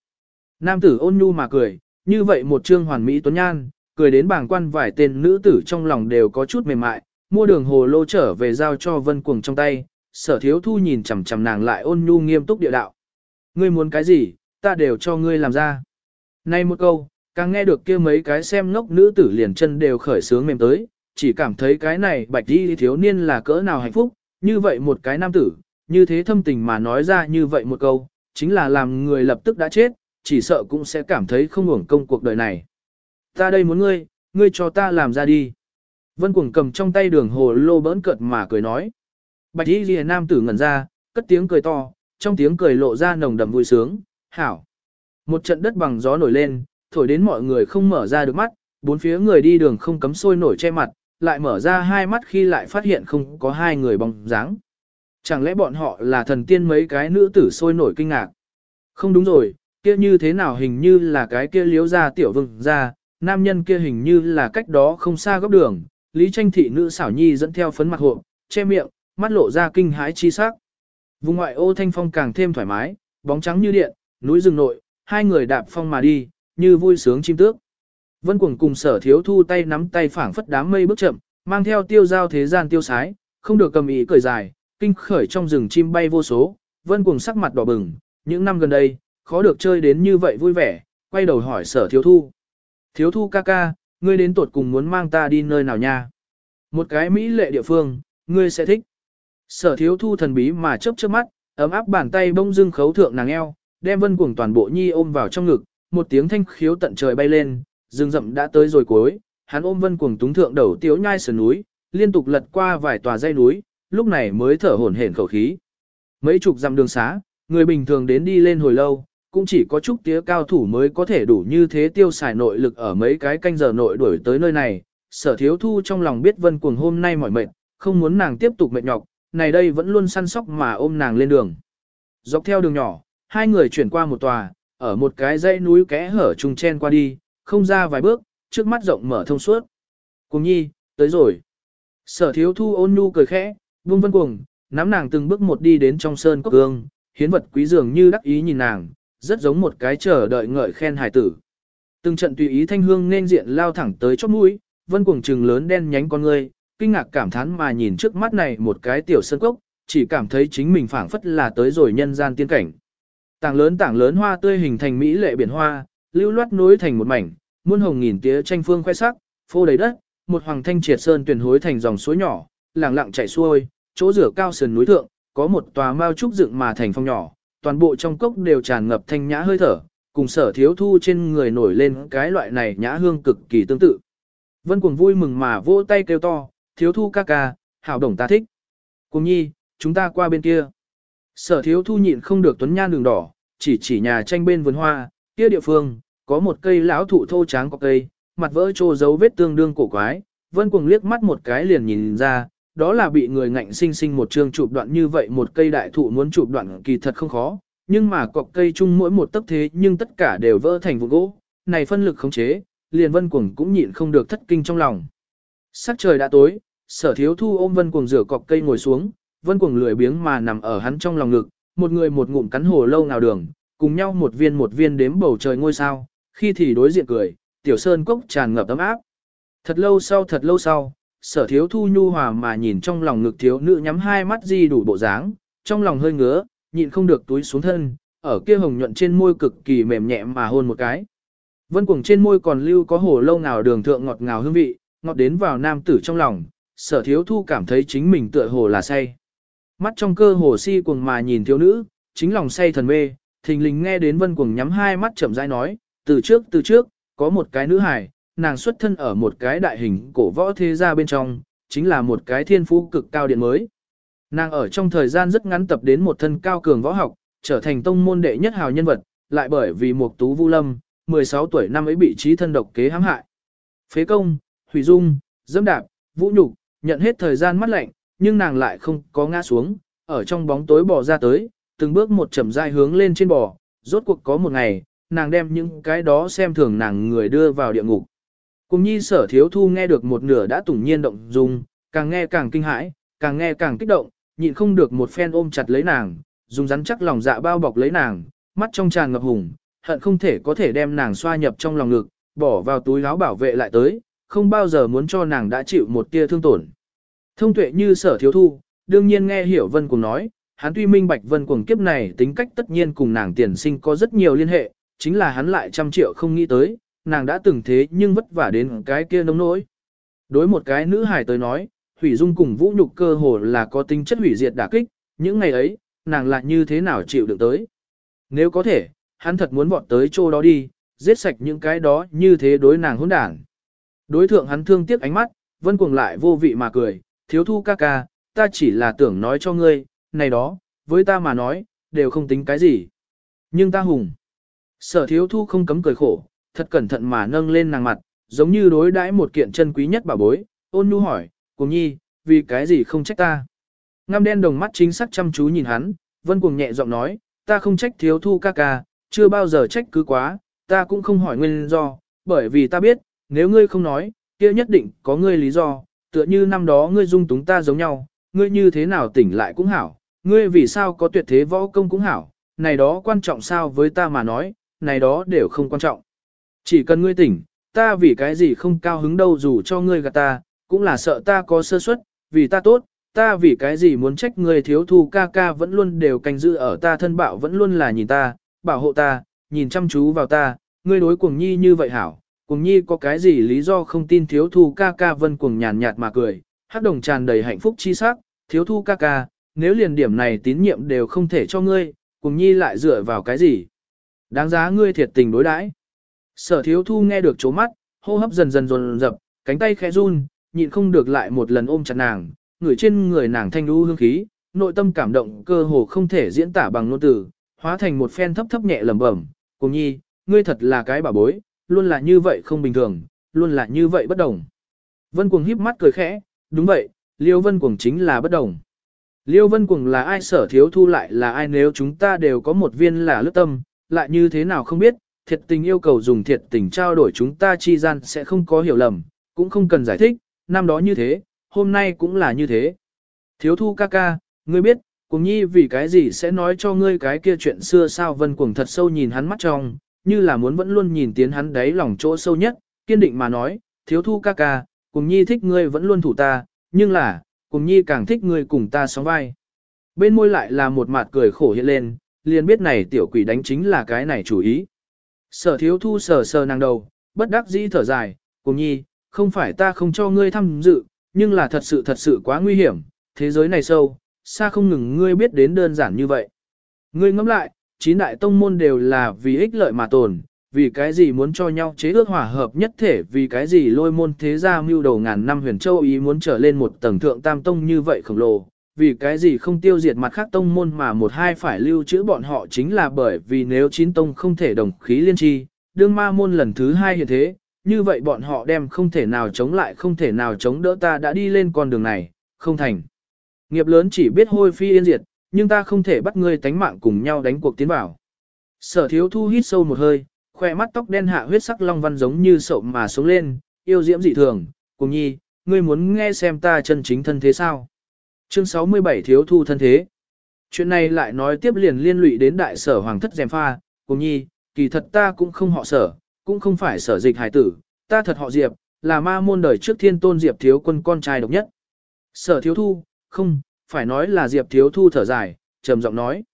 Nam tử ôn nhu mà cười, như vậy một trương hoàn mỹ tuấn nhan, cười đến bảng quan vài tên nữ tử trong lòng đều có chút mềm mại, mua đường hồ lô trở về giao cho Vân Cuồng trong tay, sở thiếu thu nhìn chằm chằm nàng lại ôn nhu nghiêm túc địa đạo. Ngươi muốn cái gì, ta đều cho ngươi làm ra. Nay một câu, càng nghe được kia mấy cái xem ngốc nữ tử liền chân đều khởi sướng mềm tới, chỉ cảm thấy cái này bạch đi thiếu niên là cỡ nào hạnh phúc, như vậy một cái nam tử, như thế thâm tình mà nói ra như vậy một câu, chính là làm người lập tức đã chết, chỉ sợ cũng sẽ cảm thấy không uổng công cuộc đời này. Ta đây muốn ngươi, ngươi cho ta làm ra đi. Vân Cuồng cầm trong tay đường hồ lô bỡn cợt mà cười nói. Bạch y ghi nam tử ngẩn ra, cất tiếng cười to, trong tiếng cười lộ ra nồng đậm vui sướng, hảo. Một trận đất bằng gió nổi lên, thổi đến mọi người không mở ra được mắt, bốn phía người đi đường không cấm sôi nổi che mặt, lại mở ra hai mắt khi lại phát hiện không có hai người bóng dáng. Chẳng lẽ bọn họ là thần tiên mấy cái nữ tử sôi nổi kinh ngạc? Không đúng rồi, kia như thế nào hình như là cái kia liếu ra tiểu vương ra, nam nhân kia hình như là cách đó không xa góc đường, Lý Tranh thị nữ xảo nhi dẫn theo phấn mặt hộ, che miệng, mắt lộ ra kinh hãi chi sắc. Vùng ngoại ô thanh phong càng thêm thoải mái, bóng trắng như điện, núi rừng nội, hai người đạp phong mà đi, như vui sướng chim tước. Vân Cuồng cùng sở thiếu thu tay nắm tay phảng phất đám mây bước chậm, mang theo tiêu giao thế gian tiêu sái, không được cầm ý cười dài, kinh khởi trong rừng chim bay vô số, Vân Cuồng sắc mặt đỏ bừng, những năm gần đây, khó được chơi đến như vậy vui vẻ, quay đầu hỏi sở thiếu thu. Thiếu thu ca ca, ngươi đến tuột cùng muốn mang ta đi nơi nào nha? Một cái mỹ lệ địa phương, ngươi sẽ thích. Sở thiếu thu thần bí mà chớp chớp mắt, ấm áp bàn tay bông dưng khấu thượng nàng eo, đem vân cuồng toàn bộ nhi ôm vào trong ngực, một tiếng thanh khiếu tận trời bay lên, rừng rậm đã tới rồi cuối, hắn ôm vân cuồng túng thượng đầu tiếu nhai sườn núi, liên tục lật qua vài tòa dây núi, lúc này mới thở hổn hển khẩu khí. Mấy chục dặm đường xá, người bình thường đến đi lên hồi lâu, cũng chỉ có chút tía cao thủ mới có thể đủ như thế tiêu xài nội lực ở mấy cái canh giờ nội đuổi tới nơi này. Sở thiếu thu trong lòng biết vân cuồng hôm nay mỏi mệt, không muốn nàng tiếp tục mệt nhọc, này đây vẫn luôn săn sóc mà ôm nàng lên đường. Dọc theo đường nhỏ, hai người chuyển qua một tòa, ở một cái dãy núi kẽ hở trùng chen qua đi, không ra vài bước, trước mắt rộng mở thông suốt. Cùng nhi, tới rồi. Sở thiếu thu ôn nhu cười khẽ, Vương vân cuồng, nắm nàng từng bước một đi đến trong sơn cốc gương, hiến vật quý dường như đắc ý nhìn nàng, rất giống một cái chờ đợi ngợi khen hài tử. Từng trận tùy ý thanh hương nên diện lao thẳng tới chóp mũi, vân cuồng trừng lớn đen nhánh con ngươi, kinh ngạc cảm thán mà nhìn trước mắt này một cái tiểu sơn cốc, chỉ cảm thấy chính mình phảng phất là tới rồi nhân gian tiên cảnh. Tảng lớn tảng lớn hoa tươi hình thành mỹ lệ biển hoa, lưu loát nối thành một mảnh, muôn hồng nghìn tía tranh phương khoe sắc, phô đầy đất, một hoàng thanh triệt sơn tuyển hối thành dòng suối nhỏ, lặng lặng chảy xuôi, chỗ rửa cao sườn núi thượng, có một tòa mao trúc dựng mà thành phong nhỏ, toàn bộ trong cốc đều tràn ngập thanh nhã hơi thở, cùng sở thiếu thu trên người nổi lên cái loại này nhã hương cực kỳ tương tự. Vân cuồng vui mừng mà vỗ tay kêu to, thiếu thu ca ca, hảo đồng ta thích. Cùng nhi, chúng ta qua bên kia. Sở thiếu thu nhịn không được tuấn nhan đường đỏ, chỉ chỉ nhà tranh bên vườn hoa, kia địa phương, có một cây lão thụ thô tráng có cây, mặt vỡ trô dấu vết tương đương cổ quái, vân cuồng liếc mắt một cái liền nhìn ra, đó là bị người ngạnh sinh sinh một chương chụp đoạn như vậy một cây đại thụ muốn chụp đoạn kỳ thật không khó, nhưng mà cọc cây chung mỗi một tấc thế nhưng tất cả đều vỡ thành vụn gỗ, này phân lực khống chế, liền vân cuồng cũng nhịn không được thất kinh trong lòng. Sắc trời đã tối, sở thiếu thu ôm vân cuồng rửa cọc cây ngồi xuống, vân cuồng lười biếng mà nằm ở hắn trong lòng ngực, một người một ngụm cắn hồ lâu nào đường, cùng nhau một viên một viên đếm bầu trời ngôi sao, khi thì đối diện cười, tiểu sơn cốc tràn ngập ấm áp. Thật lâu sau thật lâu sau, sở thiếu thu nhu hòa mà nhìn trong lòng ngực thiếu nữ nhắm hai mắt di đủ bộ dáng, trong lòng hơi ngứa, nhịn không được túi xuống thân, ở kia hồng nhuận trên môi cực kỳ mềm nhẹ mà hôn một cái. Vân cuồng trên môi còn lưu có hồ lâu nào đường thượng ngọt ngào hương vị, ngọt đến vào nam tử trong lòng, sở thiếu thu cảm thấy chính mình tựa hồ là say. Mắt trong cơ hồ si cuồng mà nhìn thiếu nữ, chính lòng say thần mê, thình lình nghe đến vân cuồng nhắm hai mắt chậm rãi nói, từ trước từ trước, có một cái nữ hài, nàng xuất thân ở một cái đại hình cổ võ thế gia bên trong, chính là một cái thiên phú cực cao điện mới. Nàng ở trong thời gian rất ngắn tập đến một thân cao cường võ học, trở thành tông môn đệ nhất hào nhân vật, lại bởi vì một tú vu lâm, 16 tuổi năm ấy bị trí thân độc kế hãm hại. Phế công, hủy dung, dẫm đạp, vũ nhục, nhận hết thời gian mắt lạnh, nhưng nàng lại không có ngã xuống, ở trong bóng tối bò ra tới, từng bước một chậm rãi hướng lên trên bò, rốt cuộc có một ngày, nàng đem những cái đó xem thường nàng người đưa vào địa ngục. Cùng nhi sở thiếu thu nghe được một nửa đã tủng nhiên động dung, càng nghe càng kinh hãi, càng nghe càng kích động, nhịn không được một phen ôm chặt lấy nàng, dùng rắn chắc lòng dạ bao bọc lấy nàng, mắt trong tràn ngập hùng, hận không thể có thể đem nàng xoa nhập trong lòng ngực, bỏ vào túi áo bảo vệ lại tới, không bao giờ muốn cho nàng đã chịu một tia thương tổn. Thông tuệ như sở thiếu thu, đương nhiên nghe hiểu Vân cùng nói, hắn tuy minh bạch Vân Cuồng kiếp này tính cách tất nhiên cùng nàng tiền sinh có rất nhiều liên hệ, chính là hắn lại trăm triệu không nghĩ tới, nàng đã từng thế nhưng vất vả đến cái kia nông nỗi. Đối một cái nữ hài tới nói, hủy dung cùng vũ nhục cơ hồ là có tính chất hủy diệt đả kích, những ngày ấy, nàng lại như thế nào chịu được tới. Nếu có thể, hắn thật muốn vọt tới chỗ đó đi, giết sạch những cái đó như thế đối nàng hỗn đảng. Đối thượng hắn thương tiếc ánh mắt, vân cuồng lại vô vị mà cười, thiếu thu ca ca, ta chỉ là tưởng nói cho ngươi, này đó, với ta mà nói, đều không tính cái gì. Nhưng ta hùng. Sở thiếu thu không cấm cười khổ, thật cẩn thận mà nâng lên nàng mặt, giống như đối đãi một kiện chân quý nhất bảo bối, ôn nhu hỏi, cùng nhi, vì cái gì không trách ta. Ngăm đen đồng mắt chính xác chăm chú nhìn hắn, vân cuồng nhẹ giọng nói, ta không trách thiếu thu ca ca, chưa bao giờ trách cứ quá, ta cũng không hỏi nguyên do, bởi vì ta biết, nếu ngươi không nói, kia nhất định có ngươi lý do, tựa như năm đó ngươi dung túng ta giống nhau, ngươi như thế nào tỉnh lại cũng hảo, ngươi vì sao có tuyệt thế võ công cũng hảo, này đó quan trọng sao với ta mà nói, này đó đều không quan trọng. Chỉ cần ngươi tỉnh, ta vì cái gì không cao hứng đâu dù cho ngươi gạt ta, cũng là sợ ta có sơ suất, vì ta tốt, ta vì cái gì muốn trách ngươi thiếu thu ca ca vẫn luôn đều canh giữ ở ta thân bạo vẫn luôn là nhìn ta, bảo hộ ta, nhìn chăm chú vào ta, ngươi đối cuồng nhi như vậy hảo, cuồng nhi có cái gì lý do không tin thiếu thu ca ca vân cuồng nhàn nhạt mà cười, hát đồng tràn đầy hạnh phúc chi sắc, thiếu thu ca ca, nếu liền điểm này tín nhiệm đều không thể cho ngươi, cuồng nhi lại dựa vào cái gì. Đáng giá ngươi thiệt tình đối đãi. Sở thiếu thu nghe được chố mắt, hô hấp dần dần dồn dập, cánh tay khẽ run, nhịn không được lại một lần ôm chặt nàng, người trên người nàng thanh đu hương khí, nội tâm cảm động cơ hồ không thể diễn tả bằng ngôn từ, hóa thành một phen thấp thấp nhẹ lẩm bẩm, cùng nhi, ngươi thật là cái bà bối, luôn là như vậy không bình thường, luôn là như vậy bất đồng. Vân Cuồng híp mắt cười khẽ, đúng vậy, Liêu Vân Cuồng chính là bất đồng. Liêu Vân Cuồng là ai sở thiếu thu lại là ai nếu chúng ta đều có một viên là lướt tâm, lại như thế nào không biết, thiệt tình yêu cầu dùng thiệt tình trao đổi chúng ta chi gian sẽ không có hiểu lầm, cũng không cần giải thích, năm đó như thế, hôm nay cũng là như thế. Thiếu thu ca ca, ngươi biết, cùng nhi vì cái gì sẽ nói cho ngươi cái kia chuyện xưa sao vân cuồng thật sâu nhìn hắn mắt trong, như là muốn vẫn luôn nhìn tiến hắn đáy lòng chỗ sâu nhất, kiên định mà nói, thiếu thu ca ca, cùng nhi thích ngươi vẫn luôn thủ ta, nhưng là, cùng nhi càng thích ngươi cùng ta sóng vai. Bên môi lại là một mặt cười khổ hiện lên, liền biết này tiểu quỷ đánh chính là cái này chủ ý. Sở thiếu thu sờ sờ nàng đầu, bất đắc dĩ thở dài, cùng nhi, không phải ta không cho ngươi tham dự, nhưng là thật sự thật sự quá nguy hiểm, thế giới này sâu, xa không ngừng ngươi biết đến đơn giản như vậy. Ngươi ngẫm lại, chín đại tông môn đều là vì ích lợi mà tồn, vì cái gì muốn cho nhau chế ước hòa hợp nhất thể, vì cái gì lôi môn thế gia mưu đầu ngàn năm huyền châu ý muốn trở lên một tầng thượng tam tông như vậy khổng lồ, vì cái gì không tiêu diệt mặt khác tông môn mà một hai phải lưu trữ bọn họ chính là bởi vì nếu chín tông không thể đồng khí liên tri, đương ma môn lần thứ hai hiện thế, như vậy bọn họ đem không thể nào chống lại không thể nào chống đỡ ta đã đi lên con đường này, không thành. Nghiệp lớn chỉ biết hôi phi yên diệt, nhưng ta không thể bắt ngươi tánh mạng cùng nhau đánh cuộc tiến vào. Sở thiếu thu hít sâu một hơi, khoe mắt tóc đen hạ huyết sắc long văn giống như sậu mà sống lên, yêu diễm dị thường, cùng nhi, ngươi muốn nghe xem ta chân chính thân thế sao. Chương 67 thiếu thu thân thế. Chuyện này lại nói tiếp liền liên lụy đến đại sở hoàng thất dèm pha, cùng nhi, kỳ thật ta cũng không họ sở, cũng không phải sở dịch hải tử, ta thật họ diệp, là ma môn đời trước thiên tôn diệp thiếu quân con trai độc nhất. Sở thiếu thu, không, phải nói là diệp thiếu thu thở dài, trầm giọng nói.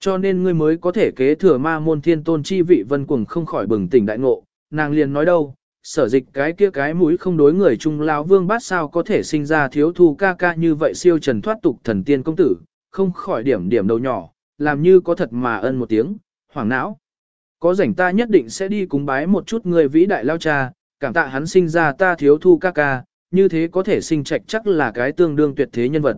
Cho nên ngươi mới có thể kế thừa ma môn thiên tôn chi vị vân cuồng không khỏi bừng tỉnh đại ngộ, nàng liền nói đâu, sở dịch cái kia cái mũi không đối người trung lao vương bát sao có thể sinh ra thiếu thu ca ca như vậy siêu trần thoát tục thần tiên công tử, không khỏi điểm điểm đầu nhỏ, làm như có thật mà ân một tiếng, hoảng não. Có rảnh ta nhất định sẽ đi cúng bái một chút người vĩ đại lao cha, cảm tạ hắn sinh ra ta thiếu thu ca ca, như thế có thể sinh trạch chắc là cái tương đương tuyệt thế nhân vật.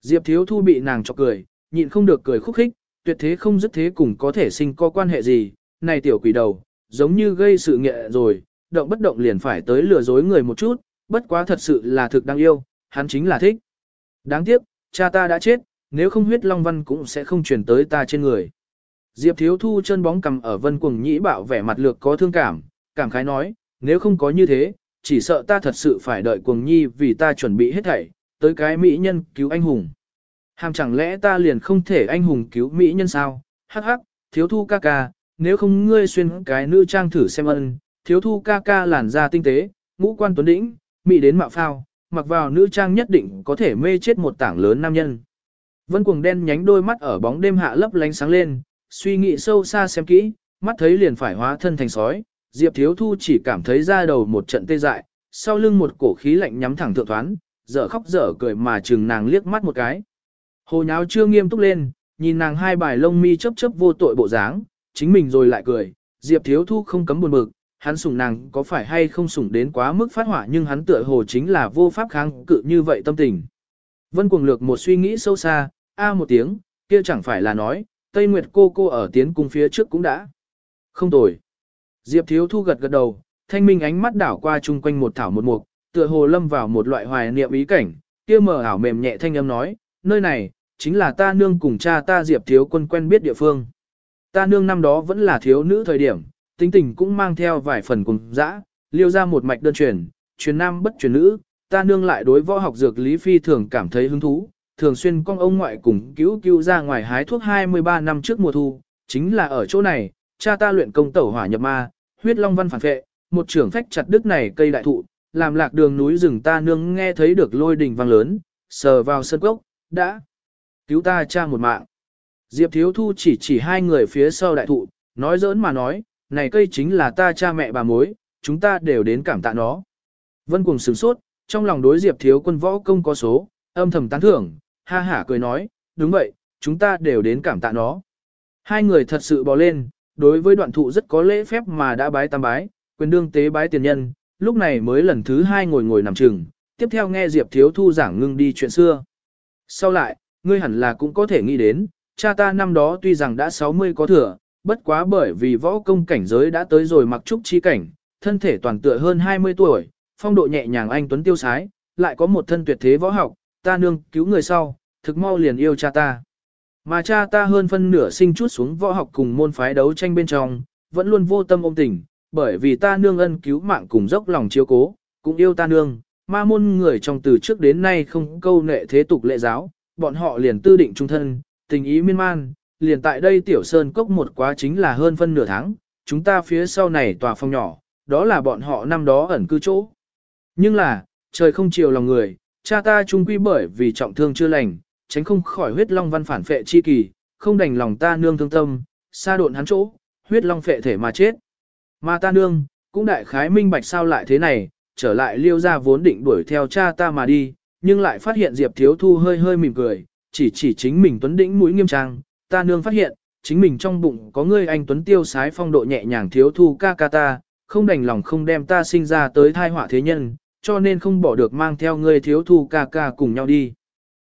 Diệp Thiếu Thu bị nàng chọc cười, nhịn không được cười khúc khích, tuyệt thế không dứt thế cùng có thể sinh có quan hệ gì, này tiểu quỷ đầu, giống như gây sự nghệ rồi, động bất động liền phải tới lừa dối người một chút, bất quá thật sự là thực đáng yêu, hắn chính là thích. Đáng tiếc, cha ta đã chết, nếu không huyết long văn cũng sẽ không truyền tới ta trên người. Diệp Thiếu Thu chân bóng cầm ở vân cuồng nhĩ bạo vẻ mặt lược có thương cảm, cảm khái nói, nếu không có như thế, chỉ sợ ta thật sự phải đợi cuồng nhi vì ta chuẩn bị hết thảy, tới cái mỹ nhân cứu anh hùng. Hàm chẳng lẽ ta liền không thể anh hùng cứu mỹ nhân sao? Hắc hắc, thiếu thu ca ca, nếu không ngươi xuyên cái nữ trang thử xem ân, thiếu thu ca ca làn da tinh tế, ngũ quan tuấn đĩnh, mỹ đến mạo phao, mặc vào nữ trang nhất định có thể mê chết một tảng lớn nam nhân. Vân cuồng đen nhánh đôi mắt ở bóng đêm hạ lấp lánh sáng lên, suy nghĩ sâu xa xem kỹ, mắt thấy liền phải hóa thân thành sói, Diệp Thiếu Thu chỉ cảm thấy ra đầu một trận tê dại, sau lưng một cổ khí lạnh nhắm thẳng thượng thoán, dở khóc dở cười mà chừng nàng liếc mắt một cái. Hồ nháo chưa nghiêm túc lên, nhìn nàng hai bài lông mi chớp chớp vô tội bộ dáng, chính mình rồi lại cười, Diệp Thiếu Thu không cấm buồn bực, hắn sủng nàng có phải hay không sủng đến quá mức phát hỏa nhưng hắn tựa hồ chính là vô pháp kháng cự như vậy tâm tình. Vân cuồng lược một suy nghĩ sâu xa, a một tiếng, kia chẳng phải là nói, Tây Nguyệt cô cô ở tiến cung phía trước cũng đã. Không tồi. Diệp Thiếu Thu gật gật đầu, thanh minh ánh mắt đảo qua chung quanh một thảo một mục, tựa hồ lâm vào một loại hoài niệm ý cảnh, kia mờ ảo mềm nhẹ thanh âm nói, nơi này, chính là ta nương cùng cha ta Diệp Thiếu Quân quen biết địa phương. Ta nương năm đó vẫn là thiếu nữ thời điểm, tính tình cũng mang theo vài phần cùng dã, liêu ra một mạch đơn truyền, truyền nam bất truyền nữ, ta nương lại đối võ học dược lý phi thường cảm thấy hứng thú, thường xuyên con ông ngoại cùng cứu cứu ra ngoài hái thuốc 23 năm trước mùa thu, chính là ở chỗ này, cha ta luyện công tẩu hỏa nhập ma, huyết long văn phản vệ, một trưởng phách chặt đứt này cây đại thụ, làm lạc đường núi rừng ta nương nghe thấy được lôi đình vang lớn, sờ vào sân cốc, đã cứu ta cha một mạng. Diệp Thiếu Thu chỉ chỉ hai người phía sau đại thụ, nói giỡn mà nói, này cây chính là ta cha mẹ bà mối, chúng ta đều đến cảm tạ nó. Vân cùng sửng sốt, trong lòng đối Diệp Thiếu quân võ công có số, âm thầm tán thưởng, ha hả cười nói, đúng vậy, chúng ta đều đến cảm tạ nó. Hai người thật sự bò lên, đối với đoạn thụ rất có lễ phép mà đã bái tam bái, quyền đương tế bái tiền nhân, lúc này mới lần thứ hai ngồi ngồi nằm chừng, tiếp theo nghe Diệp Thiếu Thu giảng ngưng đi chuyện xưa. Sau lại, ngươi hẳn là cũng có thể nghĩ đến, cha ta năm đó tuy rằng đã 60 có thừa, bất quá bởi vì võ công cảnh giới đã tới rồi mặc trúc chi cảnh, thân thể toàn tựa hơn 20 tuổi, phong độ nhẹ nhàng anh tuấn tiêu sái, lại có một thân tuyệt thế võ học, ta nương cứu người sau, thực mau liền yêu cha ta. Mà cha ta hơn phân nửa sinh chút xuống võ học cùng môn phái đấu tranh bên trong, vẫn luôn vô tâm ôm tình, bởi vì ta nương ân cứu mạng cùng dốc lòng chiếu cố, cũng yêu ta nương, ma môn người trong từ trước đến nay không câu nệ thế tục lệ giáo, bọn họ liền tư định trung thân, tình ý miên man, liền tại đây tiểu sơn cốc một quá chính là hơn phân nửa tháng, chúng ta phía sau này tòa phòng nhỏ, đó là bọn họ năm đó ẩn cư chỗ. Nhưng là, trời không chiều lòng người, cha ta trung quy bởi vì trọng thương chưa lành, tránh không khỏi huyết long văn phản phệ chi kỳ, không đành lòng ta nương thương tâm, xa độn hắn chỗ, huyết long phệ thể mà chết. Mà ta nương, cũng đại khái minh bạch sao lại thế này, trở lại liêu ra vốn định đuổi theo cha ta mà đi, nhưng lại phát hiện Diệp Thiếu Thu hơi hơi mỉm cười, chỉ chỉ chính mình tuấn đĩnh mũi nghiêm trang, ta nương phát hiện, chính mình trong bụng có người anh tuấn tiêu sái phong độ nhẹ nhàng Thiếu Thu ca ca ta, không đành lòng không đem ta sinh ra tới thai họa thế nhân, cho nên không bỏ được mang theo ngươi Thiếu Thu ca ca cùng nhau đi.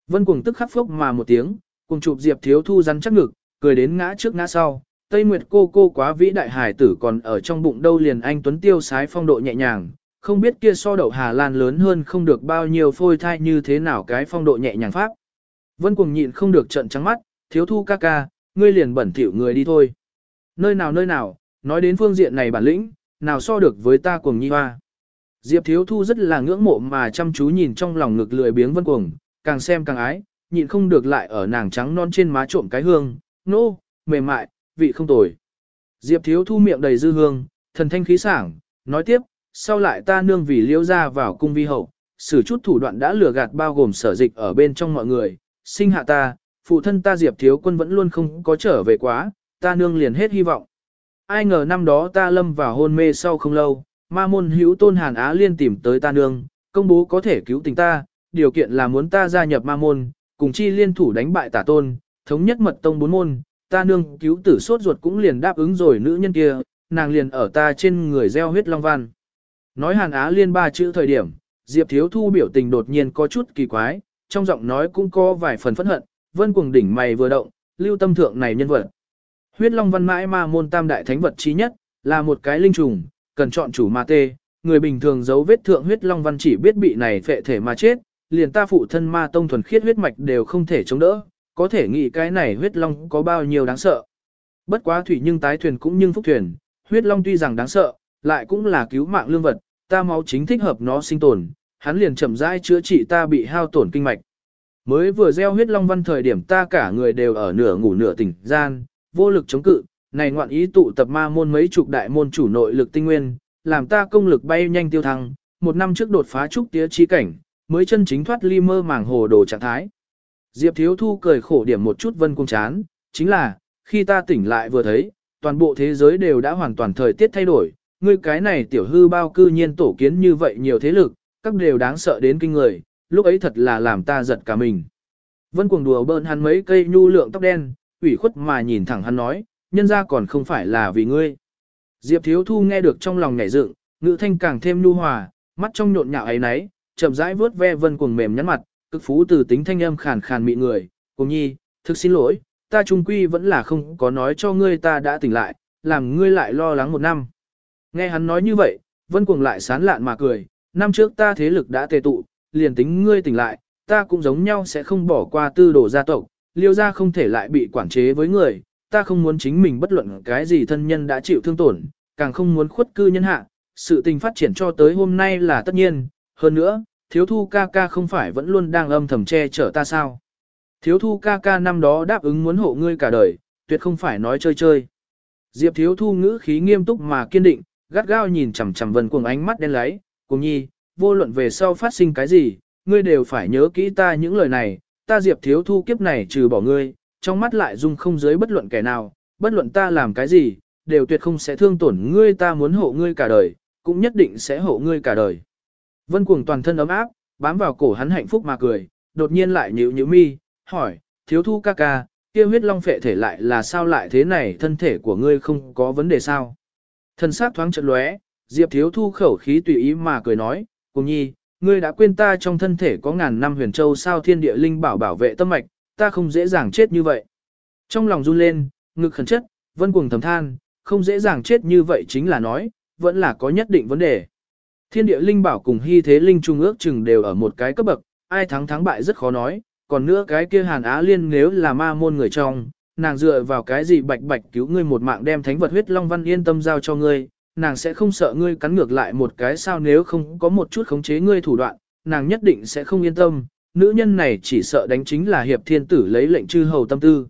Vân cuồng tức khắc phốc mà một tiếng, cùng chụp Diệp Thiếu Thu rắn chắc ngực, cười đến ngã trước ngã sau. Tây Nguyệt cô cô quá vĩ đại hải tử còn ở trong bụng đâu liền anh Tuấn Tiêu sái phong độ nhẹ nhàng, không biết kia so đậu Hà Lan lớn hơn không được bao nhiêu phôi thai như thế nào cái phong độ nhẹ nhàng pháp. Vân cuồng nhịn không được trận trắng mắt, thiếu thu ca ca, ngươi liền bẩn thỉu người đi thôi. Nơi nào nơi nào, nói đến phương diện này bản lĩnh, nào so được với ta cuồng nhi hoa. Diệp thiếu thu rất là ngưỡng mộ mà chăm chú nhìn trong lòng ngực lười biếng vân cuồng, càng xem càng ái, nhịn không được lại ở nàng trắng non trên má trộm cái hương, nô, no, mềm mại, vị không tồi. Diệp thiếu thu miệng đầy dư hương, thần thanh khí sảng, nói tiếp, sau lại ta nương vì liễu ra vào cung vi hậu, xử chút thủ đoạn đã lừa gạt bao gồm sở dịch ở bên trong mọi người, sinh hạ ta, phụ thân ta Diệp thiếu quân vẫn luôn không có trở về quá, ta nương liền hết hy vọng. Ai ngờ năm đó ta lâm vào hôn mê sau không lâu, ma môn hữu tôn hàn á liên tìm tới ta nương, công bố có thể cứu tình ta, điều kiện là muốn ta gia nhập ma môn, cùng chi liên thủ đánh bại tả tôn, thống nhất mật tông bốn môn, ta nương cứu tử sốt ruột cũng liền đáp ứng rồi nữ nhân kia, nàng liền ở ta trên người gieo huyết long văn. Nói hàn á liên ba chữ thời điểm, Diệp Thiếu Thu biểu tình đột nhiên có chút kỳ quái, trong giọng nói cũng có vài phần phẫn hận, vân cuồng đỉnh mày vừa động, lưu tâm thượng này nhân vật. Huyết Long Văn mãi ma môn tam đại thánh vật chí nhất, là một cái linh trùng, cần chọn chủ ma tê, người bình thường giấu vết thượng huyết Long Văn chỉ biết bị này phệ thể mà chết, liền ta phụ thân ma tông thuần khiết huyết mạch đều không thể chống đỡ, có thể nghĩ cái này huyết long có bao nhiêu đáng sợ. Bất quá thủy nhưng tái thuyền cũng nhưng phúc thuyền, huyết long tuy rằng đáng sợ, lại cũng là cứu mạng lương vật, ta máu chính thích hợp nó sinh tồn, hắn liền chậm rãi chữa trị ta bị hao tổn kinh mạch. Mới vừa gieo huyết long văn thời điểm ta cả người đều ở nửa ngủ nửa tỉnh gian, vô lực chống cự, này ngoạn ý tụ tập ma môn mấy chục đại môn chủ nội lực tinh nguyên, làm ta công lực bay nhanh tiêu thăng, một năm trước đột phá trúc tía chi cảnh, mới chân chính thoát ly mơ màng hồ đồ trạng thái. Diệp Thiếu Thu cười khổ điểm một chút vân cung chán, chính là, khi ta tỉnh lại vừa thấy, toàn bộ thế giới đều đã hoàn toàn thời tiết thay đổi, ngươi cái này tiểu hư bao cư nhiên tổ kiến như vậy nhiều thế lực, các đều đáng sợ đến kinh người, lúc ấy thật là làm ta giật cả mình. Vân cuồng đùa bỡn hắn mấy cây nhu lượng tóc đen, ủy khuất mà nhìn thẳng hắn nói, nhân ra còn không phải là vì ngươi. Diệp Thiếu Thu nghe được trong lòng nhảy dựng, ngữ thanh càng thêm nhu hòa, mắt trong nhộn nhạo ấy nấy, chậm rãi vuốt ve vân cuồng mềm nhắn mặt, cực phú từ tính thanh âm khàn khàn mị người, cùng nhi, thực xin lỗi, ta trung quy vẫn là không có nói cho ngươi ta đã tỉnh lại, làm ngươi lại lo lắng một năm. Nghe hắn nói như vậy, vân cuồng lại sán lạn mà cười, năm trước ta thế lực đã tề tụ, liền tính ngươi tỉnh lại, ta cũng giống nhau sẽ không bỏ qua tư đồ gia tộc, liêu gia không thể lại bị quản chế với người, ta không muốn chính mình bất luận cái gì thân nhân đã chịu thương tổn, càng không muốn khuất cư nhân hạ, sự tình phát triển cho tới hôm nay là tất nhiên, hơn nữa, thiếu thu ca ca không phải vẫn luôn đang âm thầm che chở ta sao. Thiếu thu ca ca năm đó đáp ứng muốn hộ ngươi cả đời, tuyệt không phải nói chơi chơi. Diệp thiếu thu ngữ khí nghiêm túc mà kiên định, gắt gao nhìn chằm chằm vân cuồng ánh mắt đen lấy, cùng nhi, vô luận về sau phát sinh cái gì, ngươi đều phải nhớ kỹ ta những lời này, ta diệp thiếu thu kiếp này trừ bỏ ngươi, trong mắt lại dung không dưới bất luận kẻ nào, bất luận ta làm cái gì, đều tuyệt không sẽ thương tổn ngươi ta muốn hộ ngươi cả đời, cũng nhất định sẽ hộ ngươi cả đời. Vân cuồng toàn thân ấm áp, bám vào cổ hắn hạnh phúc mà cười, đột nhiên lại nhíu nhíu mi, hỏi, thiếu thu ca ca, kia huyết long phệ thể lại là sao lại thế này thân thể của ngươi không có vấn đề sao? Thân xác thoáng chợt lóe, Diệp thiếu thu khẩu khí tùy ý mà cười nói, cùng nhi, ngươi đã quên ta trong thân thể có ngàn năm huyền châu sao thiên địa linh bảo bảo vệ tâm mạch, ta không dễ dàng chết như vậy. Trong lòng run lên, ngực khẩn chất, vân cuồng thầm than, không dễ dàng chết như vậy chính là nói, vẫn là có nhất định vấn đề. Thiên địa linh bảo cùng hy thế linh trung ước chừng đều ở một cái cấp bậc, ai thắng thắng bại rất khó nói, còn nữa cái kia hàn á liên nếu là ma môn người trong, nàng dựa vào cái gì bạch bạch cứu ngươi một mạng đem thánh vật huyết long văn yên tâm giao cho ngươi, nàng sẽ không sợ ngươi cắn ngược lại một cái sao nếu không có một chút khống chế ngươi thủ đoạn, nàng nhất định sẽ không yên tâm, nữ nhân này chỉ sợ đánh chính là hiệp thiên tử lấy lệnh chư hầu tâm tư.